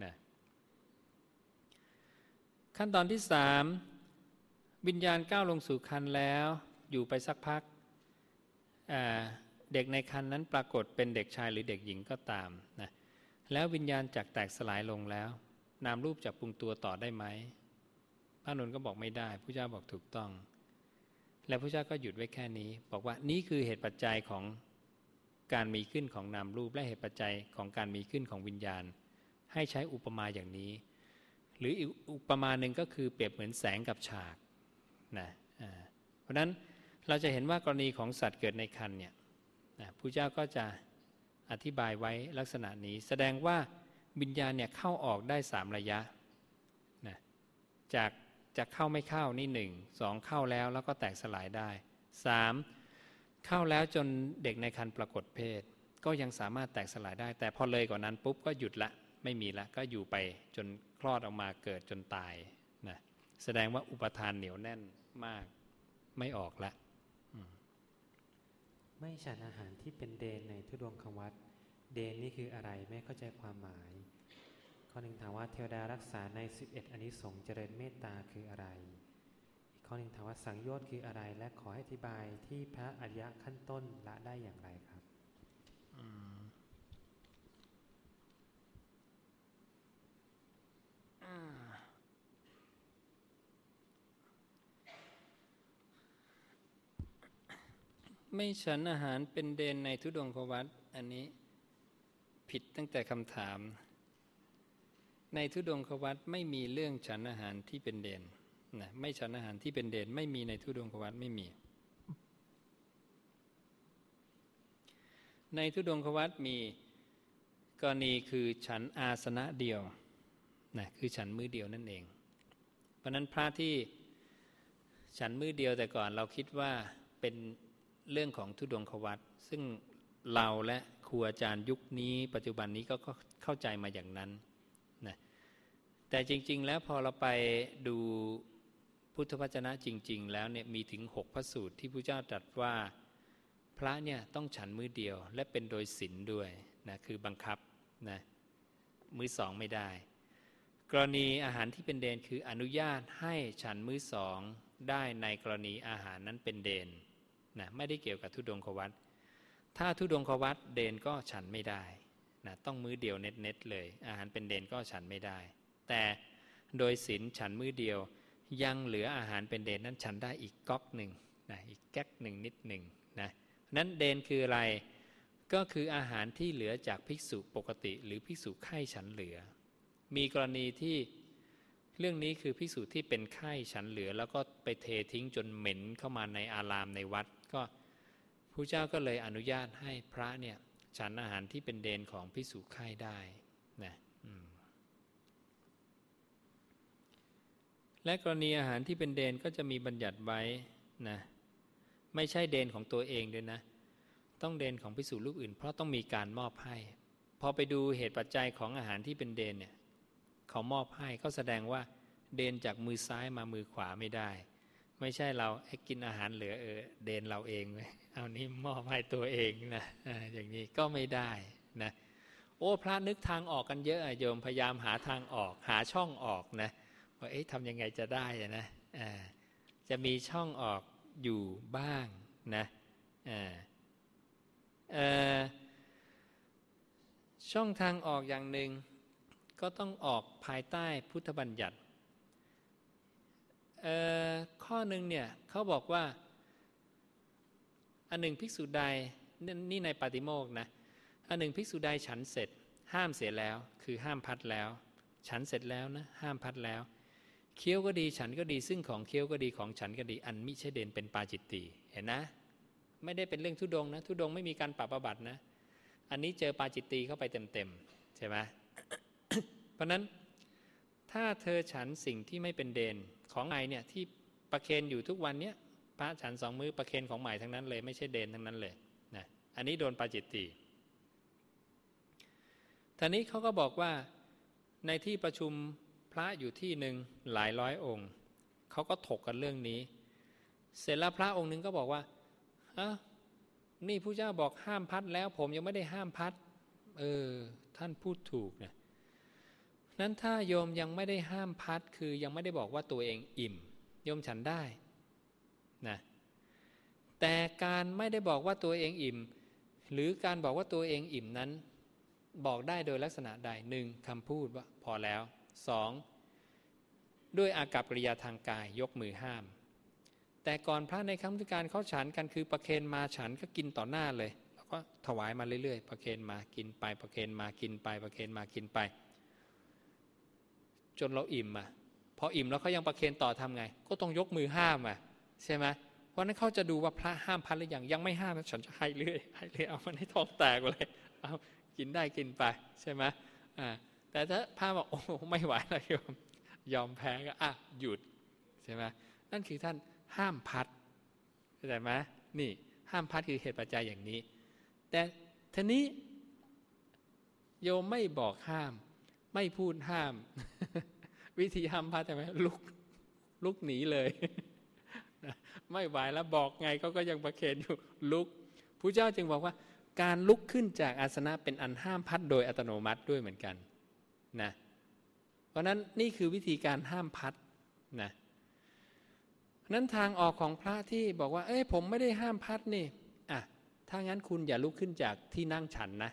นะขั้นตอนที่สามวิญญาณก้าวลงสู่คันแล้ว อยู่ไปสักพักเด็กในคันนั้นปรากฏเป็นเด็กชายหรือเด็กหญิงก็ตามนะแล้ววิญญาณจักแตกสลายลงแล้ว นามรูปจะปรุงตัวต่อได้ไหมพระนนท์ก็บอกไม่ได้พระเจ้าบอกถูกต้อง และพระเจ้าก็หยุดไว้แค่นี้ บอกว่านี่คือเหตุปัจจัยของการมีขึ้นของนามรูปและเหตุปัจจัยของการมีขึ้นของวิญญาณ ให้ใช้อุปมาอย่างนี้ หรืออุปมาหนึ่งก็คือเปรียบเหมือนแสงกับฉากนะเพราะฉะนั้น เราจะเห็นว่ากรณีของสัตว์เกิดในคันเนี่ยนะพระเจ้าก็จะอธิบายไว้ลักษณะนี้ แสดงว่าวิญญาณเนี่ยเข้าออกได้สามระยะนะจากจะเข้าไม่เข้านี่หนึ่งสองเข้าแล้วแล้วก็แตกสลายได้สามเข้าแล้วจนเด็กในคันปรากฏเพศ ก็ยังสามารถแตกสลายได้ แต่พอเลยกว่านั้นปุ๊บก็หยุดละไม่มีละก็อยู่ไปจนคลอดออกมาเกิดจนตายนะแสดงว่าอุปทานเหนียวแน่นมากไม่ออกละ ไม่ฉันอาหารที่เป็นเดนในทุดวงควัตเดนนี่คืออะไรไม่เข้าใจความหมาย ข้อหนึ่งถามว่าเทวดารักษาใน 11อนิสงส์เจริญเมตตาคืออะไร อีกข้อหนึ่งถามว่าสังโยชน์คืออะไร และขอให้อธิบายที่พระอริยะขั้นต้นละได้อย่างไรครับ ไม่ฉันอาหารเป็นเดนในทุดงควัตอันนี้ผิดตั้งแต่คำถาม ในทุดงควัตไม่มีเรื่องฉันอาหารที่เป็นเดนนะไม่ฉันอาหารที่เป็นเดนไม่มีในทุดงควัตไม่มี ในทุดงควัตมีกรณีคือฉันอาสนะเดียวนะคือฉันมือเดียวนั่นเอง เพราะนั้นพระที่ฉันมือเดียวแต่ก่อนเราคิดว่าเป็น เรื่องของทุดงควัตซึ่งเราและครูอาจารย์ยุคนี้ ปัจจุบันนี้ก็เข้าใจมาอย่างนั้นนะแต่จริง ๆ แล้วพอเราไปดูพุทธวจนะจริง ๆ แล้วเนี่ยมีถึงหกพระสูตรที่พระเจ้าตรัสว่าพระเนี่ยต้องฉันมือเดียวและเป็นโดยศีลด้วยนะคือบังคับนะมือสองไม่ได้ กรณีอาหารที่เป็นเดนคืออนุญาตให้ฉันมือสองได้ในกรณีอาหารนั้นเป็นเดน นะไม่ได้เกี่ยวกับทุดงควัตถ้าทุดงควัตเดนก็ฉันไม่ได้นะต้องมื้อเดียวเน็ตๆเลย อาหารเป็นเดนก็ฉันไม่ได้ แต่โดยศีลฉันมื้อเดียวยังเหลืออาหารเป็นเดนนั้นฉันได้อีกก๊อกหนึ่งนะอีกแก๊กหนึ่งนิดหนึ่งนะนั้นเดนคืออะไรก็คืออาหารที่เหลือจากภิกษุปกติ หรือภิกษุไข้ฉันเหลือ มีกรณีที่ เรื่องนี้คือภิกษุที่เป็นไข้ฉันเหลือ แล้วก็ไปเททิ้งจนเหม็นเข้ามาในอารามในวัด ก็พระเจ้าก็เลยอนุญาตให้พระเนี่ยฉันอาหารที่เป็นเดนของภิกษุไข้ได้นะและกรณีอาหารที่เป็นเดนก็จะมีบัญญัติไว้นะไม่ใช่เดนของตัวเองด้วยนะ ต้องเดนของพิสูจน์รูปอื่น เพราะต้องมีการมอบให้พอไปดูเหตุปัจจัยของอาหารที่เป็นเดนเนี่ย เขามอบให้ก็แสดงว่าเดนจากมือซ้ายมามือขวาไม่ได้ ไม่ใช่เราให้กินอาหารเหลือเออเดนเราเองเอานี้มอบให้ตัวเองนะอย่างนี้ก็ไม่ได้นะโอ้พระนึกทางออกกันเยอะโยมพยายามหาทางออก หาช่องออกนะว่าเอ๊ะทำยังไงจะได้นะจะมีช่องออกอยู่บ้างนะช่องทางออกอย่างหนึ่ง ก็ต้องออกภายใต้พุทธบัญญัติข้อหนึ่งเนี่ยเขาบอกว่า อันหนึ่งภิกษุใดนี่ในปาติโมกนะอันหนึ่งภิกษุใดฉันเสร็จ ห้ามเสียแล้ว คือห้ามพัดแล้ว ฉันเสร็จแล้วนะห้ามพัดแล้วเคี้ยวก็ดีฉันก็ดีซึ่งของเคี้ยวก็ดีของฉันก็ดี อันมิใช่เด่นเป็นปาจิตติเห็นนะ ไม่ได้เป็นเรื่องทุดงนะทุดงไม่มีการปรับประบัตินะ อันนี้เจอปาจิตตีเข้าไปเต็มๆใช่ไหม เพราะนั้นถ้าเธอฉันสิ่งที่ไม่เป็นเดนของไอเนี่ยที่ประเคนอยู่ทุกวันเนี้ยพระฉันสองมือประเคนของใหม่ทั้งนั้นเลยไม่ใช่เดนทั้งนั้นเลยนะอันนี้โดนปาจิตตีท่านี้เขาก็บอกว่าในที่ประชุมพระอยู่ที่หนึ่งหลายร้อยองค์เขาก็ถกกันเรื่องนี้ เสร็จแล้วพระองค์หนึ่งก็บอกว่าอะนี่ผู้เจ้าบอกห้ามพัดแล้ว ผมยังไม่ได้ห้ามพัด เออ ท่านพูดถูกนะ นั้นถ้าโยมยังไม่ได้ห้ามพัดคือยังไม่ได้บอกว่าตัวเองอิ่ม โยมฉันได้นะแต่การไม่ได้บอกว่าตัวเองอิ่ม หรือการบอกว่าตัวเองอิ่มนั้น บอกได้โดยลักษณะใดหนึ่งคำพูดว่าพอแล้วสองด้วยอากับกริยาทางกายยกมือห้าม แต่ก่อนพระในคำที่การเขาฉันกันคือประเคนมาฉันก็กินต่อหน้าเลย แล้วก็ถวายมาเรื่อยๆ ประเคนมากินไปประเคนมากินไปประเคนมากินไป จนเราอิ่มอะพออิ่มแล้วเขายังประเคนต่อทำไง ก็ต้องยกมือห้ามอะใช่ไหมเพราะนั้นเขาจะดูว่าพระห้ามพันหรือยังยังไม่ห้ามฉันจะให้เรื่อยให้เรื่อยเอามันให้ท้องแตกเลยเอากินได้กินไปใช่ไหมอ่าแต่ถ้าพระบอกโอ้ไม่ไหวแล้วยอมยอมแพ้ก็อะหยุดใช่ไหมนั่นคือท่านห้ามพัดเข้าใจไหมนี่ห้ามพัดคือเหตุปัจจัยอย่างนี้ แต่ทีนี้โยมไม่บอกห้าม ไม่พูดห้าม วิธีห้ามพัดใช่ไหมลุกลุกหนีเลย ไม่ไหวแล้วบอกไงเขาก็ยังประเคนอยู่ลุกพระเจ้าจึงบอกว่า การลุกขึ้นจากอาสนะเป็นอันห้ามพัดโดยอัตโนมัติด้วยเหมือนกันนะเพราะนั้นนี่คือวิธีการห้ามพัดนะนั้นทางออกของพระที่บอกว่า เอ้ยผมไม่ได้ห้ามพัดนี่อะถ้างั้นคุณอย่าลุกขึ้นจากที่นั่งฉันนะ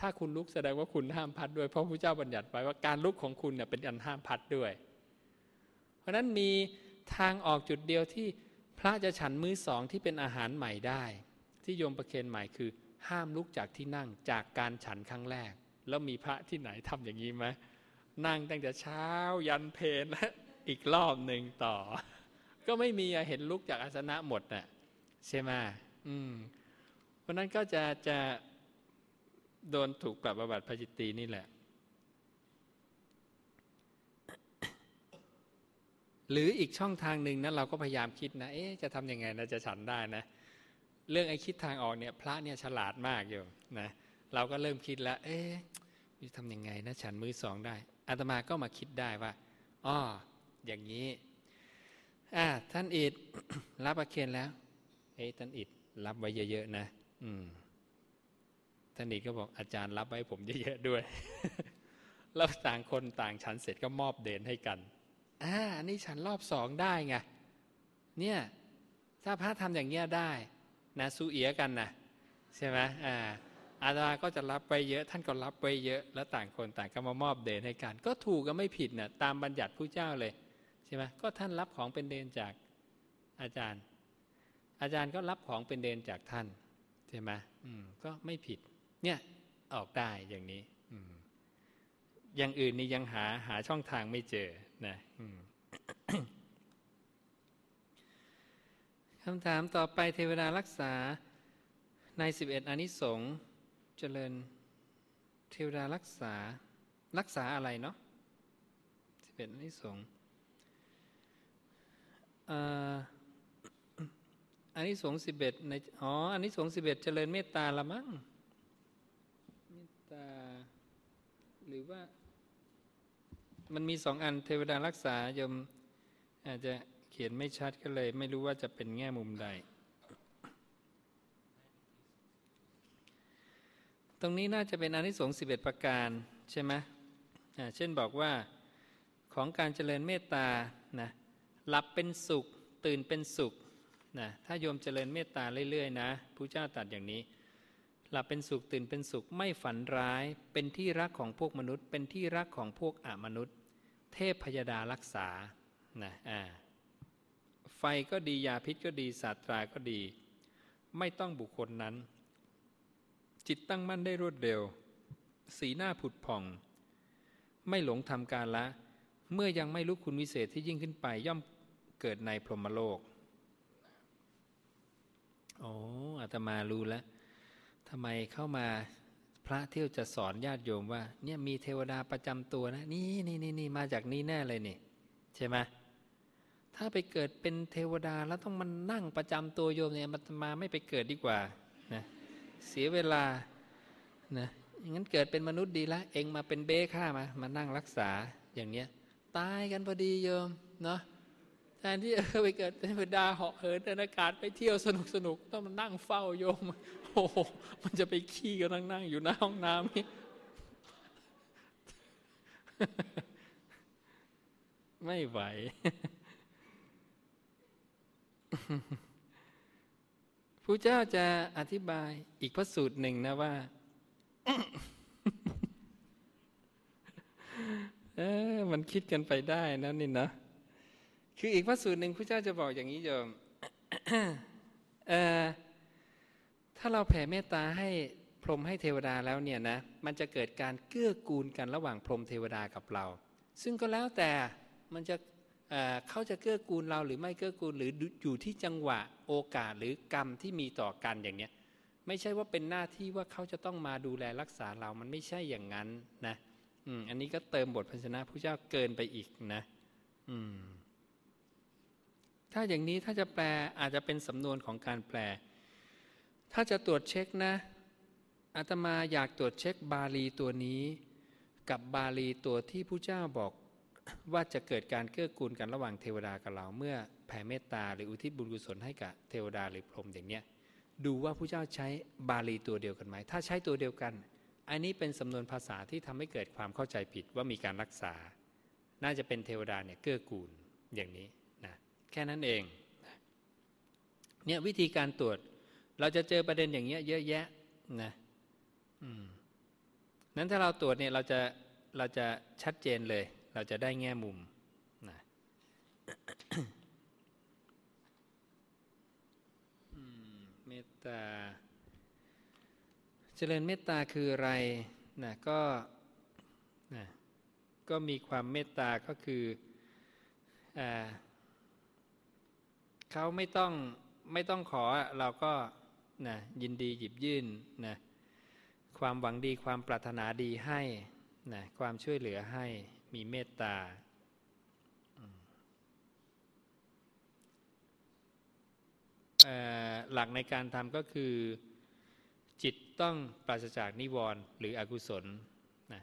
ถ้าคุณลุกแสดงว่าคุณห้ามพัดด้วย เพราะพระเจ้าบัญญัติไว้ว่าการลุกของคุณเนี่ยเป็นอันห้ามพัดด้วย เพราะนั้นมีทางออกจุดเดียวที่พระจะฉันมื้อสองที่เป็นอาหารใหม่ได้ ที่โยมประเคนใหม่คือ ห้ามลุกจากที่นั่งจากการฉันครั้งแรก แล้วมีพระที่ไหนทำอย่างนี้ไหมนั่งตั้งแต่เช้ายันเพลนและอีกรอบหนึ่งต่อ ก็ไม่มีเห็นลุกจากอาสนะหมดน่ะใช่ไหมอืมเพราะนั้นก็จะจะ โดนถูกปรับประบัติพจิตตีนี่แหละ หรืออีกช่องทางหนึ่งนะเราก็พยายามคิดนะ เอ๊ะจะทำยังไงนะจะฉันได้นะ เรื่องไอ้คิดทางออกเนี่ย พระเนี่ยฉลาดมากอยู่นะเราก็เริ่มคิดแล้ว เอ๊ะจะทำยังไงนะฉันมือสองได้อาตมาก็มาคิดได้ว่าอ๋ออย่างนี้อ่าท่านอิดรับประเคนแล้ว เอ้ท่านอิดรับไว้เยอะๆนะ อืม ท่านอิดก็บอกอาจารย์รับไว้ผมเยอะๆด้วย แล้วต่างคนต่างฉันเสร็จก็มอบเดนให้กันอ่านี่ฉันรอบสองได้ไงเนี่ยถ้าพระทำอย่างเงี้ยได้นะสู้เอียกันนะใช่ไหมอ่าอาตมาก็จะรับไว้เยอะ ท่านก็รับไว้เยอะ แล้วต่างคนต่างก็มามอบเดนให้กัน ก็ถูกก็ไม่ผิดน่ะตามบัญญัติผู้เจ้าเลยใช่ไหมก็ท่านรับของเป็นเดนจากอาจารย์ อาจารย์ก็รับของเป็นเดนจากท่านใช่ไหมอืมก็ไม่ผิด เนี่ยออกได้อย่างนี้อย่างอื่นนี่ยังหาหาช่องทางไม่เจอนะอคำถามต่อไปเทวดารักษาในสิบเอ็ดอนิสงส์เจริญเทวดารักษารักษาอะไรเนาะสิบเอ็ดอนิสงส์อันนี้สงสิบเอ็ดในอ๋ออันนี้สงสิบเอ็ดเจริญเมตตาละมั้งเมตตา หรือว่า มันมีสองอันเทวดารักษายมอาจจะเขียนไม่ชัดก็เลย ไม่รู้ว่าจะเป็นแง่มุมใด ตรงนี้น่าจะเป็นอนิสงส์สิบเอ็ดประการใช่ไหมเช่นบอกว่าของการเจริญเมตตานะหลับเป็นสุขตื่นเป็นสุขนะถ้าโยมเจริญเมตตาเรื่อยๆนะผู้เจ้าตัดอย่างนี้ หลับเป็นสุขตื่นเป็นสุขไม่ฝันร้าย เป็นที่รักของพวกมนุษย์ เป็นที่รักของพวกอมนุษย์ เทพพยดารักษานะอ่าไฟก็ดียาพิษก็ดีศาสตราก็ดี ไม่ต้องบุคคลนั้น จิตตั้งมั่นได้รวดเร็ว สีหน้าผุดผ่อง ไม่หลงทำการละ เมื่อยังไม่รู้คุณวิเศษที่ยิ่งขึ้นไปย่อมเกิดในพรหมโลกโอ้อาตมารู้แล้ว ทำไมเข้ามาพระเที่ยวจะสอนญาติโยมว่า เนี่ยมีเทวดาประจำตัวนะ นี่นี่นี่นี่มาจากนี้แน่เลยนี่ ใช่ไหมถ้าไปเกิดเป็นเทวดาแล้วต้องมันนั่งประจำตัวโยมเนี่ยมันมาไม่ไปเกิดดีกว่านะเสียเวลานะงั้นเกิดเป็นมนุษย์ดีล้วเองมาเป็นเบ้ข้ามา มานั่งรักษาอย่างเนี้ย ตายกันพอดีโยมเนาะ แทนที่เออไปเกิดเทวดาเหาะเหินเดินอากาศไปเที่ยวสนุกสนุกต้องมานั่งเฝ้าโยมโอ้โหมันจะไปขี้ก็นั่งนั่งอยู่หน้าห้องน้ำนี่ไม่ไหวผู้เจ้าจะอธิบายอีกพระสูตรหนึ่งนะว่า เออมันคิดกันไปได้นะนี่นะ คืออีกพระสูตรหนึ่งพระเจ้าจะบอกอย่างนี้โยมถ้าเราแผ่เมตตาให้พรหมให้เทวดาแล้วเนี่ยนะมันจะเกิดการเกื้อกูลกันระหว่างพรหมเทวดากับเรา ซึ่งก็แล้วแต่มันจะเขาจะเกื้อกูลเราหรือไม่เกื้อกูลหรืออยู่ที่จังหวะโอกาสหรือกรรมที่มีต่อกันอย่างเนี้ยไม่ใช่ว่าเป็นหน้าที่ว่าเขาจะต้องมาดูแลรักษาเรา มันไม่ใช่อย่างนั้นนะ อืม อันนี้ก็เติมบทพันชนะพระเจ้าเกินไปอีกนะ อืม ถ้าอย่างนี้ถ้าจะแปลอาจจะเป็นสำนวนของการแปล ถ้าจะตรวจเช็คนะอาตมาอยากตรวจเช็คบาลีตัวนี้ กับบาลีตัวที่ผู้เจ้าบอกว่าจะเกิดการเกื้อกูลกันระหว่างเทวดากับเราเมื่อแผ่เมตตาหรืออุทิศบุญกุศลให้กับเทวดาหรือพรหมอย่างเนี้ยดูว่าผู้เจ้าใช้บาลีตัวเดียวกันไหม ถ้าใช้ตัวเดียวกัน อันนี้เป็นสำนวนภาษาที่ทำให้เกิดความเข้าใจผิดว่ามีการรักษา น่าจะเป็นเทวดาเนี่ยเกื้อกูลอย่างนี้ แค่นั้นเองเนี่ยวิธีการตรวจ เราจะเจอประเด็นอย่างเงี้ยเยอะแยะนะนั้นถ้าเราตรวจเนี่ยเราจะเราจะชัดเจนเลย เราจะได้แง่มุมนะเมตตา เจริญเมตตาคืออะไรนะก็นะก็มีความเมตตาก็คืออ เขาไม่ต้องไม่ต้องขอเราก็นะยินดีหยิบยื่นนะความหวังดีความปรารถนาดีให้นะความช่วยเหลือให้มีเมตตาหลักในการทำก็คือ จิตต้องปราศจากนิวรณ์หรืออกุศลนะ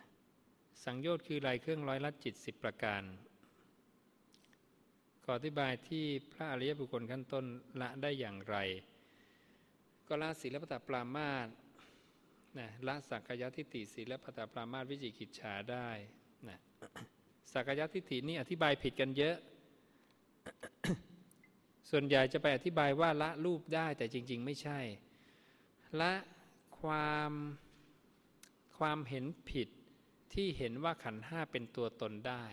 สังโยชน์คือลายเครื่องร้อยลัดจิตสิบประการ ออธิบายที่พระอริยบุคคลขั้นต้นละได้อย่างไร ก็ละศีลปตปรามาตนะละสักกายทิฏฐิศีลปตปรามาตวิจิกิจฉาได้นะสักยทิฏฐินี่อธิบายผิดกันเยอะ ส่วนใหญ่จะไปอธิบายว่าละรูปได้แต่จริง ๆ ไม่ใช่ ละความความเห็นผิดที่เห็นว่าขันห้าเป็นตัวตนได้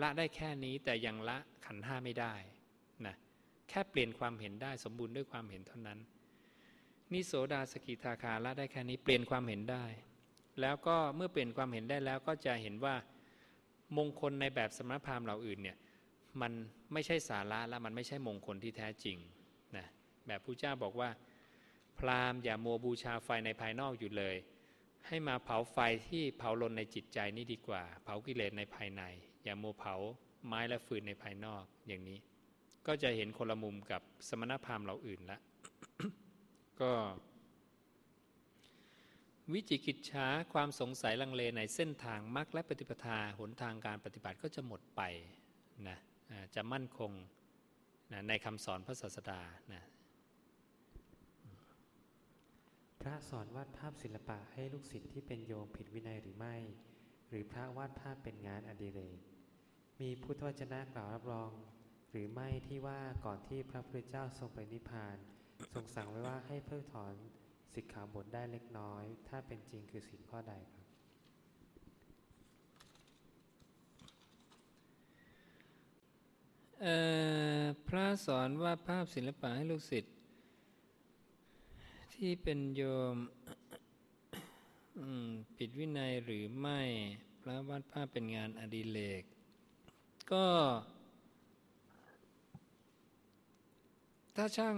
ละได้แค่นี้แต่ยังละขันห้าไม่ได้นะแค่เปลี่ยนความเห็นได้สมบูรณ์ด้วยความเห็นเท่านั้น นิโสดาสกิทาคาละได้แค่นี้เปลี่ยนความเห็นได้ แล้วก็เมื่อเปลี่ยนความเห็นได้แล้วก็จะเห็นว่ามงคลในแบบสมณพราหมณ์เหล่าอื่นเนี่ยมันไม่ใช่สาระและมันไม่ใช่มงคลที่แท้จริงนะแบบพระเจ้าบอกว่า พราหมณ์อย่ามัวบูชาไฟในภายนอกอยู่เลย ให้มาเผาไฟที่เผาลนในจิตใจนี่ดีกว่า เผากิเลสในภายใน อย่ามัวเผาไม้และฟืนในภายนอกอย่างนี้ ก็จะเห็นคนละมุมกับสมณพราหมณ์เราอื่นละก็วิจิกิจฉาความสงสัยลังเลในเส้นทางมรรคและปฏิปทาหนทางการปฏิบัติก็จะหมดไปนะจะมั่นคงนะในคำสอนพระศาสดานะพระสอนวาดภาพศิลปะให้ลูกศิษย์ที่เป็นโยมผิดวินัยหรือไม่ หรือพระวาดภาพเป็นงานอดิเรก มีพุทธวจนะกล่าวรับรอง หรือไม่ที่ว่าก่อนที่พระพุทธเจ้าทรงไปนิพพาน ทรงสั่งไว้ว่าให้เพิกถอนสิกขาบทได้เล็กน้อย ถ้าเป็นจริงคือสิ่งข้อใดครับ พระสอนว่าภาพศิลปะให้ลูกศิษย์ที่เป็นโยมผิดวินัยหรือไม่ พระวาดภาพเป็นงานอดิเรก ก็ ถ้าช่าง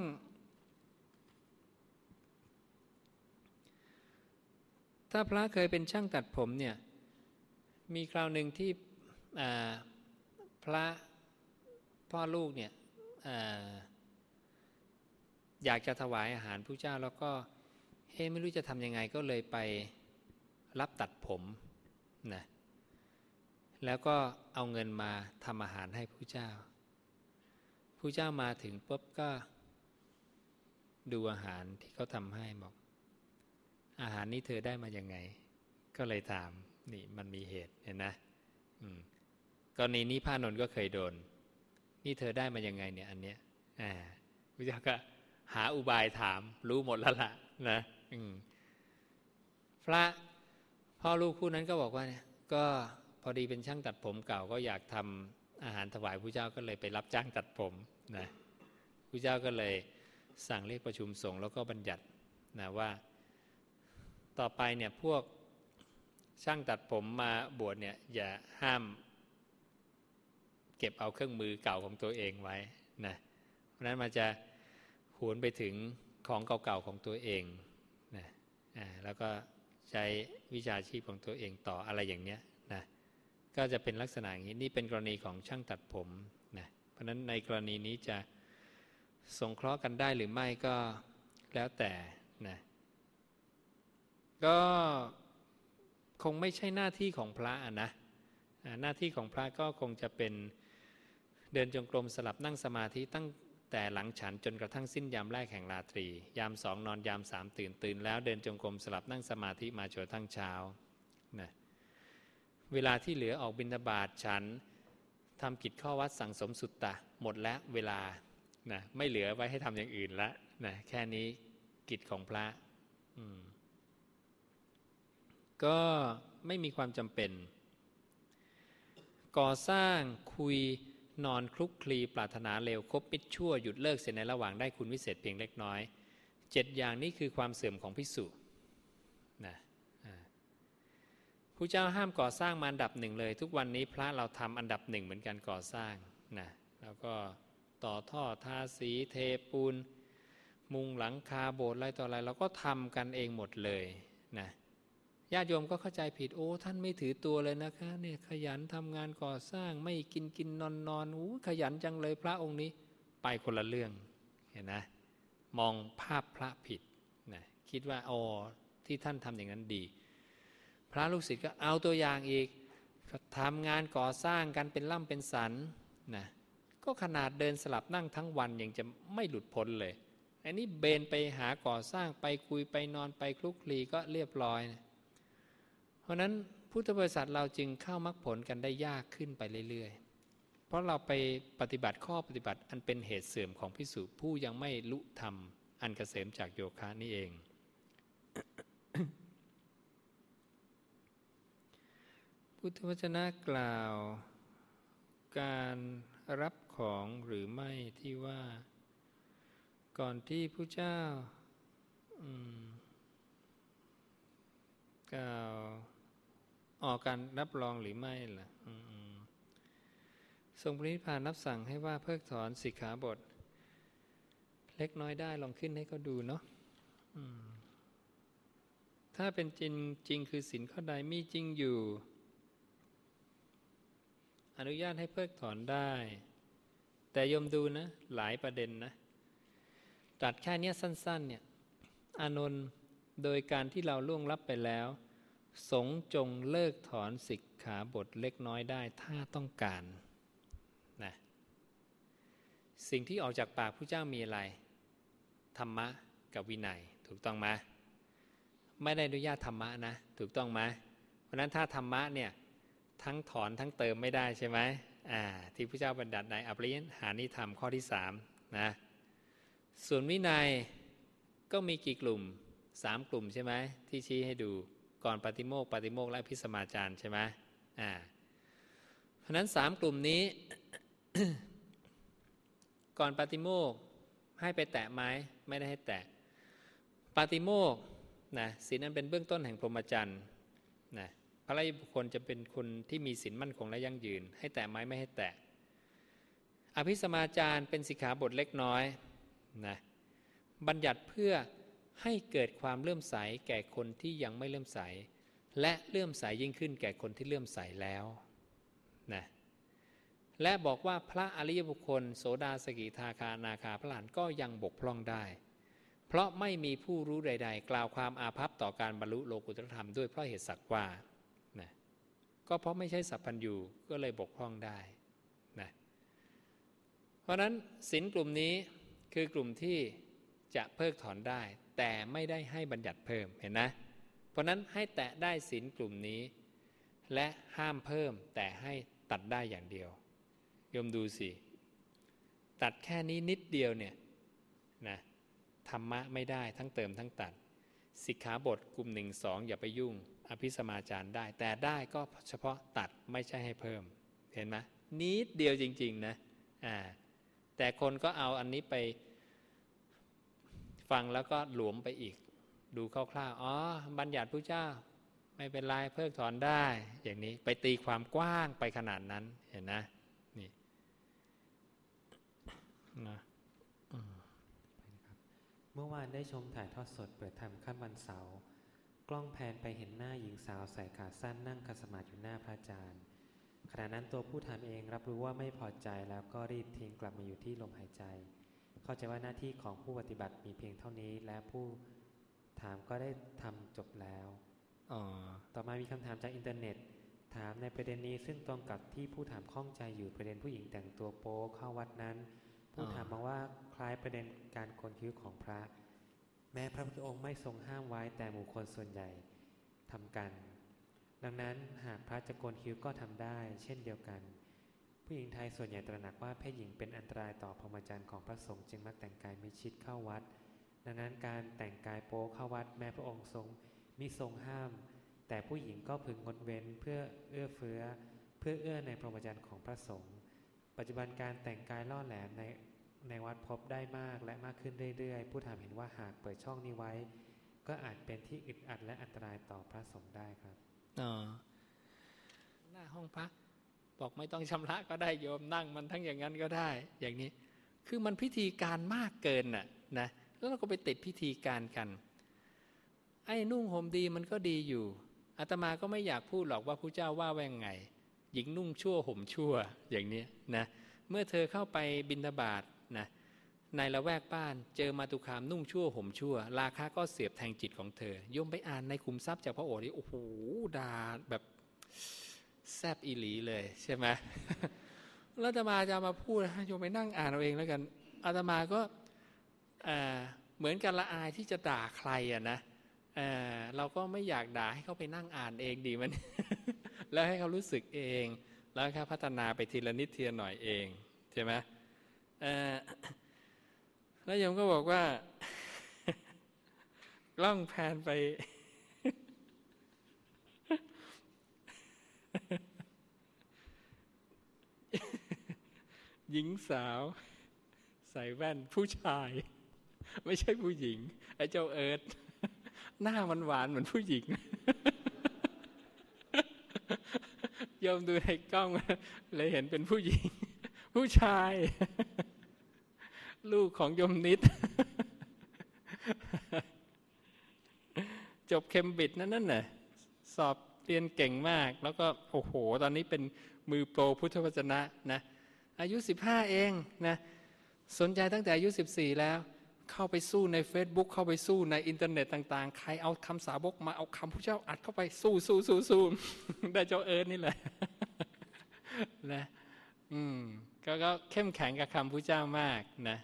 ถ้าพระเคยเป็นช่างตัดผมเนี่ย มีคราวหนึ่งที่พระพ่อลูกเนี่ยออยากจะถวายอาหารผู้เจ้าแล้วก็เฮ้ไม่รู้จะทำยังไงก็เลยไปรับตัดผมนะ แล้วก็เอาเงินมาทำอาหารให้ผู้เจ้าผู้เจ้ามาถึงปุ๊บก็ดูอาหารที่เขาทำให้บอก อาหารนี้เธอได้มาอยังไง ก็เลยถามนี่มันมีเหตุเห็นนะกรณีนี้พระนนท์ก็เคยโดน นี่เธอได้มาอยังไง เนี่ย อันเนี้ยอ่าพระเจ้าก็หาอุบายถาม รู้หมดแล้วล่ะนะพระพ่อลูกคู่นั้นก็บอกว่าเนี่ย ก็ อดีเป็นช่างตัดผมเก่าก็อยากทำอาหารถวายพระเจ้าก็เลยไปรับจ้างตัดผมนะพระเจ้าก็เลยสั่งเรียกประชุมสงฆ์แล้วก็บัญญัตินะว่า ต่อไปเนี่ยพวกช่างตัดผมมาบวชเนี่ยอย่าห้าม เก็บเอาเครื่องมือเก่าของตัวเองไว้นะเพราะนั้นมันจะหวนไปถึงของเก่าๆของตัวเองนะแล้วก็ใช้วิชาชีพของตัวเองต่ออะไรอย่างเนี้ย ก็จะเป็นลักษณะอย่างนี้นี่เป็นกรณีของช่างตัดผมนะเพราะฉะนั้นในกรณีนี้จะสงเคราะห์กันได้หรือไม่ก็แล้วแต่นะก็คงไม่ใช่หน้าที่ของพระนะหน้าที่ของพระก็คงจะเป็นเดินจงกรมสลับนั่งสมาธิตั้งแต่หลังฉันจนกระทั่งสิ้นยามแรกแห่งราตรี ยามสองนอนยามสามตื่นตื่นแล้วเดินจงกรมสลับนั่งสมาธิมาจนทั้งเช้านะ เวลาที่เหลือออกบิณฑบาตฉันทำกิจข้อวัดสั่งสมสุตตะ หมดแล้วเวลานะไม่เหลือไว้ให้ทำอย่างอื่นละนะแค่นี้กิจของพระก็ไม่มีความจำเป็น ก่อสร้างคุยนอนคลุกคลีปรารถนาเร็วคบมิดชั่วหยุดเลิกเสียในระหว่างได้คุณวิเศษเพียงเล็กน้อยเจ็ดอย่างนี้คือความเสื่อมของพิสุนะ ผู้เจ้าห้ามก่อสร้างมาอันดับหนึ่งเลย ทุกวันนี้พระเราทำอันดับหนึ่งเหมือนกันก่อสร้างนะแล้วก็ต่อท่อทาสีเทปูน มุงหลังคาโบสถ์อะไรต่ออะไรเราก็ทำกันเองหมดเลยนะญาติโยมก็เข้าใจผิดโอ้ท่านไม่ถือตัวเลยนะคะเนี่ยขยันทำงานก่อสร้างไม่กินกินนอนนอนอู้ขยันจังเลยพระองค์นี้ไปคนละเรื่องเห็นนะมองภาพพระผิดนะคิดว่าอ๋อที่ท่านทำอย่างนั้นดี ระลูกศิษย์ก็เอาตัวอย่างอีกทำงานก่อสร้างกันเป็นล่ำเป็นสันนะก็ขนาดเดินสลับนั่งทั้งวันยังจะไม่หลุดพ้นเลย อันนี้เบนไปหาก่อสร้างไปคุยไปนอนไปคลุกคลีก็เรียบร้อยนะเพราะนั้นพุทธบริษัทเราจึงเข้ามรรคผลกันได้ยากขึ้นไปเรื่อยๆ เพราะเราไปปฏิบัติข้อปฏิบัติอันเป็นเหตุเสื่อมของพิสุผู้ยังไม่ลุธรรม อันกเกษมจากโยคะนี่เอง พุทธวจนะกล่าว การรับของหรือไม่ที่ว่า ก่อนที่ผู้เจ้ากล่าวออกการรับรองหรือไม่ล่ะทรงปรินิพานรับสั่งให้ว่าเพิกถอนสิกขาบท เล็กน้อยได้ลองขึ้นให้เขาดูเนาะถ้าเป็นจริงจริงคือสินข้อใดมีจริงอยู่ อนุญาตให้เพิกถอนได้ แต่ยมดูนะ หลายประเด็นนะตัดแค่นี้สั้น ๆ เนี่ยอานนท์โดยการที่เราล่วงลับไปแล้ว สงจงเลิกถอนสิกขาบทเล็กน้อยได้ถ้าต้องการนะสิ่งที่ออกจากปากผู้เจ้ามีอะไร ธรรมะกับวินัยถูกต้องไหมไม่ได้อนุญาตธรรมะนะ ถูกต้องไหมเพราะนั้นถ้าธรรมะเนี่ย ทั้งถอนทั้งเติมไม่ได้ใช่ไหมอ่าที่พระเจ้าบัญญัติในอภิยหานิธรรมข้อที่สามนะส่วนวินัยก็มีกี่กลุ่มสามกลุ่มใช่ไหมที่ชี้ให้ดูก่อนปฏิโมกปฏิโมกและพิสมาจารใช่ไหมอ่าเพราะนั้นสามกลุ่มนี้ ก่อนปฏิโมกให้ไปแตะไม้ไม่ได้ให้แตะปฏิโมกนะศีลนั้นเป็นเบื้องต้นแห่งพรหมจรรย์นะ พระราชบุคคลจะเป็นคนที่มีศีลมั่นคงและยั่งยืน ให้แตะไม้ไม่ให้แตะอภิสมาจารเป็นสิกขาบทเล็กน้อยนะบัญญัติเพื่อให้เกิดความเลื่อมใสแก่คนที่ยังไม่เลื่อมใส และเลื่อมใสยิ่งขึ้นแก่คนที่เลื่อมใสแล้วนะและบอกว่าพระอริยบุคคล โสดาสกิทาคานาคาพระหลานก็ยังบกพร่องได้ เพราะไม่มีผู้รู้ใด ๆ กล่าวความอาภัพต่อการบรรลุโลกุตรธรรมด้วยเพราะเหตุสักว่า ก็เพราะไม่ใช่สัพพัญญูก็เลยบกพร่องได้นะเพราะนั้นสินกลุ่มนี้คือกลุ่มที่จะเพิกถอนได้ แต่ไม่ได้ให้บัญญัติเพิ่มเห็นนะ เพราะนั้นให้แตะได้สินกลุ่มนี้ และห้ามเพิ่มแต่ให้ตัดได้อย่างเดียวยมดูสิ ตัดแค่นี้นิดเดียวเนี่ยนะธรรมะไม่ได้ทั้งเติมทั้งตัดสิกขาบทกลุ่มหนึ่งสองอย่าไปยุ่ง อภิสมาจารได้ แต่ได้ก็เฉพาะตัดไม่ใช่ให้เพิ่ม เห็นไหมนิดเดียวจริง ๆ นะอ่าแต่คนก็เอาอันนี้ไปฟังแล้วก็หลวมไปอีก ดูคร่าวๆอ๋อบัญญัติพระเจ้า ไม่เป็นไรเพิกถอนได้ อย่างนี้ไปตีความกว้างไปขนาดนั้นเห็นนะนี่นะเมื่อวานได้ชมถ่ายทอดสดเปิดธรรมขั้นวันเสาร์ กล้องแพนไปเห็นหน้าหญิงสาวใส่ขาสั้นนั่งคัสมาธิอยู่หน้าพระอาจารย์ ขณะนั้นตัวผู้ทำเองรับรู้ว่าไม่พอใจแล้วก็รีบทิ้งกลับมาอยู่ที่ลมหายใจ เข้าใจว่าหน้าที่ของผู้ปฏิบัติมีเพียงเท่านี้และผู้ถามก็ได้ทำจบแล้วต่อมามีคำถามจากอินเทอร์เน็ต ถามในประเด็นนี้ซึ่งตรงกับที่ผู้ถามข้องใจอยู่ประเด็นผู้หญิงแต่งตัวโป๊เข้าวัดนั้น ผู้ถามมองว่าคล้ายประเด็นการโกนคิ้วของพระ แม้พระพุทธองค์ไม่ทรงห้ามไว้แต่หมู่คนส่วนใหญ่ทำกัน ดังนั้นหากพระจะโกนคิ้วก็ทำได้ เช่นเดียวกัน ผู้หญิงไทยส่วนใหญ่ตระหนักว่าเพศหญิงเป็นอันตรายต่อพรหมจรรย์ของพระสงฆ์จึงมักแต่งกายมิชิดเข้าวัด ดังนั้นการแต่งกายโป๊เข้าวัด แม้พระองค์ทรงมิทรงห้าม แต่ผู้หญิงก็พึงงดเว้นเพื่อเอื้อเฟื้อ เพื่อเอื้อในพรหมจรรย์ของพระสงฆ์ปัจจุบันการแต่งกายล่อแหลมใน ในวัดพบได้มากและมากขึ้นเรื่อยๆ ผู้ถามเห็นว่าหากเปิดช่องนี้ไว้ ก็อาจเป็นที่อึดอัดและอันตรายต่อพระสงฆ์ได้ครับหน้าห้องพักบอกไม่ต้องชำระก็ได้โยมนั่งมันทั้งอย่างนั้นก็ได้ อย่างนี้ คือมันพิธีการมากเกินน่ะนะแล้วเราก็ไปติดพิธีการกัน ไอ้นุ่งห่มดีมันก็ดีอยู่อาตมาก็ไม่อยากพูดหรอกว่าพระเจ้าว่าแว่งไง หญิงนุ่งชั่วห่มชั่วอย่างนี้นะเมื่อเธอเข้าไปบินทบาท นะในละแวกบ้านเจอมาตุคามนุ่งชั่วห่มชั่ว ราคาก็เสียบแทงจิตของเธอยมไปอ่านในคุมทรัพย์จากพระโอษฐ์นี่โอ้โหดาแบบแซบอีหลีเลยใช่ไหมแล้วอาตมาจะมาพูดโยมไปนั่งอ่านเอาเองแล้วกันอาตมาก็เหมือนกันละอายที่จะด่าใครอะนะเเราก็ไม่อยากด่าให้เขาไปนั่งอ่านเองดีมัน แล้วให้เขารู้สึกเอง แล้วครับพัฒนาไปทีละนิดทีละหน่อยเองใช่ไหม แล้วยมก็บอกว่า ล่องแพนไป หญิงสาว ใส่แว่นผู้ชาย ไม่ใช่ผู้หญิง ไอ้เจ้าเอิร์ดหน้ามันหวานเหมือนผู้หญิงยมดูในกล้องเลยเห็นเป็นผู้หญิง ผู้ชาย ลูกของโยมนิด จบเคมบริดจ์นั่นนั่นน่ะสอบเรียนเก่งมาก แล้วก็โอ้โห ตอนนี้เป็นมือ pro พุทธวจนะนะอายุ 15 เองนะสนใจตั้งแต่อายุ 14 แล้ว เข้าไปสู้ใน Facebook เข้าไปสู้ในอินเทอร์เน็ตต่างๆ ใครเอาคำสาวกมาเอาคำพระเจ้าอัดเข้าไปสู้สู้สู้สู้ได้เจ้าเอิร์นนี่แหละนะอืม ก็เข้มแข็งกับคำพระเจ้ามากนะ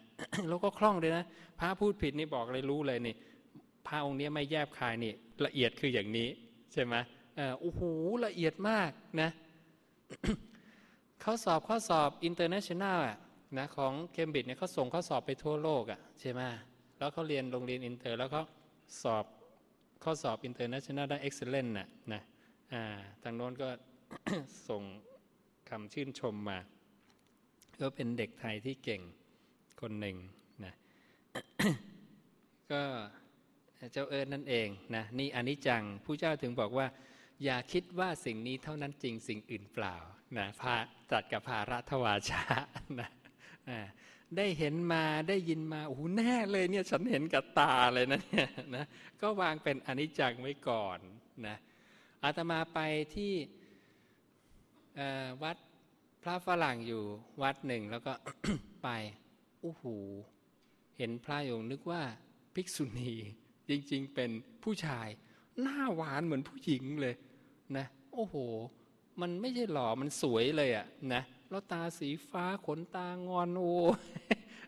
แล้วก็คล่องเลยนะพระพูดผิดนี่บอกเลยรู้เลยนี่พระองค์นี้ไม่แยบคายนี่ละเอียดคืออย่างนี้ใช่ไหมโอ้โหละเอียดมากนะเขาสอบข้อสอบ international อะนะของเคมบริดจ์เนี่ยเขาส่งข้อสอบไปทั่วโลกอะ่ะใช่ไหมแล้วเขาเรียนโรงเรียนอินเตอร์ แล้วเขาสอบข้อสอบ international ได้ excellent น่ะนะอ่าทางโน้นก็ส่งคำชื่นชมมา ก็เป็นเด็กไทยที่เก่งคนหนึ่งนะก็เจ้าเอิญนั่นเองนะนี่อนิจจังผู้เจ้าถึงบอกว่า อย่าคิดว่าสิ่งนี้เท่านั้นจริงสิ่งอื่นเปล่านะพาจัดกับภารัทวาชานะได้เห็นมาได้ยินมาโอ้โหแน่เลยเนี่ยฉันเห็นกับตาเลยนะเนี่ยนะก็วางเป็นอนิจจังไว้ก่อนนะอาตมาไปที่วัด พระฝรั่งอยู่วัดหนึ่งแล้วก็ไปโอ้โหเห็นพระยงนึกว่าภิกษุณีจริง ๆ เป็นผู้ชาย หน้าหวานเหมือนผู้หญิงเลยนะโอ้โห มันไม่ใช่หล่อมันสวยเลยอะนะแล้วตาสีฟ้าขนตางอนโอ้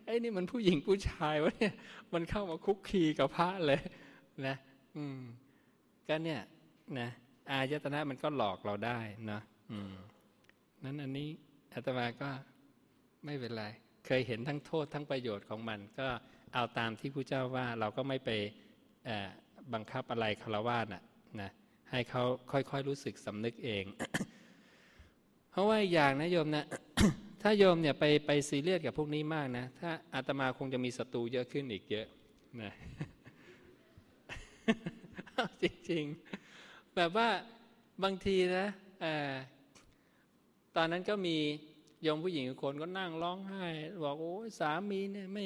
ไอ้นี่มันผู้หญิงผู้ชายวะเนี่ยมันเข้ามาคุกคีกับพระเลยนะอืมก็เนี่ยนะอายตนะมันก็หลอกเราได้นะอืม นั้นอันนี้อาตมาก็ไม่เป็นไรเคยเห็นทั้งโทษทั้งประโยชน์ของมัน ก็เอาตามที่พระเจ้าว่าเราก็ไม่ไปบังคับอะไรคารวะน่ะนะให้เขาค่อยๆรู้สึกสำนึกเอง เพราะว่าอย่างนะโยมนะถ้าโยมเนี่ยไปไปซีเรียสกับพวกนี้มากนะ ถ้าอาตมาคงจะมีศัตรูเยอะขึ้นอีกเยอะนะจริงๆ แบบว่าบางทีนะ ตอนนั้นก็มียมผู้หญิงคนก็นั่งร้องไห้ บอกโอ้สามีเนี่ยไม่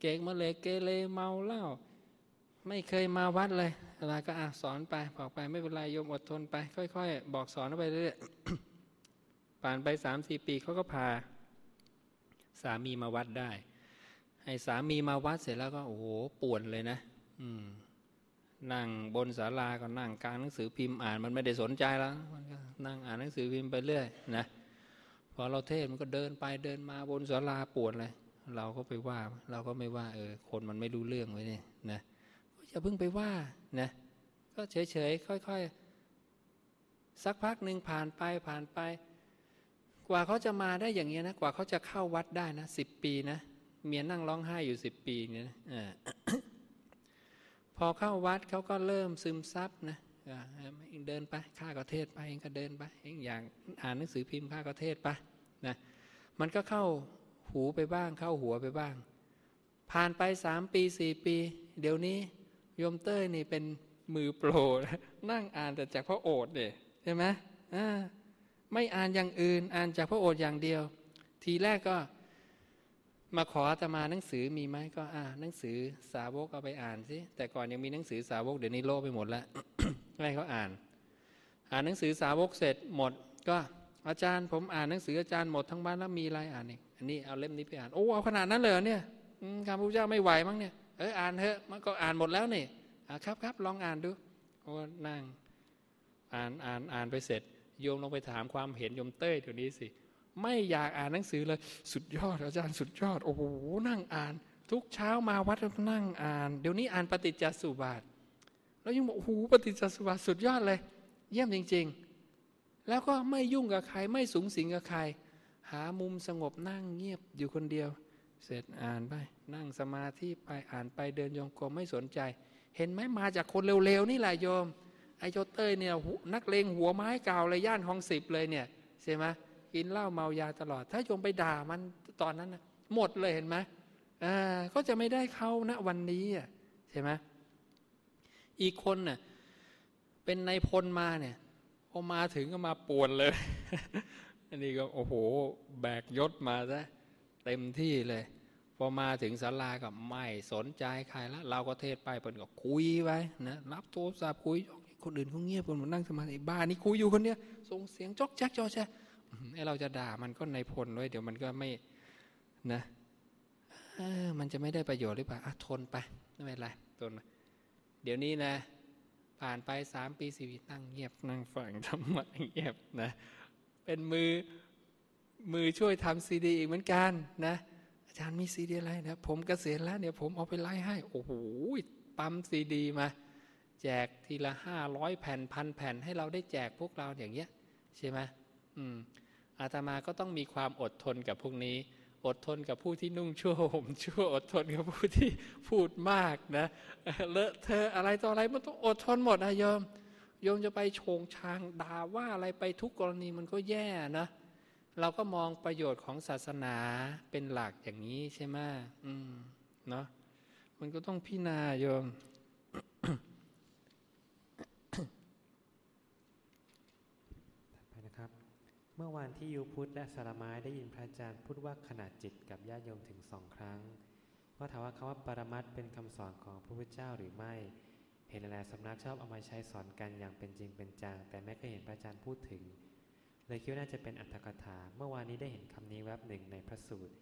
เก่งมาเลยเกเรเมาเหล้าไม่เคยมาวัดเลยอะไรก็อะสอนไปบอกไปไม่เป็นไรโยมอดทนไป ค่อย ๆ บอกสอนไปเรื่อยๆผ่านไปสามสี่ปีเขาก็พา สามีมาวัดได้ ให้สามีมาวัดเสร็จแล้วก็โอ้โหป่วนเลยนะ อืม นั่งบนศาลาก็นั่งกลางหนังสือพิมพ์อ่านมันไม่ได้สนใจแล้วมันก็นั่งอ่านหนังสือพิมพ์ไปเรื่อยนะพอเราเทศมันก็เดินไปเดินมาบนศาลาปวดเลยเราก็ไปว่า เราก็ไม่ว่า เออ คนมันไม่รู้เรื่องไว้เนี่ยนะอย่าเพิ่งไปว่านะก็เฉยๆค่อยๆ สักพักหนึ่งผ่านไปผ่านไป กว่าเขาจะมาได้อย่างเงี้ยนะกว่าเขาจะเข้าวัดได้นะสิบปีนะเมียนั่งร้องไห้อยู่สิบปีเนี่ยนะ พอเข้าวัดเขาก็เริ่มซึมซับนะเองเดินไปข้าก็เทศไปเองก็เดินไปเองอย่างอ่านหนังสือพิมพ์ข้าก็เทศไปนะมันก็เข้าหูไปบ้าง เข้าหัวไปบ้าง ผ่านไปสามปีสี่ปี เดี๋ยวนี้โยมเต้ยนี่เป็นมือโปรนั่งอ่านแต่จากพระโอษฐ์เนี่ยใช่ไหมไม่อ่านอย่างอื่นอ่านจากพระโอษฐ์อย่างเดียว ทีแรกก็ มาขออาตมาหนังสือมีไหมก็อ่าหนังสือสาวกเอาไปอ่านสิแต่ก่อนยังมีหนังสือสาวกเดี๋ยวนี้โลไปหมดแล้วให้เขาอ่าน อ่านหนังสือสาวกเสร็จหมด ก็อาจารย์ผมอ่านหนังสืออาจารย์หมดทั้งบ้านแล้วมีอะไรอ่านอีกอันนี้เอาเล่มนี้ไปอ่านโอ้เอาขนาดนั้นเลยเนี่ยคำพระเจ้าไม่ไหวมั้งเนี่ยเอออ่านเถอะมันก็อ่านหมดแล้วนี่ครับครับลองอ่านดูโอ้นั่งอ่านอ่านอ่านไปเสร็จโยมลงไปถามความเห็นโยมเต้ยเดี๋ยวนี้สิ ไม่อยากอ่านหนังสือเลย สุดยอดอาจารย์สุดยอด โอ้โหนั่งอ่าน ทุกเช้ามาวัดนั่งอ่าน เดี๋ยวนี้อ่านปฏิจจสุบาท แล้วยังบอกโอ้โหปฏิจจสุบาทสุดยอดเลย เยี่ยมจริง ๆ แล้วก็ไม่ยุ่งกับใครไม่สูงสิงกับใคร หามุมสงบนั่งเงียบอยู่คนเดียว เสร็จอ่านไป นั่งสมาธิไปอ่านไปเดินยงกรมไม่สนใจ เห็นไหมมาจากคนเร็วๆนี่แหละโยมไอโจเตยเนี่ยนักเลงหัวไม้เก่าเลยย่านของสิบเลยเนี่ยใช่ไหม กินเหล้าเมายาตลอด ถ้าโยมไปด่ามันตอนนั้นนะหมดเลยเห็นไหมก็จะไม่ได้เข้าณวันนี้อะใช่ไหมอีกคนน่ะเป็นนายพลมาเนี่ยพอมาถึงก็มาป่วนเลย อันนี้ก็โอ้โห แบกยศมาซะเต็มที่เลย พอมาถึงศาลาก็ไม่สนใจใครแล้วเราก็เทศไปเปิ่นก็คุยไปนะรับโทรศัพท์คุยคนอื่นเขาเงียบคนมานั่งสมาธิบ้านนี่คุยอยู่คนเนี้ยส่งเสียงจอกแจ๊กจอแจ๊ ไอเราจะด่ามันก็ในพลด้วยเดี๋ยวมันก็ไม่นะมันจะไม่ได้ประโยชน์หรือเปล่าทนไปไม่เป็นไรทนเดี๋ยวนี้นะ ผ่านไปสามปีสี่ปีนั่งเงียบนั่งฟังธรรมะเงียบนะ เป็นมือมือช่วยทำซีดีอีกเหมือนกันนะอาจารย์มีซีดีอะไรนะ ผมกเกษียณแล้วเดี๋ยวผมเอาไปไล่ให้ โอ้โหปั๊มซีดีมา แจกทีละห้าร้อยแผ่นพันแผ่นให้เราได้แจกพวกเราอย่างเงี้ย ใช่ไหม อืมอาตมาก็ต้องมีความอดทนกับพวกนี้ อดทนกับผู้ที่นุ่งชั่วห่มชั่ว อดทนกับผู้ที่พูดมากนะเลอะเธออะไรต่ออะไรมันต้องอดทนหมดนะโยมโยมจะไปโชงชางด่าว่าอะไรไปทุกกรณีมันก็แย่นะ เราก็มองประโยชน์ของศาสนาเป็นหลักอย่างนี้ใช่ไหมอืมเนาะมันก็ต้องพิจารณาโยมไปนะครับ เมื่อวานที่ยูพุทธและสารไม้ได้ยินพระอาจารย์พูดว่าขนาดจิตกับญาติโยมถึงสองครั้ง ก็ถามว่าคำว่าปรมัตเป็นคำสอนของพระพุทธเจ้าหรือไม่ เห็นหลายสำนักชอบเอามาใช้สอนกันอย่างเป็นจริงเป็นจัง แต่ไม่เคยเห็นพระอาจารย์พูดถึง เลยคิดว่าน่าจะเป็นอัตถกถา เมื่อวานนี้ได้เห็นคำนี้แวบหนึ่งในพระสูตร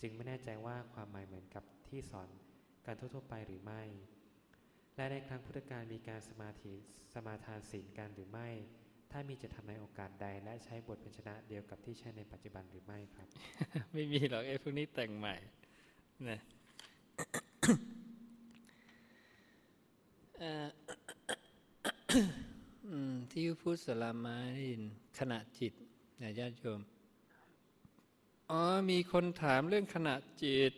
จึงไม่แน่ใจว่าความหมายเหมือนกับที่สอนการทั่วๆไปหรือไม่ และในครั้งพุทธกาลมีการสมาธิสมาทานศีลกันหรือไม่ ถ้ามีจะทำในโอกาสใดและใช้บทเป็นชนะเดียวกับที่ใช้ในปัจจุบันหรือไม่ครับ ไม่มีหรอกไอ้พวกนี้แต่งใหม่นะที่พูดสลามาดินขณะจิตนะญาติโยม อ๋อ มีคนถามเรื่องขณะจิต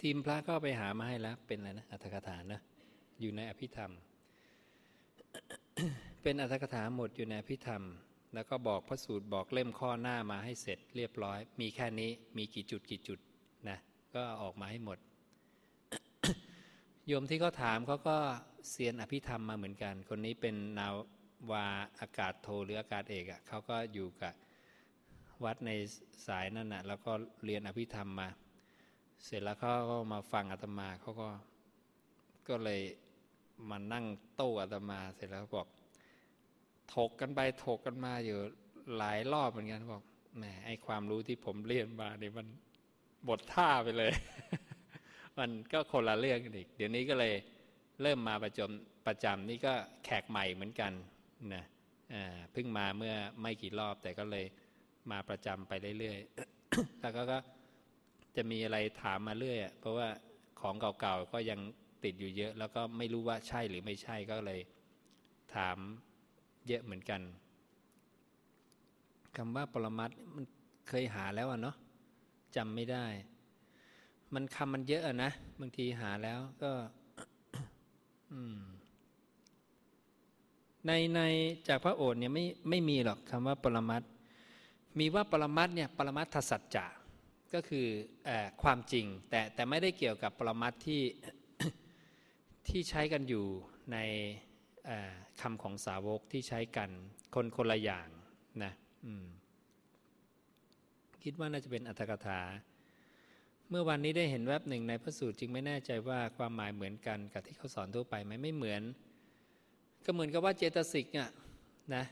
ทีมพระก็ไปหามาให้แล้ว เป็นอะไรนะ อัตถกถานะ อยู่ในอภิธรรม เป็นอัตถกถาหมดอยู่ในอภิธรรม แล้วก็บอกพระสูตรบอกเล่มข้อหน้ามาให้เสร็จเรียบร้อย มีแค่นี้มีกี่จุดกี่จุดนะก็ออกมาให้หมดโยมที่เขาถามเขาก็เซียนอภิธรรมมาเหมือนกัน คนนี้เป็นนาวาอากาศโทหรืออากาศเอกอะ่ะเขาก็อยู่กับวัดในสายนั่นนะ่ะแล้วก็เรียนอภิธรรมมา เสร็จแล้วเขาก็มาฟังอาตมาเขาก็ก็เลย มานั่งโต้อาตมาเสร็จแล้วบอก ถกกันไปถกกันมาอยู่หลายรอบเหมือนกันบอกแหมไอความรู้ที่ผมเรียนมาเนี่ยมันบทท่าไปเลย มันก็คนละเรื่องกันอีก เดี๋ยวนี้ก็เลยเริ่มมาประจำประจำนี่ก็แขกใหม่เหมือนกันนะเพิ่งมาเมื่อไม่กี่รอบ แต่ก็เลยมาประจำไปเรื่อยๆแล้วก็จะมีอะไรถามมาเรื่อยเพราะว่าของเก่าๆก็ยัง ติดอยู่เยอะ แล้วก็ไม่รู้ว่าใช่หรือไม่ใช่ก็เลยถามเยอะเหมือนกันคำว่าปรมัตมันเคยหาแล้วอะเนาะจำไม่ได้ มันคำมันเยอะอะนะบางทีหาแล้วก็ในในจากพระโอษฐ์เนี่ยไม่ไม่มีหรอกคำว่าปรมัตมีว่าปรมัตเนี่ยปรมัตถสัจจะก็คืออความจริง แต่แต่ไม่ได้เกี่ยวกับปรมัตที่ ที่ใช้กันอยู่ในคำของสาวกที่ใช้กันคนคนละอย่างนะคิดว่าน่าจะเป็นอัตถกถา เมื่อวันนี้ได้เห็นแวบหนึ่งในพระสูตรจึงไม่แน่ใจว่าความหมายเหมือนกันกับที่เขาสอนทั่วไปไหมไม่เหมือน ก็เหมือนกับว่าเจตสิกอะนะ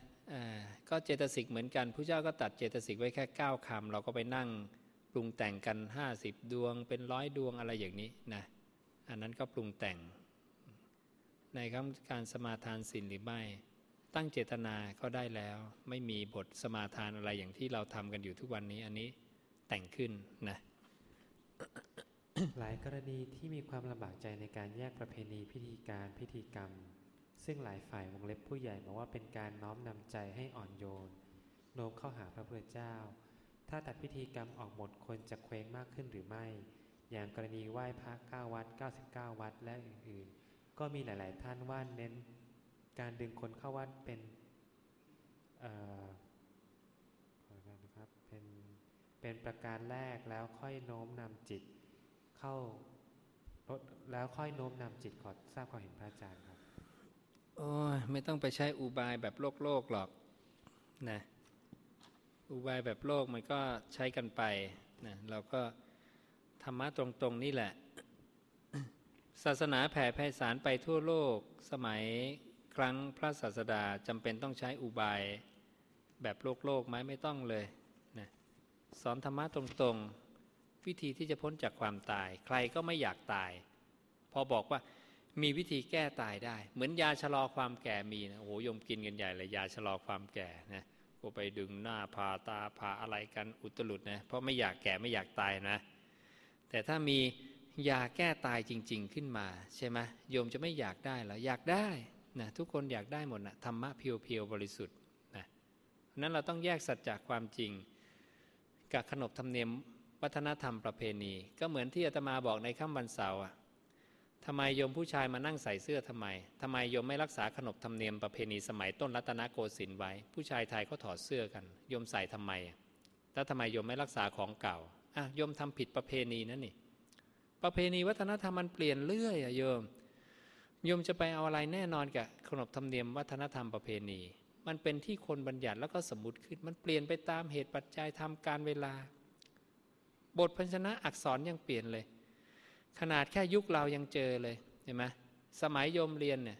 ก็เจตสิกเหมือนกันพระเจ้าก็ตัดเจตสิกไว้แค่ 9คำเราก็ไปนั่งปรุงแต่งกัน 50 ดวง เป็นร้อยดวงอะไรอย่างนี้นะอันนั้นก็ปรุงแต่ง ในการสมาทานศีลหรือไม่ ตั้งเจตนาก็ได้แล้ว ไม่มีบทสมาทานอะไรอย่างที่เราทำกันอยู่ทุกวันนี้อันนี้แต่งขึ้นนะหลายกรณีที่มีความลำบากใจในการแยกประเพณีพิธีการพิธีกรรม ซึ่งหลายฝ่ายวงเล็บผู้ใหญ่บอกว่าเป็นการน้อมนำใจให้อ่อนโยน โน้มเข้าหาพระพุทธเจ้า ถ้าตัดพิธีกรรมออกหมดคนจะเคว้งมากขึ้นหรือไม่ อย่างกรณีไหว้พระ9วัด 99 วัดและอื่น ก็มีหลาย ๆ ท่านว่าเน้นการดึงคนเข้าวัดเป็นขอนะครับเป็นเป็นเป็นประการแรกแล้วค่อยโน้มนำจิตเข้าแล้วค่อยโน้มนำจิตขอทราบความเห็นพระอาจารย์ครับโอ้ยไม่ต้องไปใช้อุบายแบบโลกโลกหรอกนะอุบายแบบโลกมันก็ใช้กันไปนะเราก็ธรรมะตรงๆนี่แหละ ศาสนาแผ่ไพศาลไปทั่วโลกสมัยครั้งพระศาสดาจำเป็นต้องใช้อุบาย แบบโลกโลกไหมไม่ต้องเลยนะสอนธรรมะตรงๆ วิธีที่จะพ้นจากความตาย ใครก็ไม่อยากตาย พอบอกว่ามีวิธีแก้ตายได้ เหมือนยาชะลอความแก่มีนะโอ้โหยมกินกันใหญ่เลยยาชะลอความแก่นะก็ไปดึงหน้าผ่าตาผ่าอะไรกันอุตลุดนะเพราะไม่อยากแก่ไม่อยากตายนะ แต่ถ้ามี ยาแก้ตายจริง ๆ ขึ้นมา ใช่ไหมโยมจะไม่อยากได้หรออยากได้นะทุกคนอยากได้หมดนะธรรมะเพียวๆบริสุทธิ์นะนั้นเราต้องแยกสัจจากความจริง กับขนบธรรมเนียมวัฒนธรรมประเพณี ก็เหมือนที่อาตมาบอกในค่ำวันเสาร์อะทำไมโยมผู้ชายมานั่งใส่เสื้อทำไมทำไมโยมไม่รักษาขนบธรรมเนียมประเพณีสมัยต้นรัตนโกสินทร์ไว้ ผู้ชายไทยเขาถอดเสื้อกัน โยมใส่ทำไมแล้วทำไมโยมไม่รักษาของเก่าอะโยมทำผิดประเพณีนั่นนี่ ประเพณีวัฒนธรรมมันเปลี่ยนเรื่อยอะโยมโยมจะไปเอาอะไรแน่นอนกับขนบธรรมเนียมวัฒนธรรมประเพณี มันเป็นที่คนบัญญัติแล้วก็สมมติขึ้น มันเปลี่ยนไปตามเหตุปัจจัยทำการเวลา บทพันชนะอักษรยังเปลี่ยนเลย ขนาดแค่ยุคเรายังเจอเลยเห็นไหมสมัยโยมเรียนเนี่ย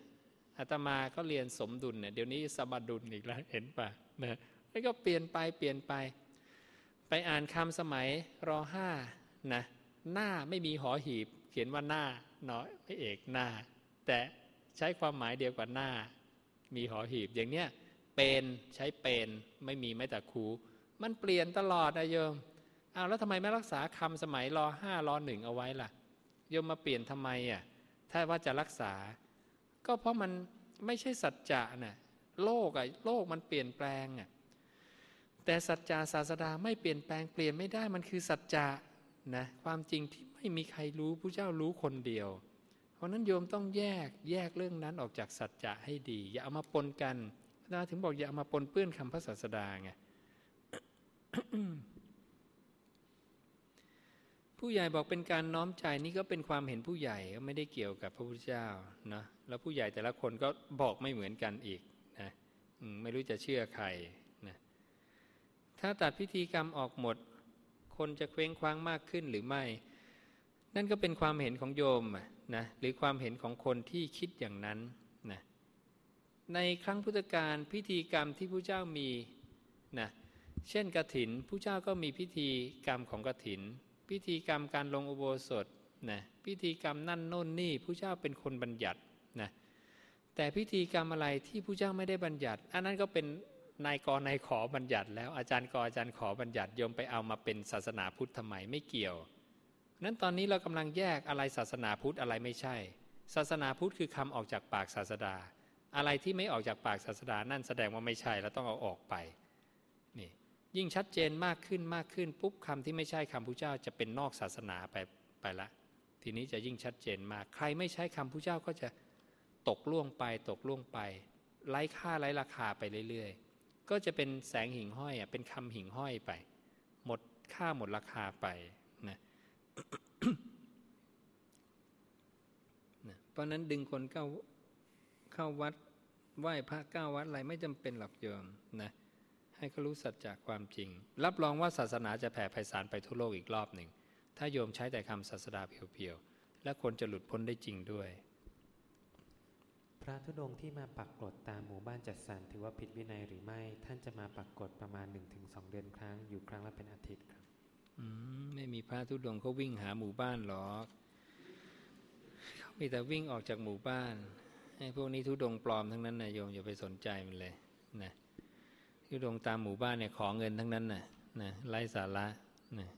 อาตมาก็เรียนสมดุลเนี่ยเดี๋ยวนี้สมดุลอีกแล้วเห็นปะนะแล้วก็เปลี่ยนไปเปลี่ยนไป ไปอ่านคำสมัยรห้านะ หน้าไม่มีหอหีบ เขียนว่าหน้าน้อยไม่เอกหน้า แต่ใช้ความหมายเดียวกับหน้า มีหอหีบ อย่างเนี้ยเป็นใช้เป็นไม่มีแม้แต่ครูมันเปลี่ยนตลอดนะโยมเอาแล้วทำไมไม่รักษาคำสมัยรอห้ารอหนึ่งเอาไว้ล่ะโยมมาเปลี่ยนทำไมอะถ้าว่าจะรักษา ก็เพราะมันไม่ใช่สัจจะน่ะโลกอะโลกมันเปลี่ยนแปลงอะแต่สัจจะศาสดาไม่เปลี่ยนแปลงเปลี่ยนไม่ได้มันคือสัจจะ นะความจริงที่ไม่มีใครรู้ผู้เจ้ารู้คนเดียว เพราะนั้นโยมต้องแยกแยกเรื่องนั้นออกจากสัจจะให้ดี อย่าเอามาปนกันนะถึงบอกอย่าเอามาปนเปื้อนคำพระศาสดาไงผู้ใหญ่บอกเป็นการน้อมใจนี่ก็เป็นความเห็นผู้ใหญ่ก็ไม่ได้เกี่ยวกับพระพุทธเจ้านะแล้วผู้ใหญ่แต่ละคนก็บอกไม่เหมือนกันอีกนะไม่รู้จะเชื่อใครนะถ้าตัดพิธีกรรมออกหมด คนจะเคว้งคว้างมากขึ้นหรือไม่ นั่นก็เป็นความเห็นของโยมนะหรือความเห็นของคนที่คิดอย่างนั้นนะในครั้งพุทธกาลพิธีกรรมที่ผู้เจ้ามีนะเช่นกระถินผู้เจ้าก็มีพิธีกรรมของกระถิน พิธีกรรมการลงอุโบสถนะพิธีกรรมนั่นโน่นนี่ผู้เจ้าเป็นคนบัญญัตินะแต่พิธีกรรมอะไรที่ผู้เจ้าไม่ได้บัญญัติ อันนั้นก็เป็น นายกนายขอบัญญัติ แล้วอาจารย์กอาจารย์ขอบัญญัติโยมไปเอามาเป็นศาสนาพุทธทำไมไม่เกี่ยวนั้นตอนนี้เรากำลังแยกอะไรศาสนาพุทธอะไรไม่ใช่ ศาสนาพุทธคือคำออกจากปากศาสดา อะไรที่ไม่ออกจากปากศาสดานั่นแสดงว่าไม่ใช่แล้วต้องเอาออกไปนี่ยิ่งชัดเจนมากขึ้นมากขึ้นปุ๊บคำที่ไม่ใช่คำพุทธเจ้าจะเป็นนอกศาสนาไปไปละ ทีนี้จะยิ่งชัดเจนมาก ใครไม่ใช้คำพุทธเจ้าก็จะตกล่วงไปตกล่วงไปไร้ค่าไร้ราคาไปเรื่อยๆ ก็จะเป็นแสงหิ่งห้อยอะเป็นคำหิ่งห้อยไป หมดค่าหมดราคาไปนะนะเพราะนั้นดึงคนเข้าเข้าวัดไหว้พระเก้าวัดอะไรไม่จำเป็นหลักโยมนะให้เขารู้สัจจากความจริง รับรองว่าศาสนาจะแผ่ไพศาลไปทั่วโลกอีกรอบหนึ่ง ถ้าโยมใช้แต่คำศาสดาเพียวๆ และคนจะหลุดพ้นได้จริงด้วย พระธุดงที่มาปักกรดตามหมู่บ้านจัดสรรถือว่าผิดวินัยหรือไม่ ท่านจะมาปักกรดประมาณ 1-2 เดือนครั้ง อยู่ครั้งละเป็นอาทิตย์ครับอืมไม่มีพระธุดงเขาวิ่งหาหมู่บ้านหรอกเขามีแต่วิ่งออกจากหมู่บ้านไอ้พวกนี้ทุดงปลอมทั้งนั้นนะโยมอย่าไปสนใจมันเลยนะทุดงตามหมู่บ้านเนี่ยขอเงินทั้งนั้นนะนะไร้สาระนะ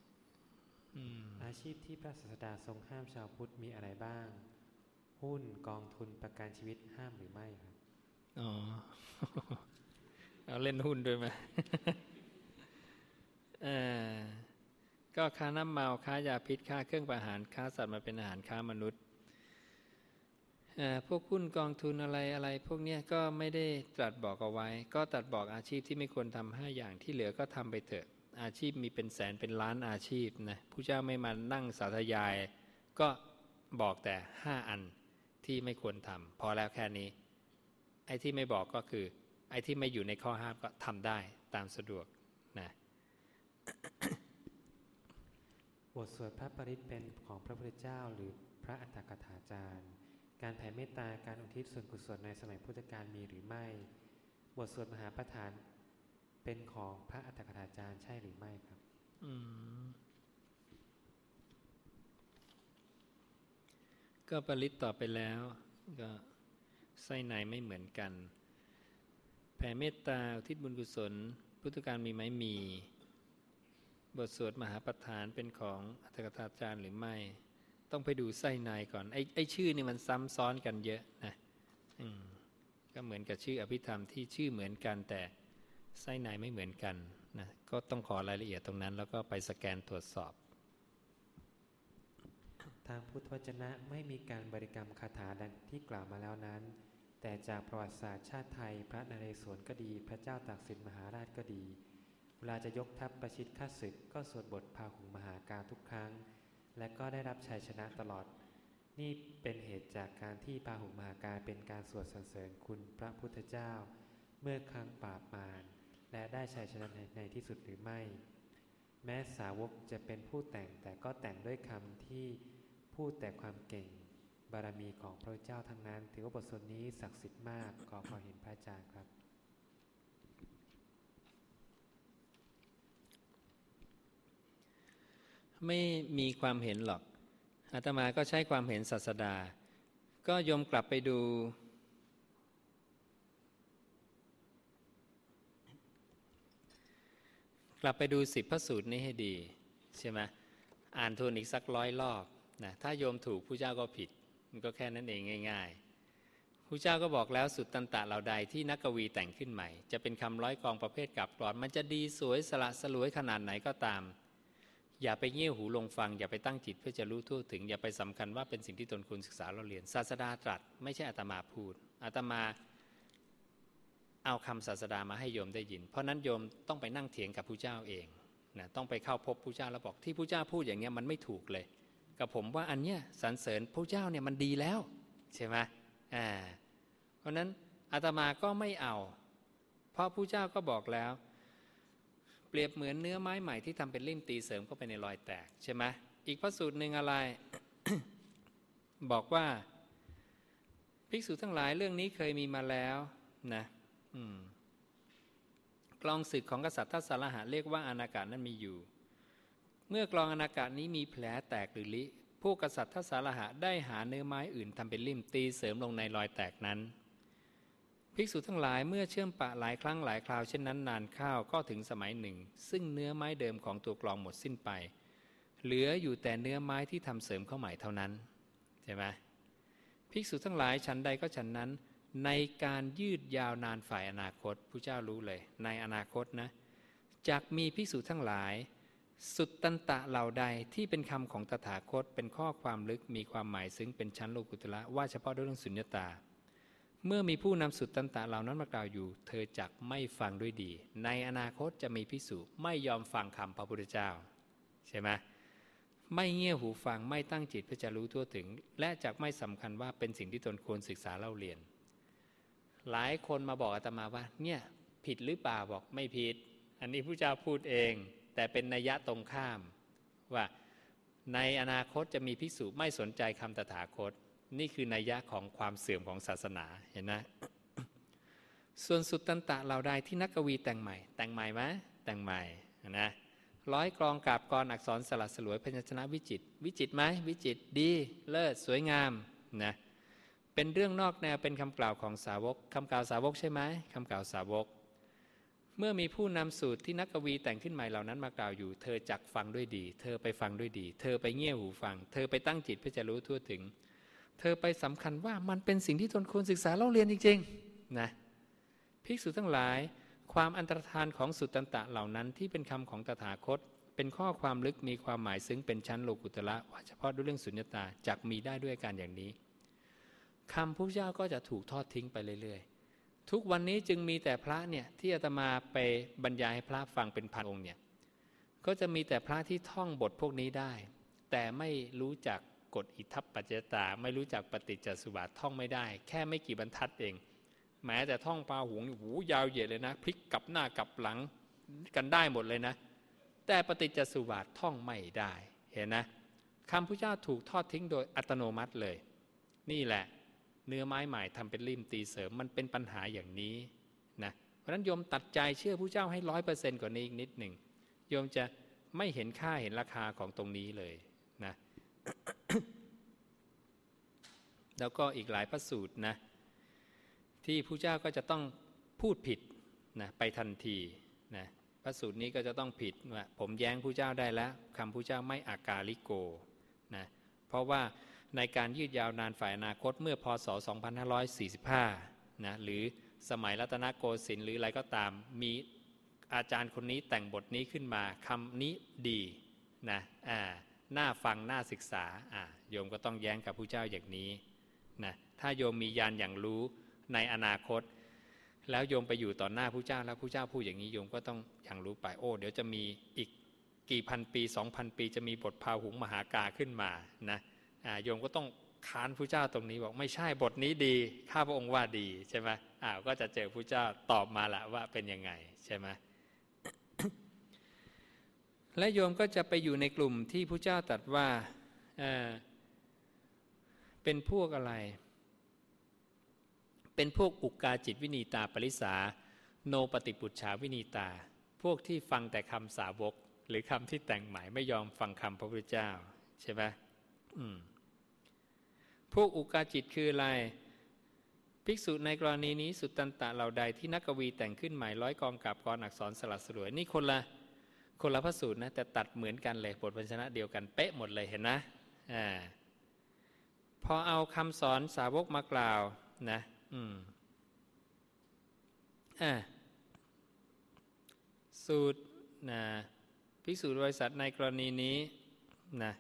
อาชีพที่พระศาสดาทรงห้ามชาวพุทธมีอะไรบ้าง หุ้นกองทุนประกันชีวิตห้ามหรือไม่ครับ อ๋อ เอาเล่นหุ้นด้วยไหมเออก็ค้าน้ำเมาค้ายาพิษค้าเครื่องประหารค้าสัตว์มาเป็นอาหารค้ามนุษย์พวกหุ้นกองทุนอะไรอะไร พวกนี้ก็ไม่ได้ตรัสบอกเอาไว้ ก็ตรัสบอกอาชีพที่ไม่ควรทำห้าอย่างที่เหลือก็ทำไปเถอะ อาชีพมีเป็นแสนเป็นล้านอาชีพนะผู้เจ้าไม่มานั่งสาธยาย ก็บอกแต่ห้าอัน ที่ไม่ควรทำพอแล้วแค่นี้ ไอ้ที่ไม่บอกก็คือ ไอ้ที่ไม่อยู่ในข้อห้ามก็ทำได้ตามสะดวกนะบทสวดพระปริตเป็นของพระพุทธเจ้าหรือพระอัฏฐกถาจารย์ การแผ่เมตตาการอุทิศส่วนกุศลในสมัยพุทธกาลมีหรือไม่ บทสวดมหาประธานเป็นของพระอัฏฐกถาจารย์ใช่หรือไม่ครับ อืม ก็ปริตต่อไปแล้ว ก็ไส้ในไม่เหมือนกัน แผ่เมตตาทิศบุญกุศล พุทธการมีไหมมี บทสวดมหาประธานเป็นของอัตถกถาจารย์หรือไม่ ต้องไปดูไส้ในก่อน ไอ้ไอชื่อนี่มันซ้ำซ้อนกันเยอะนะก็เหมือนกับชื่ออภิธรรมที่ชื่อเหมือนกันแต่ไส้ในไม่เหมือนกันนะก็ต้องขอรายละเอียดตรงนั้น แล้วก็ไปสแกนตรวจสอบ ทางพุทธวจนะไม่มีการบริกรรมคาถาดังที่กล่าวมาแล้วนั้น แต่จากประวัติศาสตร์ชาติไทย พระนเรศวรก็ดี พระเจ้าตากสินมหาราชก็ดี เวลาจะยกทัพประชิดข้าศึกก็สวดบทพาหุงมหาการทุกครั้ง และก็ได้รับชัยชนะตลอด นี่เป็นเหตุจากการที่พาหุงมหาการเป็นการสวดสรรเสริญคุณพระพุทธเจ้า เมื่อครั้งปราบมารและได้ชัยชนะในที่สุดหรือไม่ แม้สาวกจะเป็นผู้แต่งแต่ก็แต่งด้วยคำที่ พูดแต่ความเก่ง บารมีของพระเจ้าทั้งนั้น ถือว่าบทสวดนี้ศักดิ์สิทธิ์มากขอความเห็นพระอาจารย์ครับไม่มีความเห็นหรอก อาตมาก็ใช้ความเห็นศาสดา ก็ยมกลับไปดู กลับไปดูสิบพระสูตรนี้ให้ดี ใช่ไหมอ่านทวนอีกสักร้อยรอบ นะถ้าโยมถูกผู้เจ้าก็ผิด มันก็แค่นั้นเองง่าย ๆผู้เจ้าก็บอกแล้วสุดตันตะเหล่าใดที่นักกวีแต่งขึ้นใหม่ จะเป็นคำร้อยกองประเภทกับกรอน มันจะดีสวยสละสลวยขนาดไหนก็ตาม อย่าไปเงี่ยหูลงฟัง อย่าไปตั้งจิตเพื่อจะรู้ทั่วถึง อย่าไปสำคัญว่าเป็นสิ่งที่ตนควรศึกษาเราเรียนศาสดาตรัส ไม่ใช่อาตมาพูดอาตมาเอาคำศาสดามาให้โยมได้ยิน เพราะนั้นโยมต้องไปนั่งเถียงกับผู้เจ้าเองนะต้องไปเข้าพบผู้เจ้าแล้วบอกที่ผู้เจ้าพูดอย่างเงี้ยมันไม่ถูกเลย กับผมว่าอันเนี้ยสรรเสริญพระเจ้าเนี่ยมันดีแล้ว ใช่ไหมอ่าเพราะนั้นอาตมาก็ไม่เอา เพราะผู้เจ้าก็บอกแล้ว เปรียบเหมือนเนื้อไม้ใหม่ที่ทำเป็นลิ่มตีเสริมเข้าไปในรอยแตกใช่ไหมอีกพระสูตรหนึ่งอะไร บอกว่า ภิกษุทั้งหลายเรื่องนี้เคยมีมาแล้วนะกลองศึกของกษัตริย์ทัศรหะเรียกว่าอานากาศนั้นมีอยู่ เมื่อกลองอนากาศนี้มีแผลแตกหรือลิ ผู้กษัตริย์ทัศรหะได้หาเนื้อไม้อื่นทำเป็นลิ่มตีเสริมลงในรอยแตกนั้น ภิกษุทั้งหลายเมื่อเชื่อมปะหลายครั้งหลายคราวเช่นนั้นนานข้าวก็ถึงสมัยหนึ่ง ซึ่งเนื้อไม้เดิมของตัวกลองหมดสิ้นไป เหลืออยู่แต่เนื้อไม้ที่ทำเสริมเข้าใหม่เท่านั้นใช่ไหมภิกษุทั้งหลายฉันใดก็ฉันนั้น ในการยืดยาวนานฝ่ายอนาคตผู้เจ้ารู้เลย ในอนาคตนะจากมีภิกษุทั้งหลาย สุดตันตะเหล่าใดที่เป็นคำของตถาคตเป็นข้อความลึกมีความหมายซึ้งเป็นชั้นโลกุตละว่าเฉพาะด้วยเรื่องสุญญตา เมื่อมีผู้นำสุดตันตะเหล่านั้นมากล่าวอยู่ เธอจักไม่ฟังด้วยดี ในอนาคตจะมีพิสุไม่ยอมฟังคำพระพุทธเจ้า ใช่ไหมไม่เงี่ยหูฟังไม่ตั้งจิตเพื่อจะรู้ทั่วถึง และจักไม่สำคัญว่าเป็นสิ่งที่ตนควรศึกษาเล่าเรียน หลายคนมาบอกอาตมาว่า เนี่ยผิดหรือเปล่าบอกไม่ผิด อันนี้ผู้เจ้าพูดเอง แต่เป็นนัยยะตรงข้าม ว่าในอนาคตจะมีภิกษุไม่สนใจคำตถาคต นี่คือนัยยะของความเสื่อมของศาสนาเห็นไหมส่วนสุดตันตะเราใดที่นักกวีแต่งใหม่ แต่งใหม่ไหมแต่งใหม่นะร้อยกรองกาบกรอักษรสลัดสลวยพยัญชนะวิจิต วิจิตไหมวิจิตดีเลิศสวยงามนะเป็นเรื่องนอกแนวเป็นคำกล่าวของสาวกคำกล่าวสาวกใช่ไหมคำกล่าวสาวก เมื่อมีผู้นำสูตรที่นักกวีแต่งขึ้นใหม่เหล่านั้นมากล่าวอยู่ เธอจักฟังด้วยดี เธอไปฟังด้วยดี เธอไปเงี่ยหูฟัง เธอไปตั้งจิตเพื่อจะรู้ทั่วถึง เธอไปสำคัญว่ามันเป็นสิ่งที่ตนควรศึกษาเล่าเรียนจริงๆนะภิกษุทั้งหลาย ความอันตรธานของสุตตันตะเหล่านั้นที่เป็นคำของตถาคต เป็นข้อความลึกมีความหมายซึ้งเป็นชั้นโลกุตละว่าเฉพาะด้วยเรื่องสุญญตาจักมีได้ด้วยการอย่างนี้คำพระเจ้าก็จะถูกทอดทิ้งไปเรื่อย ทุกวันนี้จึงมีแต่พระเนี่ยที่อาตมาไปบรรยายให้พระฟังเป็นพันองค์เนี่ยก็จะมีแต่พระที่ท่องบทพวกนี้ได้ แต่ไม่รู้จักกฎอิทัปปัจจตา ไม่รู้จักปฏิจจสุบาทท่องไม่ได้ แค่ไม่กี่บรรทัดเองแม้แต่ท่องปาหุงหูยาวเหยียดเลยนะ พลิกกลับหน้ากลับหลังกันได้หมดเลยนะ แต่ปฏิจจสุบาทท่องไม่ได้ เห็นนะคำพระเจ้าถูกทอดทิ้งโดยอัตโนมัติเลย นี่แหละ เนื้อไม้ใหม่ทำเป็นริมตีเสริมมันเป็นปัญหาอย่างนี้นะเพราะนั้นโยมตัดใจเชื่อพระเจ้าให้ร้อยเปอร์เซนต์กว่านี้อีกนิดหนึ่งโยมจะไม่เห็นค่าเห็นราคาของตรงนี้เลยนะแล้วก็อีกหลายพระสูตรนะที่พระเจ้าก็จะต้องพูดผิดนะไปทันทีนะพระสูตรนี้ก็จะต้องผิดว่าผมแย้งพระเจ้าได้แล้วคำพระเจ้าไม่อากาลิโกนะเพราะว่า ในการยืดยาวนานฝ่ายอนาคตเมื่อพศ 2545 นะหรือสมัยรัตนโกสินทร์หรืออะไรก็ตามมีอาจารย์คนนี้แต่งบทนี้ขึ้นมาคำนี้ดีนะอ่าน่าฟังน่าศึกษาอ่าโยมก็ต้องแย้งกับผู้เจ้าอย่างนี้นะถ้าโยมมียานอย่างรู้ในอนาคต แล้วโยมไปอยู่ต่อหน้าผู้เจ้าแล้วผู้เจ้าพูดอย่างนี้โยมก็ต้องอย่างรู้ไปโอ้เดี๋ยวจะมีอีกกี่พันปีสองพันปีจะมีบทพาหุงมหากาขึ้นมานะ โยมก็ต้องค้านผู้เจ้าตรงนี้บอกไม่ใช่บทนี้ดีข้าพระองค์ว่าดีใช่ไหมอ้าวก็จะเจอผู้เจ้าตอบมาละว่าเป็นยังไงใช่ไหมและโยมก็จะไปอยู่ในกลุ่มที่ผู้เจ้าตรัสว่าเเป็นพวกอะไร เป็นพวกอุกาจิตวินีตาปริสาโนปฏิปุจฉาวินีตา พวกที่ฟังแต่คำสาวก หรือคำที่แต่งหมายไม่ยอมฟังคำพระพุทธเจ้าใช่ไหม พวกอุกาจิตคืออะไร ภิกษุในกรณีนี้สุตตันตะเหล่าใดที่นักกวีแต่งขึ้นหมายร้อยกองกับกรอักษรสลัดสลวย นี่คนละคนละพระสูตรนะ แต่ตัดเหมือนกันเลยบทพันชนะเดียวกันเป๊ะหมดเลยเห็นนะอ่าพอเอาคำสอนสาวกมากล่าวนะ อืมอ่าสูตรนะภิกษุบริษัทในกรณีนี้นะ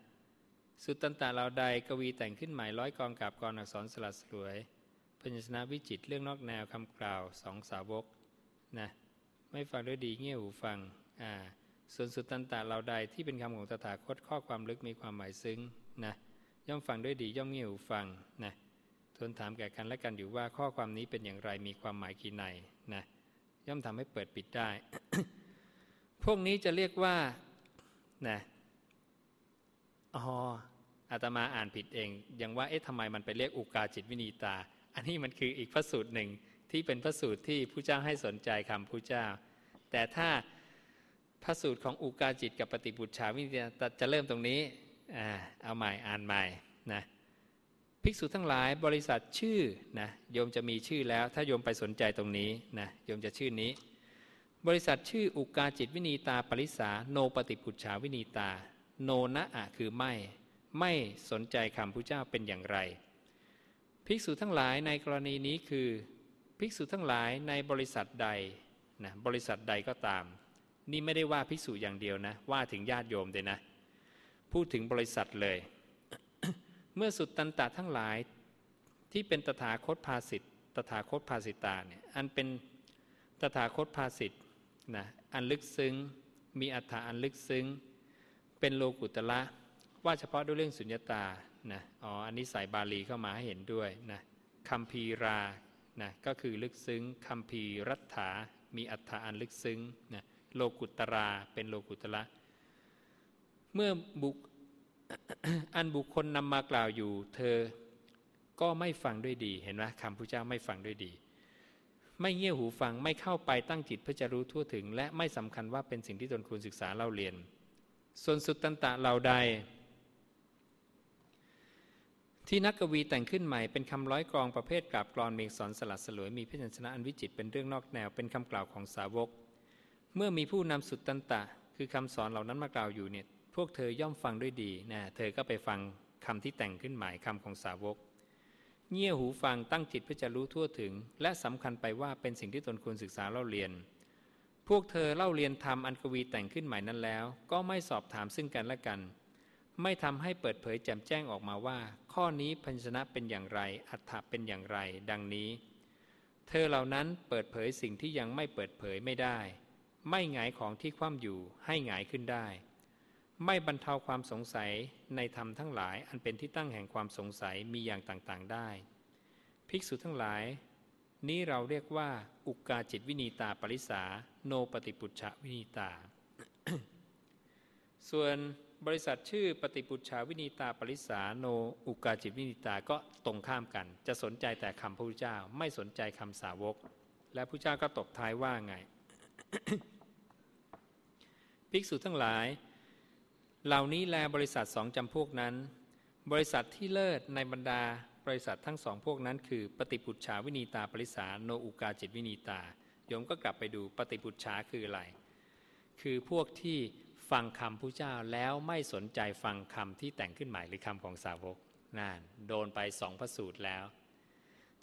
สุตตันตะเราใดกวีแต่งขึ้นหมายร้อยกองกับกรอักษรสลัดสลวยพยัญชนะวิจิตเรื่องนอกแนวคำกล่าวสองสาวกนะไม่ฟังด้วยดีเงี่ยหูฟังอ่าส่วนสุตตันตะเราใดที่เป็นคำของตถาคตข้อความลึกมีความหมายซึ้งนะย่อมฟังด้วยดีย่อมเงี่ยหูฟังนะทวนถามแก่กันและกันอยู่ว่าข้อความนี้เป็นอย่างไรมีความหมายกี่ในนะย่อมทำให้เปิดปิดได้ พวกนี้จะเรียกว่านะ อ๋ออาตมาอ่านผิดเอง ยังว่าเอ๊ะทำไมมันไปเรียกอุกาจิตวินีตา อันนี้มันคืออีกพระสูตรหนึ่งที่เป็นพระสูตรที่ผู้เจ้าให้สนใจคำผู้เจ้า แต่ถ้าพระสูตรของอุกาจิตกับปฏิบุตรชาวิทยาจะเริ่มตรงนี้อเอาใหม่อ่านใหม่นะภิกษุทั้งหลายบริษัทชื่อนะโยมจะมีชื่อแล้ว ถ้าโยมไปสนใจตรงนี้นะโยมจะชื่อนี้ บริษัทชื่ออุกาจิตวินีตาปริสาโนปฏิปุจฉาวินีตา โนนะอะคือไม่ ไม่สนใจคำพระเจ้าเป็นอย่างไร ภิกษุทั้งหลายในกรณีนี้คือ ภิกษุทั้งหลายในบริษัทใดนะบริษัทใดก็ตาม นี่ไม่ได้ว่าภิกษุอย่างเดียวนะ ว่าถึงญาติโยมเลยนะ พูดถึงบริษัทเลย เมื่อสุดตันตะทั้งหลายที่เป็นตถาคตภาสิทธ์ตถาคตภาสิตาเนี่ยอันเป็นตถาคตภาสิทธ์นะอันลึกซึ้ง มีอัฏฐาอันลึกซึ้ง เป็นโลกุตละว่าเฉพาะด้วยเรื่องสุญญตานะอ๋ออันนี้ใส่บาลีเข้ามาให้เห็นด้วยนะคัมภีรานะก็คือลึกซึ้งคัมภีรัฐามีอัฏฐานลึกซึ้งนะโลกุตราเป็นโลกุตระเมื่อบุคอันบุคคลนำมากล่าวอยู่ เธอก็ไม่ฟังด้วยดีเห็นไหมคำพระเจ้าไม่ฟังด้วยดี ไม่เงี่ยหูฟังไม่เข้าไปตั้งจิตเพื่อจะรู้ทั่วถึง และไม่สำคัญว่าเป็นสิ่งที่ตนควรศึกษาเล่าเรียน ส่วนสุดตันตะเหล่าใด ที่นักกวีแต่งขึ้นใหม่เป็นคำร้อยกรองประเภทกราบกรอนเมฆสอนสลัดสลวยมีพยัญชนะอันวิจิตเป็นเรื่องนอกแนวเป็นคำกล่าวของสาวก เมื่อมีผู้นำสุดตันตะ คือคำสอนเหล่านั้นมากล่าวอยู่เนี่ยพวกเธอย่อมฟังด้วยดีนะเธอก็ไปฟังคำที่แต่งขึ้นใหม่คำของสาวกเงี่ยหูฟังตั้งจิตเพื่อจะรู้ทั่วถึง และสำคัญไปว่าเป็นสิ่งที่ตนควรศึกษาเล่าเรียน พวกเธอเล่าเรียนธรรมอันกวีแต่งขึ้นใหม่นั้นแล้ว ก็ไม่สอบถามซึ่งกันและกัน ไม่ทำให้เปิดเผยแจ่มแจ้งออกมาว่า ข้อนี้พันชนะเป็นอย่างไร อัฏฐะเป็นอย่างไร ดังนี้ เธอเหล่านั้นเปิดเผยสิ่งที่ยังไม่เปิดเผยไม่ได้ ไม่หงายของที่คว่ำอยู่ให้หงายขึ้นได้ ไม่บรรเทาความสงสัยในธรรมทั้งหลาย อันเป็นที่ตั้งแห่งความสงสัยมีอย่างต่างๆได้ ภิกษุทั้งหลาย นี้เราเรียกว่า อุกกาจิตวินีตาปริสา โนปฏิปุชชวินีตา ส่วนบริษัทชื่อปฏิปุชชาวินีตาปริสาโนอุกาจิตวินีตาก็ตรงข้ามกัน จะสนใจแต่คำพระพุทธเจ้าไม่สนใจคำสาวก และพระเจ้าก็ตบท้ายว่าไง ภิกษุทั้งหลาย เหล่านี้แลบริษัทสองจำพวกนั้น บริษัทที่เลิศในบรรดาบริษัททั้งสองพวกนั้น คือ ปฏิปุชชาวินีตาปริสาโนอุกาจิตวินีตา โยมก็กลับไปดูปฏิปุชชาคืออะไร คือพวกที่ฟังคำพระเจ้าแล้วไม่สนใจฟังคำที่แต่งขึ้นใหม่หรือคำของสาวกนั่นโดนไปสองพระสูตรแล้ว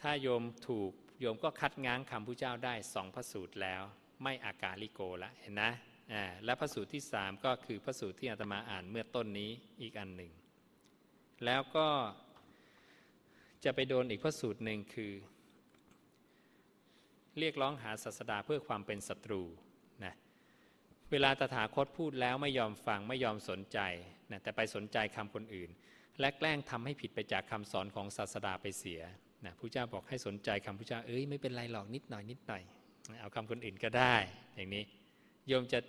ถ้าโยมถูกโยมก็คัดง้างคำพระเจ้าได้สองพระสูตรแล้ว ไม่อากาลิโกละเห็นนะและพระสูตรที่สามก็คือพระสูตรที่อาตมาอ่านเมื่อต้นนี้อีกอันหนึ่ง แล้วก็จะไปโดนอีกพระสูตรหนึ่งคือ เรียกร้องหาศาสดาเพื่อความเป็นศัตรูนะเวลาตถาคตพูดแล้วไม่ยอมฟังไม่ยอมสนใจนะแต่ไปสนใจคำคนอื่น และแกล้งทำให้ผิดไปจากคำสอนของศาสดาไปเสียนะผู้เจ้าบอกให้สนใจคำผู้เจ้าเอ้ยไม่เป็นไรหรอกนิดหน่อยนิดหน่อยเอาคำคนอื่นก็ได้ อย่างนี้โยมจะ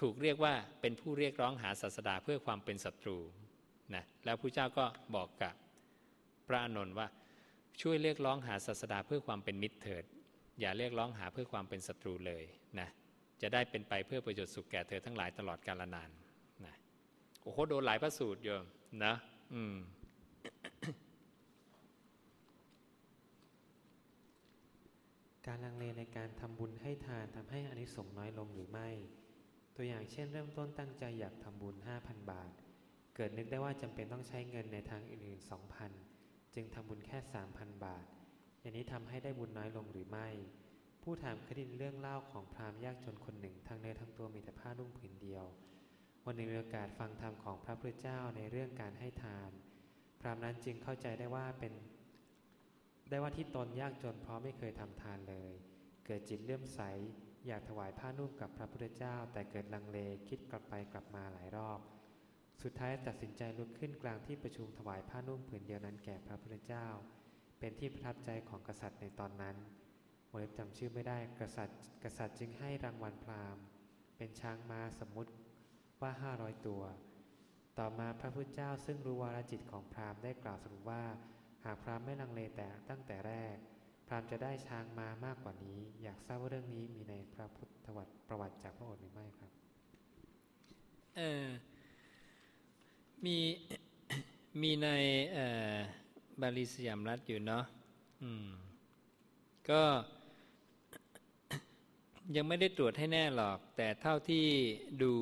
ถูกเรียกว่าเป็นผู้เรียกร้องหาศาสดาเพื่อความเป็นศัตรูนะแล้วผู้เจ้าก็บอกกับพระอานนท์ว่าช่วยเรียกร้องหาศาสดาเพื่อความเป็นมิตรเถิด อย่าเรียกร้องหาเพื่อความเป็นศัตรูเลยนะจะได้เป็นไปเพื่อประโยชน์สุขแก่เธอทั้งหลายตลอดกาลนานนะโอ้โหโดนหลายพระสูตรโยมนะอืมการลังเลในการทำบุญให้ทานทำให้อานิสงส์น้อยลงหรือไม่ ตัวอย่างเช่น เริ่มต้นตั้งใจอยากทำบุญ 5,000 บาท เกิดนึกได้ว่าจำเป็นต้องใช้เงินในทางอื่นๆ 2,000 จึงทำบุญแค่ 3,000 บาท อย่างนี้ทำให้ได้บุญน้อยลงหรือไม่ ผู้ถามคดินเรื่องเล่าของพราหมณ์ยากจนคนหนึ่งทั้งเนื้อทั้งตัวมีแต่ผ้านุ่งผืนเดียว วันหนึ่งมีโอกาสฟังธรรมของพระพุทธเจ้าในเรื่องการให้ทาน พราหมณ์นั้นจึงเข้าใจได้ว่าเป็นได้ว่าที่ตนยากจนเพราะไม่เคยทำทานเลย เกิดจิตเลื่อมใส อยากถวายผ้านุ่งกับพระพุทธเจ้า แต่เกิดลังเลคิดกลับไปกลับมาหลายรอบ สุดท้ายตัดสินใจลุกขึ้นกลางที่ประชุมถวายผ้านุ่งผืนเดียวนั้นแก่พระพุทธเจ้า เป็นที่ประทับใจของกษัตริย์ในตอนนั้นโมเลจำชื่อไม่ได้กษัตริย์ กษัตริย์จึงให้รางวัลพราหมณ์ เป็นช้างม้าสมมุติว่า 500 ตัว ต่อมาพระพุทธเจ้าซึ่งรู้วาระจิตของพราหมณ์ได้กล่าวสรุปว่า หากพราหมณ์ไม่ลังเลแต่ตั้งแต่แรก พราหมณ์จะได้ช้างมามากกว่านี้ อยากทราบว่าเรื่องนี้มีในพระพุทธวัตรประวัติจากพระโอษฐ์หรือไม่ครับเออมีมีในเออ บาลีสยามรัฐอยู่เนาะอืม ก็ยังไม่ได้ตรวจให้แน่หรอก แต่เท่าที่ดู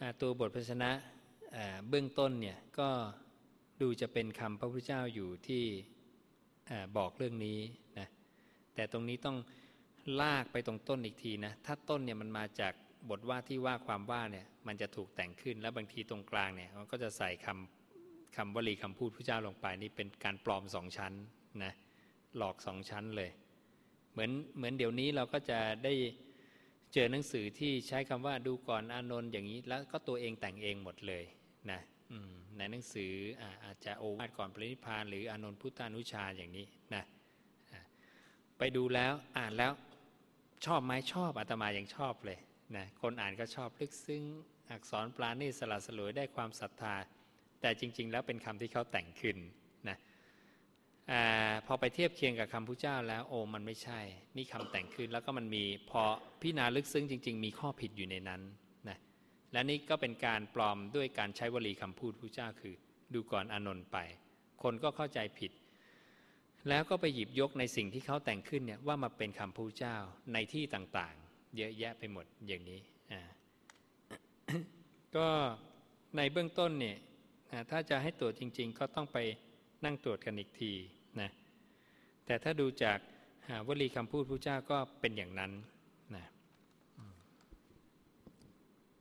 อ่าตัวบทพชนะอ่าเบื้องต้นเนี่ยก็ดูจะเป็นคำพระพุทธเจ้าอยู่ที่อ่าบอกเรื่องนี้นะแต่ตรงนี้ต้องลากไปตรงต้นอีกทีนะถ้าต้นเนี่ยมันมาจากบทว่าที่ว่าความว่าเนี่ยมันจะถูกแต่งขึ้นแล้วบางทีตรงกลางเนี่ยมันก็จะใส่คำ คำวลีคำพูดพระเจ้าลงไปนี่เป็นการปลอมสองชั้นนะหลอกสองชั้นเลย เหมือนเหมือนเดี๋ยวนี้เราก็จะได้เจอหนังสือที่ใช้คำว่าดูก่อนอานนท์อย่างนี้ แล้วก็ตัวเองแต่งเองหมดเลยนะในหนังสืออาจจะโอวาทก่อนปรินิพานหรืออานนท์พุทธานุชาอย่างนี้นะไปดูแล้วอ่านแล้วชอบไหมชอบอาตมายังชอบเลยนะคนอ่านก็ชอบลึกซึ้งอักษรปราณีสละสลวยได้ความศรัทธา แต่จริง ๆ แล้วเป็นคำที่เขาแต่งขึ้นนะอพอไปเทียบเคียงกับคำพุทธเจ้าแล้วโอ้มันไม่ใช่ นี่คำแต่งขึ้นแล้วก็มันมีพอพิจารณาลึกซึ้งจริง ๆ มีข้อผิดอยู่ในนั้นนะและนี่ก็เป็นการปลอมด้วยการใช้วลีคำพูดพุทธเจ้าคือ ดูก่อนอนนท์ไป คนก็เข้าใจผิด แล้วก็ไปหยิบยกในสิ่งที่เขาแต่งขึ้นเนี่ยว่ามาเป็นคำพุทธเจ้าในที่ต่างๆ เยอะแยะไปหมดอย่างนี้ก็ในเบื้องต้นเนี่ย ถ้าจะให้ตรวจจริง ๆ ก็ต้องไปนั่งตรวจกันอีกทีนะแต่ถ้าดูจากาวลีคำพูดพระเจ้าก็เป็นอย่างนั้นนะ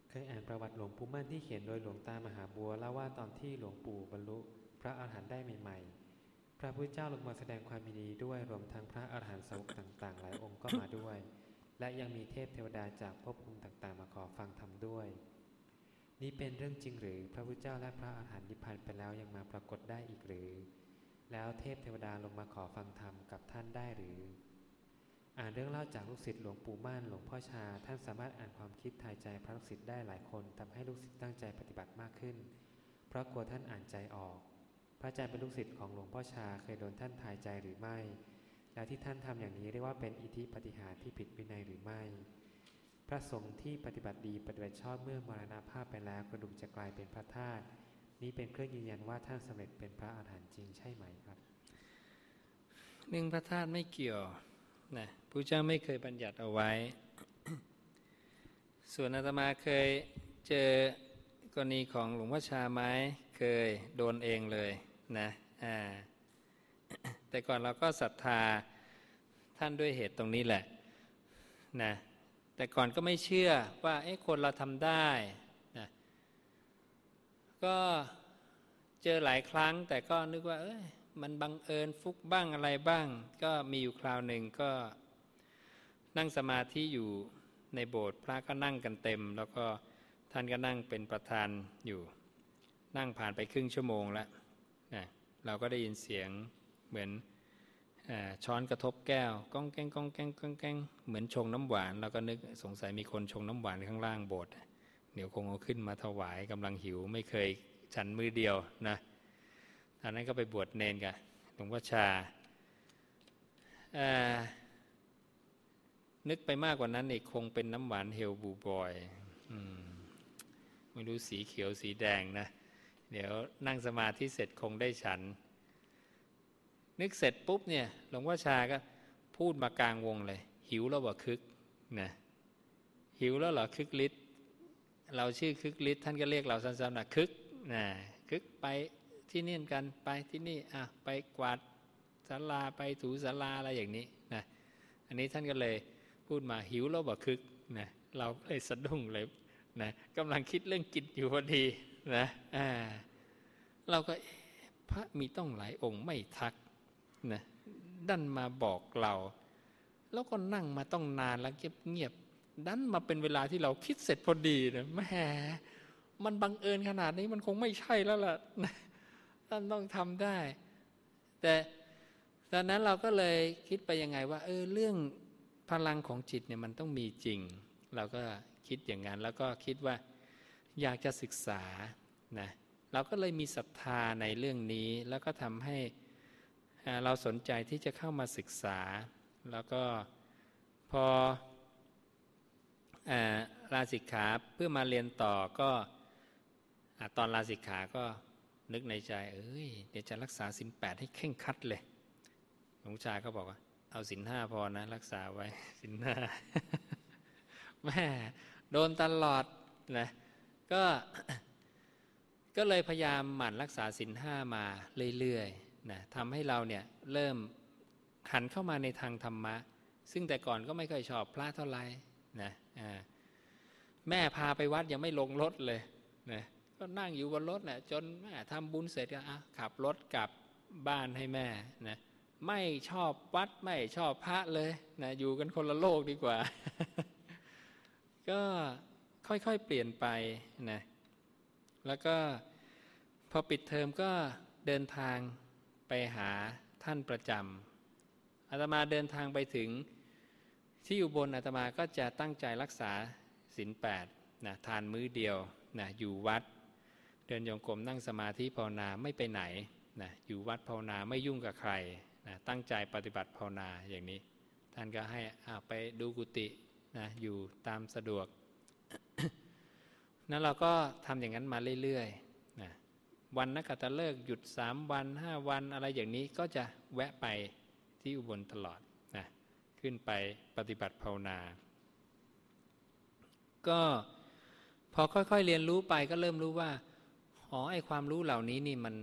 เคยอ่านประวัติหลวงปู่มั่นที่เขียนโดยหลวงตามหาบัวเล่าว่าตอนที่หลวงปู่บรรลุพระอาหารหันต์ได้ใหม่ ๆ พระพุทธเจ้าลงมาแสดงความยินดีด้วยรวมทั้งพระอาหารหันต์สาวกต่าง ๆ หลายองค์ก็มาด้วย และยังมีเทพเทวดาจากภพภูมิต่างๆ มาขอฟังธรรมด้วย นี้เป็นเรื่องจริงหรือพระพุทธเจ้าและพระอาหารหันต์นิพพานไปแล้วยังมาปรากฏได้อีกหรือ แล้วเทพเทวดาลงมาขอฟังธรรมกับท่านได้หรือ อ่านเรื่องเล่าจากลูกศิษย์หลวงปู่ม่านหลวงพ่อชา ท่านสามารถอ่านความคิดทายใจพระลูกศิษย์ได้หลายคนทำให้ลูกศิษย์ตั้งใจปฏิบัติมากขึ้น เพราะกลัวท่านอ่านใจออก พระอาจารย์เป็นลูกศิษย์ของหลวงพ่อชาเคยโดนท่านทายใจหรือไม่ แล้วที่ท่านทำอย่างนี้เรียกว่าเป็นอิทธิปฏิหารที่ผิดวินัยหรือไม่ ระสงฆ์ที่ปฏิบัติดีปฏิบัติชอบเมื่อมรณภาพไปแล้วกระดูกจะกลายเป็นพระธาตุนี้เป็นเครื่องยืนยันว่าท่านสำเร็จเป็นพระอาหารหันต์จริงใช่ไหมครับหนึ่งพระธาตุไม่เกี่ยวนะพระเจ้าไม่เคยบัญญัติเอาไว้ ส่วนอาตมาเคยเจอกรณีของหลวงพ่อชาไหมเคยโดนเองเลยนะอ่าแต่ก่อนเราก็ศรัทธาท่านด้วยเหตุตรงนี้แหละนะ แต่ก่อนก็ไม่เชื่อว่าเอ๊ะคนเราทำได้นะก็เจอหลายครั้ง แต่ก็นึกว่า เอ้ยมันบังเอิญฟุกบ้างอะไรบ้าง ก็มีอยู่คราวหนึ่งก็นั่งสมาธิอยู่ในโบสถ์พระก็นั่งกันเต็ม แล้วก็ท่านก็นั่งเป็นประธานอยู่ นั่งผ่านไปครึ่งชั่วโมงแล้วนะเราก็ได้ยินเสียงเหมือน ช้อนกระทบแก้วก้องแกงก้องแกงก้องแกงเหมือนชงน้ำหวานเราก็นึกสงสัยมีคนชงน้ำหวานข้างล่างโบสถ์เดี๋ยวคงเอาขึ้นมาถวายกำลังหิวไม่เคยฉันมือเดียวนะตอนนั้นก็ไปบวชเนนกันหลวงพ่อชานึกไปมากกว่านั้นอีกคงเป็นน้ำหวานเฮลบูบอยอไม่รู้สีเขียวสีแดงนะ เดี๋ยวนั่งสมาธิเสร็จคงได้ฉัน นึกเสร็จปุ๊บเนี่ยหลวงพ่อชาก็พูดมากลางวงเลย หิวแล้วบ่คึกนะหิวแล้วเหรอคึกฤทธิ์เราชื่อคึกฤทธิ์ท่านก็เรียกเราสั้นๆนะคึกนะคึกไปที่นี่กันไปที่นี่อะไปกวาดศาลาไปถูศาลาอะไรอย่างนี้นะอันนี้ท่านก็เลยพูดมาหิวแล้วบ่คึกนะเราเลยสะดุ้งเลยนะกำลังคิดเรื่องกินอยู่พอดีนะอ่าเราก็พระมีต้องหลายองค์ไม่ทัก นะดันมาบอกเรา แล้วก็นั่งมาต้องนานแล้วเงียบเงียบดันมาเป็นเวลาที่เราคิดเสร็จพอดีนะแหมมันบังเอิญขนาดนี้มันคงไม่ใช่แล้วล่ะท่านต้องทำได้ แต่ตอนนั้นเราก็เลยคิดไปยังไงว่า เออเรื่องพลังของจิตเนี่ยมันต้องมีจริง เราก็คิดอย่างนั้นแล้วก็คิดว่าอยากจะศึกษานะเราก็เลยมีศรัทธาในเรื่องนี้ แล้วก็ทำให้ เราสนใจที่จะเข้ามาศึกษา แล้วก็พอลาสิกขาเพื่อมาเรียนต่อก็ตอนลาสิกขาก็นึกในใจ เอ้ยเดี๋ยวจะรักษาสินแปดให้เข่งคัดเลยหลวงชาก็บอกว่า เอาสินห้าพอนะ รักษาไว้สินห้าแม่โดนตลอดนะก็ก็เลยพยายามหมั่นรักษาสินห้ามาเรื่อยๆ นะทำให้เราเนี่ยเริ่มหันเข้ามาในทางธรรมะ ซึ่งแต่ก่อนก็ไม่เคยชอบพระเท่าไหร่นะแม่พาไปวัดยังไม่ลงรถเลยนะก็นั่งอยู่บนรถแหละจนแม่ทำบุญเสร็จก็ขับรถกลับบ้านให้แม่นะไม่ชอบวัดไม่ชอบพระเลยนะอยู่กันคนละโลกดีกว่า ก็ค่อยๆเปลี่ยนไปนะแล้วก็พอปิดเทอมก็เดินทาง ไปหาท่านประจำอาตมาเดินทางไปถึงที่อยู่บนอาตมาก็จะตั้งใจรักษาศีลแปดนะทานมื้อเดียวนะอยู่วัด เดินโยงกรมนั่งสมาธิภาวนาไม่ไปไหนนะอยู่วัดภาวนาไม่ยุ่งกับใครนะตั้งใจปฏิบัติภาวนาอย่างนี้ ท่านก็ให้ไปดูกุฏินะอยู่ตามสะดวกนั้นเราก็ทำอย่างนั้นมาเรื่อยๆ วันนักขัตฤกษ์หยุดสามวันห้าวันอะไรอย่างนี้ก็จะแวะไปที่อุบลตลอดนะขึ้นไปปฏิบัติภาวนา ก็พอค่อยๆเรียนรู้ไปก็เริ่มรู้ว่าอ๋อไอความรู้เหล่านี้นี่มัน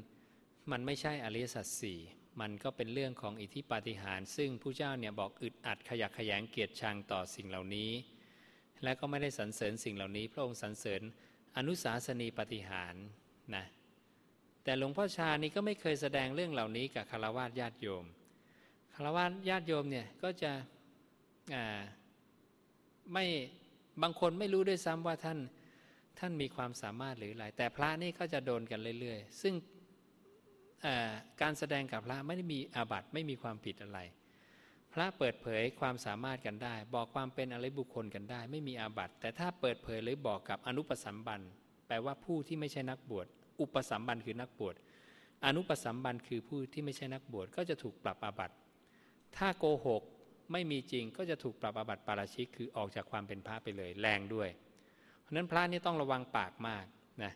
มันไม่ใช่อริยสัจสี่มันก็เป็นเรื่องของอิทธิปาฏิหาริย์ซึ่งผู้เจ้าเนี่ยบอกอึดอัดขยักขยงเกียรติชังต่อสิ่งเหล่านี้ และก็ไม่ได้สรรเสริญสิ่งเหล่านี้ พระองค์สรรเสริญอนุสาสนีปฏิหารนะ แต่หลวงพ่อชานี่ก็ไม่เคยแสดงเรื่องเหล่านี้กับคารวะญาติโยมคารวะญาติโยมเนี่ยก็จะไม่บางคนไม่รู้ด้วยซ้ำว่าท่านท่านมีความสามารถหรืออะไรแต่พระนี่ก็จะโดนกันเรื่อยๆ ซึ่งการแสดงกับพระไม่ได้มีอาบัติไม่มีความผิดอะไร พระเปิดเผยความสามารถกันได้ บอกความเป็นอะไรบุคคลกันได้ ไม่มีอาบัติแต่ถ้าเปิดเผยหรือบอกกับอนุปสัมบันแปลว่าผู้ที่ไม่ใช่นักบวช อุปสัมบันคือนักบวชอนุปสัมบันคือผู้ที่ไม่ใช่นักบวชก็จะถูกปรับอาบัติ ถ้าโกหกไม่มีจริงก็จะถูกปรับอาบัติปาราชิกคือออกจากความเป็นพระไปเลยแรงด้วย เพราะนั้นพระนี่ต้องระวังปากมากนะ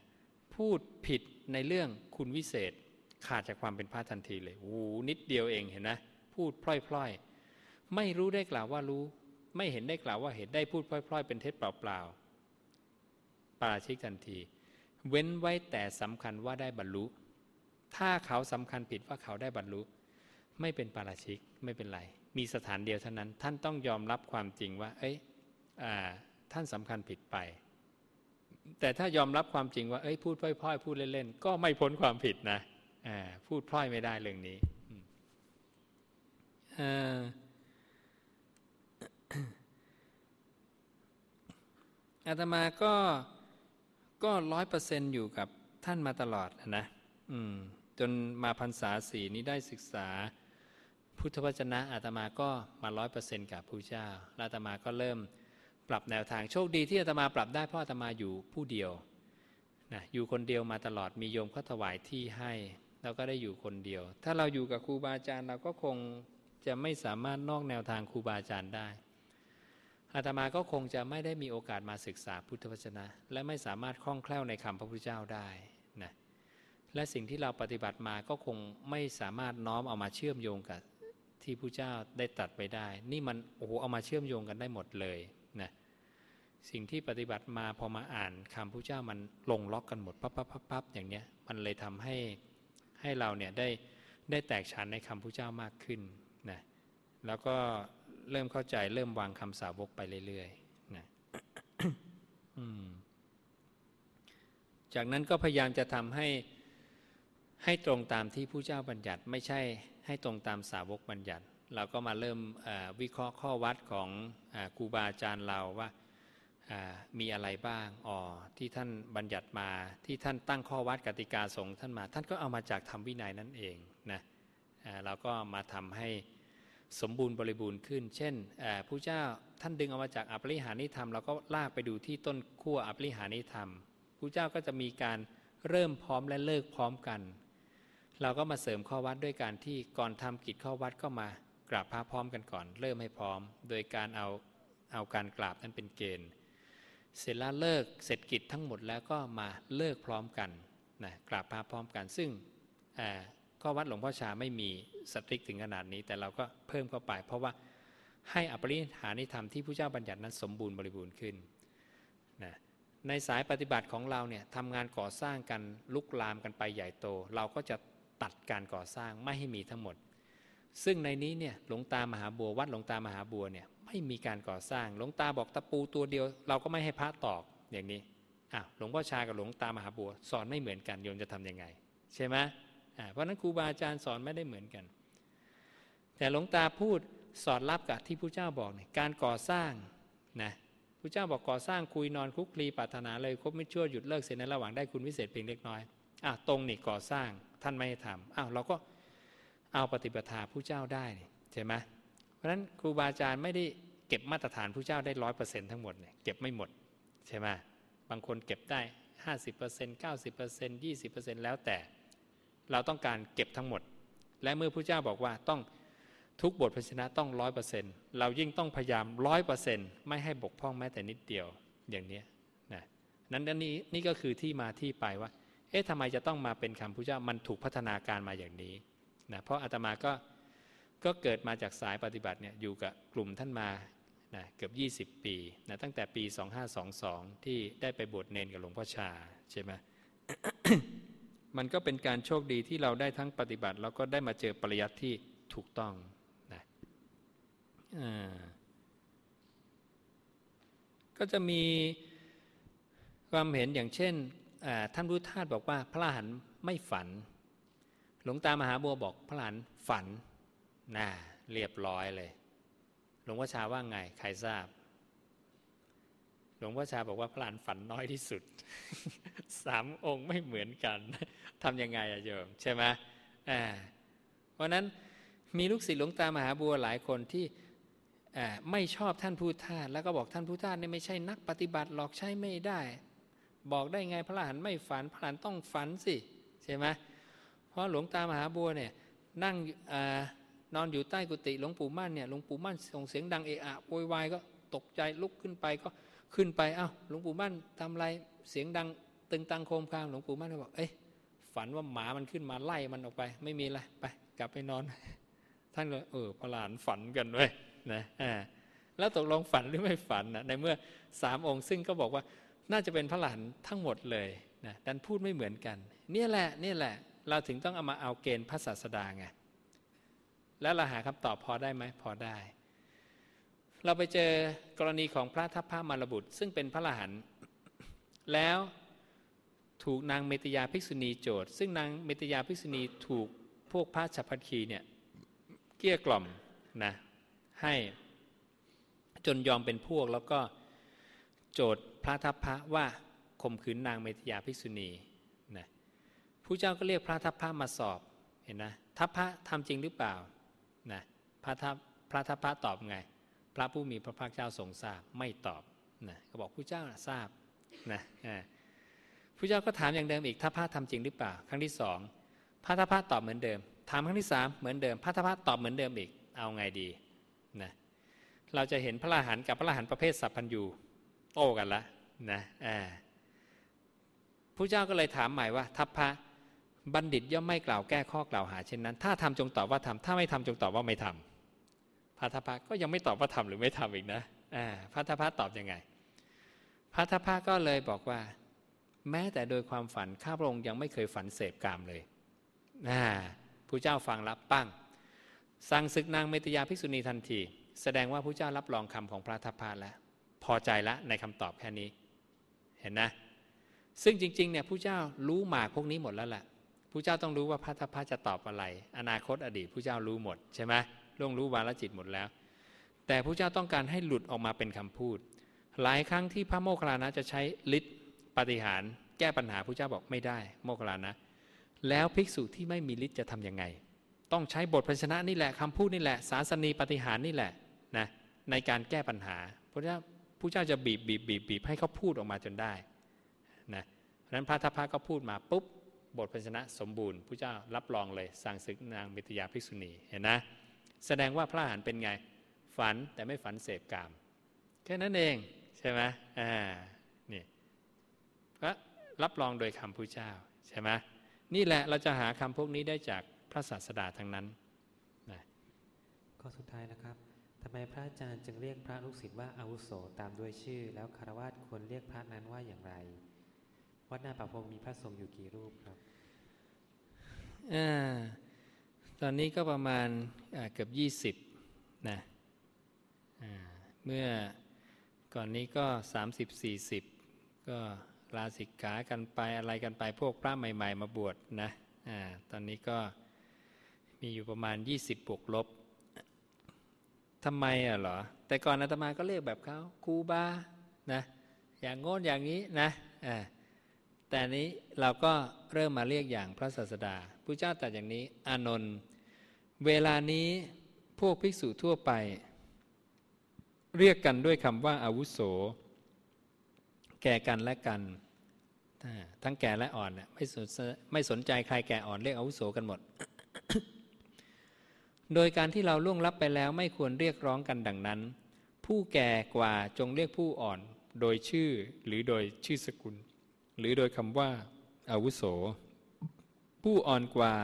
พูดผิดในเรื่องคุณวิเศษขาดจากความเป็นพระทันทีเลยโอ้นิดเดียวเองเห็นนะพูดพล่อยๆ ไม่รู้ได้กล่าวว่ารู้ ไม่เห็นได้กล่าวว่าเห็นได้พูดพล่อย ๆ เป็นเท็จเปล่าๆปาราชิกทันที เว้นไว้แต่สำคัญว่าได้บรรลุ ถ้าเขาสำคัญผิดว่าเขาได้บรรลุ ไม่เป็นปาราชิกไม่เป็นไร มีสถานเดียวเท่านั้น ท่านต้องยอมรับความจริงว่า เอ้ยท่านสำคัญผิดไป แต่ถ้ายอมรับความจริงว่า เอ้ยพูดพล่อยๆพูดเล่นๆ ก็ไม่พ้นความผิดนะพูดพล่อยไม่ได้เรื่องนี้อาตมาก็ ก็ร้อยเปอร์เซนต์อยู่กับท่านมาตลอดนะจนมาพรรษาสีนี้ได้ศึกษา พุทธวจนะอาตมาก็มาร้อยเปอร์เซนต์กับผู้เจ้าอาตมาก็เริ่มปรับแนวทางโชคดีที่อาตมาปรับได้เพราะอาตมาอยู่ผู้เดียวนะอยู่คนเดียวมาตลอดมีโยมเขาถวายที่ให้เราก็ได้อยู่คนเดียว ถ้าเราอยู่กับครูบาอาจารย์เราก็คงจะไม่สามารถนอกแนวทางครูบาอาจารย์ได้ อาตมาก็คงจะไม่ได้มีโอกาสมาศึกษาพุทธวจนะ และไม่สามารถคล่องแคล่วในคำพระพุทธเจ้าได้นะและสิ่งที่เราปฏิบัติมาก็คงไม่สามารถน้อมเอามาเชื่อมโยงกับที่พระเจ้าได้ตัดไปได้ นี่มันโอ้โหเอามาเชื่อมโยงกันได้หมดเลยนะสิ่งที่ปฏิบัติมาพอมาอ่านคำพระเจ้ามันลงล็อกกันหมดปั๊บปั๊บปั๊บอย่างเนี้ยมันเลยทำให้ให้เราเนี่ยได้ได้แตกฉานในคำพระเจ้ามากขึ้นนะแล้วก็ เริ่มเข้าใจ เริ่มวางคำสาวกไปเรื่อยๆนะจากนั้นก็พยายามจะทำให้ให้ตรงตามที่ผู้เจ้าบัญญัติ ไม่ใช่ให้ตรงตามสาวกบัญญัติ เราก็มาเริ่มวิเคราะห์ข้อวัดของครูบาอาจารย์เราว่ามีอะไรบ้างอ๋อที่ท่านบัญญัติมาที่ท่านตั้งข้อวัดกติกาสงฆ์ท่านมา ท่านก็เอามาจากธรรมวินัยนั่นเองนะเราก็มาทำให้ สมบูรณ์บริบูรณ์ขึ้น เช่นผู้เจ้าท่านดึงเอามาจากอภิริหานิธรรมเราก็ลากไปดูที่ต้นขั้วอภิริหานิธรรมผู้เจ้าก็จะมีการเริ่มพร้อมและเลิกพร้อมกัน เราก็มาเสริมข้อวัดด้วยการที่ก่อนทำกิจข้อวัดก็มากราบพระพร้อมกันก่อน เริ่มให้พร้อม โดยการเอาเอาการกราบนั้นเป็นเกณฑ์ เสร็จแล้วเลิกเสร็จกิจทั้งหมดแล้วก็มาเลิกพร้อมกันนะกราบพระพร้อมกันซึ่ง ก็วัดหลวงพ่อชาไม่มีสตริกถึงขนาดนี้ แต่เราก็เพิ่มเข้าไป เพราะว่าให้อปริหานิธรรมที่พระเจ้าบัญญัตินั้นสมบูรณ์บริบูรณ์ขึ้นนะในสายปฏิบัติของเราเนี่ยทำงานก่อสร้างกันลุกลามกันไปใหญ่โต เราก็จะตัดการก่อสร้างไม่ให้มีทั้งหมด ซึ่งในนี้เนี่ยหลวงตามหาบัววัดหลวงตามหาบัวเนี่ยไม่มีการก่อสร้างหลวงตาบอกตะปูตัวเดียว เราก็ไม่ให้พระตอกอย่างนี้อะหลวงพ่อชากับหลวงตามหาบัว สอนไม่เหมือนกันโยมจะทํำยังไง ใช่ไหม เพราะนั้นครูบาอาจารย์สอนไม่ได้เหมือนกัน แต่หลวงตาพูดสอดรับกับที่พระเจ้าบอกเนี่ยการก่อสร้างนะพระเจ้าบอกก่อสร้างคุยนอนคุกคลีปรารถนาเลยครบไม่ชั่วหยุดเลิกเสร็จในระหว่างได้คุณวิเศษเพียงเล็กน้อยอะตรงนี่ก่อสร้างท่านไม่ให้ทำอ้าวเราก็เอาปฏิปทาผู้เจ้าได้ใช่ไหมเพราะฉะนั้นครูบาอาจารย์ไม่ได้เก็บมาตรฐานผู้เจ้าได้ร้อยเปอร์เซ็นต์ทั้งหมดเนี่ยเก็บไม่หมดใช่ไหมบางคนเก็บได้ห้าสิบเปอร์เซ็นต์เก้าสิบเปอร์เซ็นต์ยี่สิบเปอร์เซ็นต์แล้วแต่ เราต้องการเก็บทั้งหมด และเมื่อผู้เจ้าบอกว่าต้องทุกบทพชนะต้องร้อยเปอร์เซ็นต์เรายิ่งต้องพยายามร้อยเปอร์เซ็นต์ไม่ให้บกพร่องแม้แต่นิดเดียวอย่างนี้นะนั้นนี้นี่ก็คือที่มาที่ไปว่า เอ๊ะทำไมจะต้องมาเป็นคำพระเจ้ามันถูกพัฒนาการมาอย่างนี้นะเพราะอาตมาก็ก็เกิดมาจากสายปฏิบัติเนี่ยอยู่กับกลุ่มท่านมานะเกือบ 20 ปีนะตั้งแต่ปี 2522 ที่ได้ไปบวชเนนกับหลวงพ่อชาใช่ไหม มันก็เป็นการโชคดีที่เราได้ทั้งปฏิบัติ แล้วก็ได้มาเจอปริยัติที่ถูกต้องนะก็จะมีความเห็นอย่างเช่นท่านพุทธทาสบอกว่าพระหันไม่ฝัน หลวงตามหาบัวบอกพระหันฝันน่าเรียบร้อยเลย หลวงพ่อชาว่าไงใครทราบ หลวงพ่อชาบอกว่าพระหลานฝันน้อยที่สุด สามองค์ไม่เหมือนกัน ทำยังไงอะโยมใช่ไหมอ่าเพราะนั้นมีลูกศิษย์หลวงตามหาบัวหลายคนที่ไม่ชอบท่านผู้ทาแล้วก็บอกท่านผู้ทาสนี่ยไม่ใช่นักปฏิบัติหรอกใช้ไม่ได้ บอกได้ไงพระหลานไม่ฝันพระหลานต้องฝันสิใช่ไหมเพราะหลวงตามหาบัวเนี่ยนั่งนอนอยู่ใต้กุฏิหลวงปู่มั่นเนี่ยหลวงปู่มั่นส่งเสียงดังเอะอะโวยวายก็ตกใจลุกขึ้นไปก็ขึ้นไปเอา้าหลวงปู่มั่นทำอะไรเสียงดังตึงตังโคมคามหลวงปู่มั่นก็บอกเอ้ย ฝันว่าหมามันขึ้นมาไล่มันออกไป ไม่มีอะไรไป กลับไปนอน ท่านก็เออพระหลานฝันกันด้วยนะอ่าแล้วตกลงฝันหรือไม่ฝันนะในเมื่อสามองค์ซึ่งก็บอกว่าน่าจะเป็นพระหลานทั้งหมดเลยนะดันพูดไม่เหมือนกันนี่แหละนี่แหละ เราถึงต้องเอามาเอาเกณฑ์พระศาสดาไงแล้วเราหาคำตอบพอได้ไหมพอได้ เราไปเจอกรณีของพระทัพพระมารบุตร ซึ่งเป็นพระอรหันต์แล้ว ถูกนางเมตยาภิกษุณีโจทย์ ซึ่งนางเมตยาภิกษุณีถูกพวกพระฉัพพคีเนี่ยเกี้ยกล่อมนะให้จนยอมเป็นพวกแล้วก็โจทย์พระทัพพระว่าข่มขืนนางเมตยาภิกษุณีนะผู้เจ้าก็เรียกพระทัพพระมาสอบเห็นนะทัพพระทำจริงหรือเปล่านะพระทัพพระทัพพระตอบไง พระผู้มีพระภาคเจ้าทรงทราบไม่ตอบนะก็บอกผู้เจ้าทราบนะ ผู้เจ้าก็ถามอย่างเดิมอีกทัพพระทำจริงหรือเปล่า ครั้งที่สองพระทัพพระตอบเหมือนเดิม ถามครั้งที่สามเหมือนเดิม พระทัพพระตอบเหมือนเดิมอีก เอาไงดีนะเราจะเห็นพระราหันกับพระราหันประเภทสัพพัญญูโอ้กันละนะอ่าผู้เจ้าก็เลยถามใหม่ว่า ทัพพระบัณฑิตย่อมไม่กล่าวแก้ข้อกล่าวหาเช่นนั้น ถ้าทำจงตอบว่าทำถ้าไม่ทำจงตอบว่าไม่ทำพระทัพพระก็ยังไม่ตอบว่าทำหรือไม่ทำอีกนะอ่าพระทัพพระตอบยังไง พระทัพพระก็เลยบอกว่า แม้แต่โดยความฝันข้าพระองค์ยังไม่เคยฝันเสพกามเลยอ่าผู้เจ้าฟังรับปั้งสั่งศึกนางเมตยาภิกษุณีทันที แสดงว่าผู้เจ้ารับรองคำของพระทัพพาแล้วพอใจล้วในคำตอบแค่นี้ เห็นนะ ซึ่งจริงๆเนี่ยผู้เจ้ารู้หมากพวกนี้หมดแล้วแหละผู้เจ้าต้องรู้ว่าพระทัพพาจะตอบอะไร อนาคตอดีตผู้เจ้ารู้หมดใช่ไหมล่วงรู้วาลจิตหมดแล้ว แต่ผู้เจ้าต้องการให้หลุดออกมาเป็นคำพูด หลายครั้งที่พระโมคคัลลานะจะใช้ฤทธิ์ ปฏิหารแก้ปัญหาผู้เจ้าบอกไม่ได้ โมคคัลานะ แล้วภิกษุที่ไม่มีฤทธิ์จะทํำยังไง ต้องใช้บทพันชนะนี่แหละคำพูดนี่แหละ ศาสนีปฏิหารนี่แหละนะในการแก้ปัญหาพระเจ้าผู้เจ้าจะบีบบีบบีบบีบให้เขาพูดออกมาจนได้นะเพราะนั้นพระทัพพระก็พูดมาปุ๊บบทพันชนะสมบูรณ์ผู้เจ้ารับรองเลยสั่งศึกนางมิตยาภิกษุณีเห็นนะ แสดงว่าพระหานเป็นไง ฝันแต่ไม่ฝันเสพกาม แค่นั้นเองใช่ไหมอ่า ก็รับรองโดยคำผู้เจ้าใช่ไหมนี่แหละเราจะหาคำพวกนี้ได้จากพระศาสดาทั้งนั้นนะข้อสุดท้ายนะครับทำไมพระอาจารย์จึงเรียกพระลูกศิษย์ว่าอาวุโสตามด้วยชื่อ แล้วคารวะควรเรียกพระนั้นว่าอย่างไรวัดนาป่าพงมีพระสงฆ์อยู่กี่รูปครับอตอนนี้ก็ประมาณเกือบยี่สิบนะเมื่อก่อนนี้ก็สามสิบสี่สิบก็ ลาสิกขากันไปอะไรกันไปพวกพระใหม่ ๆ มาบวชนะอตอนนี้ก็มีอยู่ประมาณ 20บวกลบทำไมอะเหรอ แต่ก่อนอาตมาก็เรียกแบบเขาครูบานะอย่างโง่อย่างนี้นะอ่าแต่นี้เราก็เริ่มมาเรียกอย่างพระศาสดาพระเจ้าตรัสอย่างนี้อานนท์เวลานี้พวกภิกษุทั่วไป เรียกกันด้วยคำว่าอาวุโส แก่กันและกัน ทั้งแก่และอ่อนไม่สนไม่สนใจใครแก่อ่อนเรียกอาวุโสกันหมด โดยการที่เราล่วงลับไปแล้วไม่ควรเรียกร้องกันดังนั้น ผู้แก่กว่าจงเรียกผู้อ่อนโดยชื่อหรือโดยชื่อสกุล หรือโดยคำว่าอาวุโส ผู้อ่อนกว่า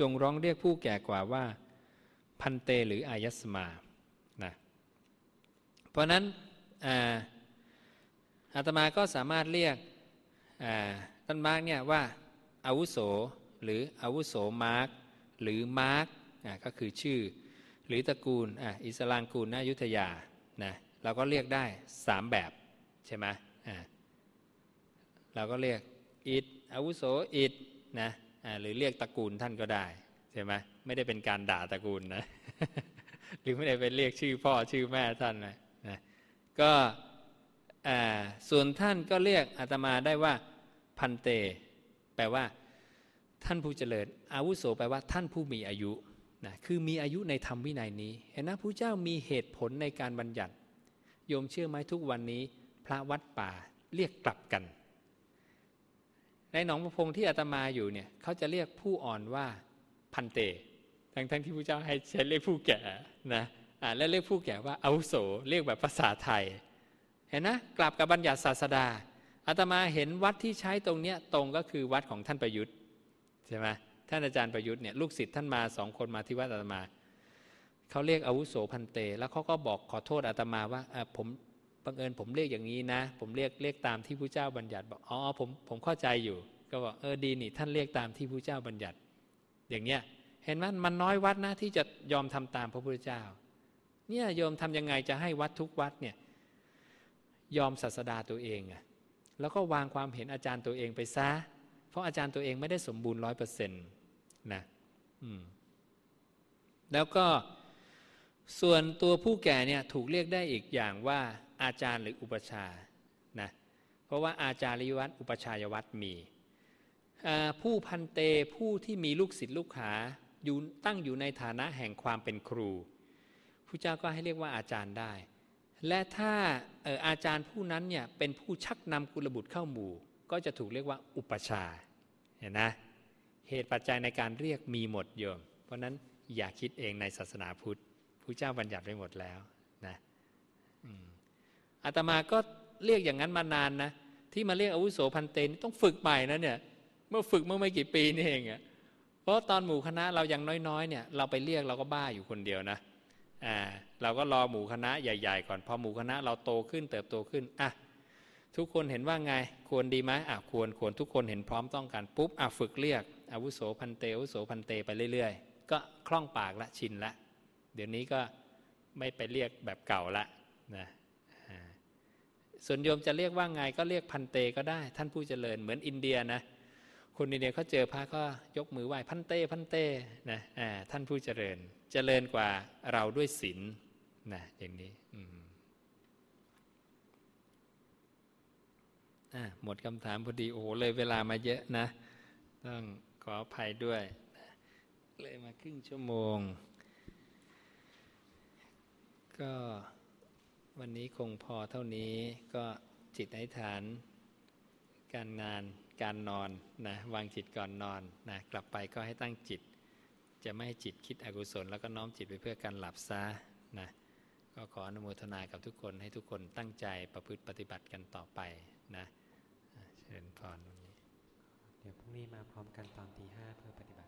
จงร้องเรียกผู้แก่กว่าว่า ภันเตหรืออายัสมานะเพราะนั้นอาตมาก็สามารถเรียกท่านมาร์กเนี่ยว่าอาวุโสหรืออาวุโสมาร์กหรือมาร์กก็คือชื่อ หรือตระกูลอิสลามกูลนายุทธยานะเราก็เรียกได้สามแบบใช่ไหมเราก็เรียกอิดอาวุโสอิดนะหรือเรียกตระกูลท่านก็ได้ใช่ไหมไม่ได้เป็นการด่าตระกูลนะหรือไม่ได้เป็นเรียกชื่อพ่อชื่อแม่ท่านนะนะก็ ส่วนท่านก็เรียกอาตมาได้ว่าพันเต แปลว่า ท่านผู้เจริญ อาวุโสแปลว่า ท่านผู้มีอายุนะคือมีอายุในธรรมวินัยนี้ เห็นนะพระเจ้ามีเหตุผลในการบัญญัติ โยมเชื่อไหมทุกวันนี้ พระวัดป่าเรียกกลับกัน ในหนองประพงที่อาตมาอยู่เนี่ยเขาจะเรียกผู้อ่อนว่าพันเต ทั้งทั้งที่พระเจ้าให้ใช้เรียกผู้แก่นะและเรียกผู้แก่ว่าอาวุโส เรียกแบบภาษาไทย เห็นนะกลับกับบัญญัติศาสดาอาตมาเห็นวัดที่ใช้ตรงเนี้ยตรงก็คือวัดของท่านประยุทธ์ใช่ไหมท่านอาจารย์ประยุทธ์เนี่ยลูกศิษย์ท่านมาสองคนมาที่วัดอาตมาเขาเรียกอาวุโสพันเต แล้วเขาก็บอกขอโทษอาตมาว่าผมบังเอิญผมเรียกอย่างนี้นะ ผมเรียกเรียกตามที่พระเจ้าบัญญัติบอกอ๋อผมผมเข้าใจอยู่ ก็บอกเออดีนี่ ท่านเรียกตามที่พระเจ้าบัญญัติ อย่างเนี้ยเห็นไหมมันน้อยวัดนะที่จะยอมทำตามพระพุทธเจ้า เนี่ยโยมทำยังไงจะให้วัดทุกวัดเนี่ย ยอมศาสดาตัวเองอะแล้วก็วางความเห็นอาจารย์ตัวเองไปซะ เพราะอาจารย์ตัวเองไม่ได้สมบูรณ์ร้อยเปอร์เซ็นต์นะแล้วก็ส่วนตัวผู้แก่เนี่ยถูกเรียกได้อีกอย่างว่าอาจารย์หรืออุปชานะเพราะว่าอาจาริวัตอุปชายวัตมี ผู้พันเตผู้ที่มีลูกศิษย์ลูกหาอยู่ตั้งอยู่ในฐานะแห่งความเป็นครูผู้เจ้าก็ให้เรียกว่าอาจารย์ได้ และถ้าอาจารย์ผู้นั้นเนี่ยเป็นผู้ชักนำกุลบุตรเข้าหมู่ ก็จะถูกเรียกว่าอุปชาเห็นนะเหตุปัจจัยในการเรียกมีหมดโยม เพราะนั้นอย่าคิดเองในศาสนาพุทธผู้เจ้าบัญญัติไว้หมดแล้วนะอาตมาก็เรียกอย่างนั้นมานานนะที่มาเรียกอาวุโสพันเตนต้องฝึกใหม่นะเนี่ยเมื่อฝึกเมื่อไม่กี่ปีนี่เองอะเพราะตอนหมู่คณะเรายังน้อยๆเนี่ยเราไปเรียกเราก็บ้าอยู่คนเดียวนะ เราก็รอหมู่คณะใหญ่ ๆ ก่อนพอหมู่คณะเราโตขึ้นเติบโตขึ้นอะทุกคนเห็นว่าไงควรดีไหมอะควรควรทุกคนเห็นพร้อมต้องกันปุ๊บอะฝึกเรียกอาวุโสพันเตอาวุโสพันเตไปเรื่อย ๆ ก็คล่องปากละชินละ เดี๋ยวนี้ก็ไม่ไปเรียกแบบเก่าละนะส่วนโยมจะเรียกว่าไงก็เรียกพันเตก็ได้ ท่านผู้เจริญเหมือนอินเดียนะ คนอินเดียเขาเจอพระก็ยกมือไหว้พันเต้พันเต้นะท่านผู้เจริญ เจริญกว่าเราด้วยศีลนะอย่างนี้หมดคำถามพอดีโอ้โหเลยเวลามาเยอะนะ ต้องขออภัยด้วย เลยมาครึ่งชั่วโมง ก็วันนี้คงพอเท่านี้ก็จิตอธิษฐานการงาน การนอนนะวางจิตก่อนนอนนะกลับไปก็ให้ตั้งจิต จะไม่ให้จิตคิดอกุศล แล้วก็น้อมจิตไปเพื่อการหลับซะนะก็ขออนุโมทนากับทุกคนให้ทุกคนตั้งใจประพฤติปฏิบัติกันต่อไปนะเชิญพรวันนี้ เดี๋ยวพรุ่งนี้มาพร้อมกันตอนตีห้าเพื่อปฏิบัติ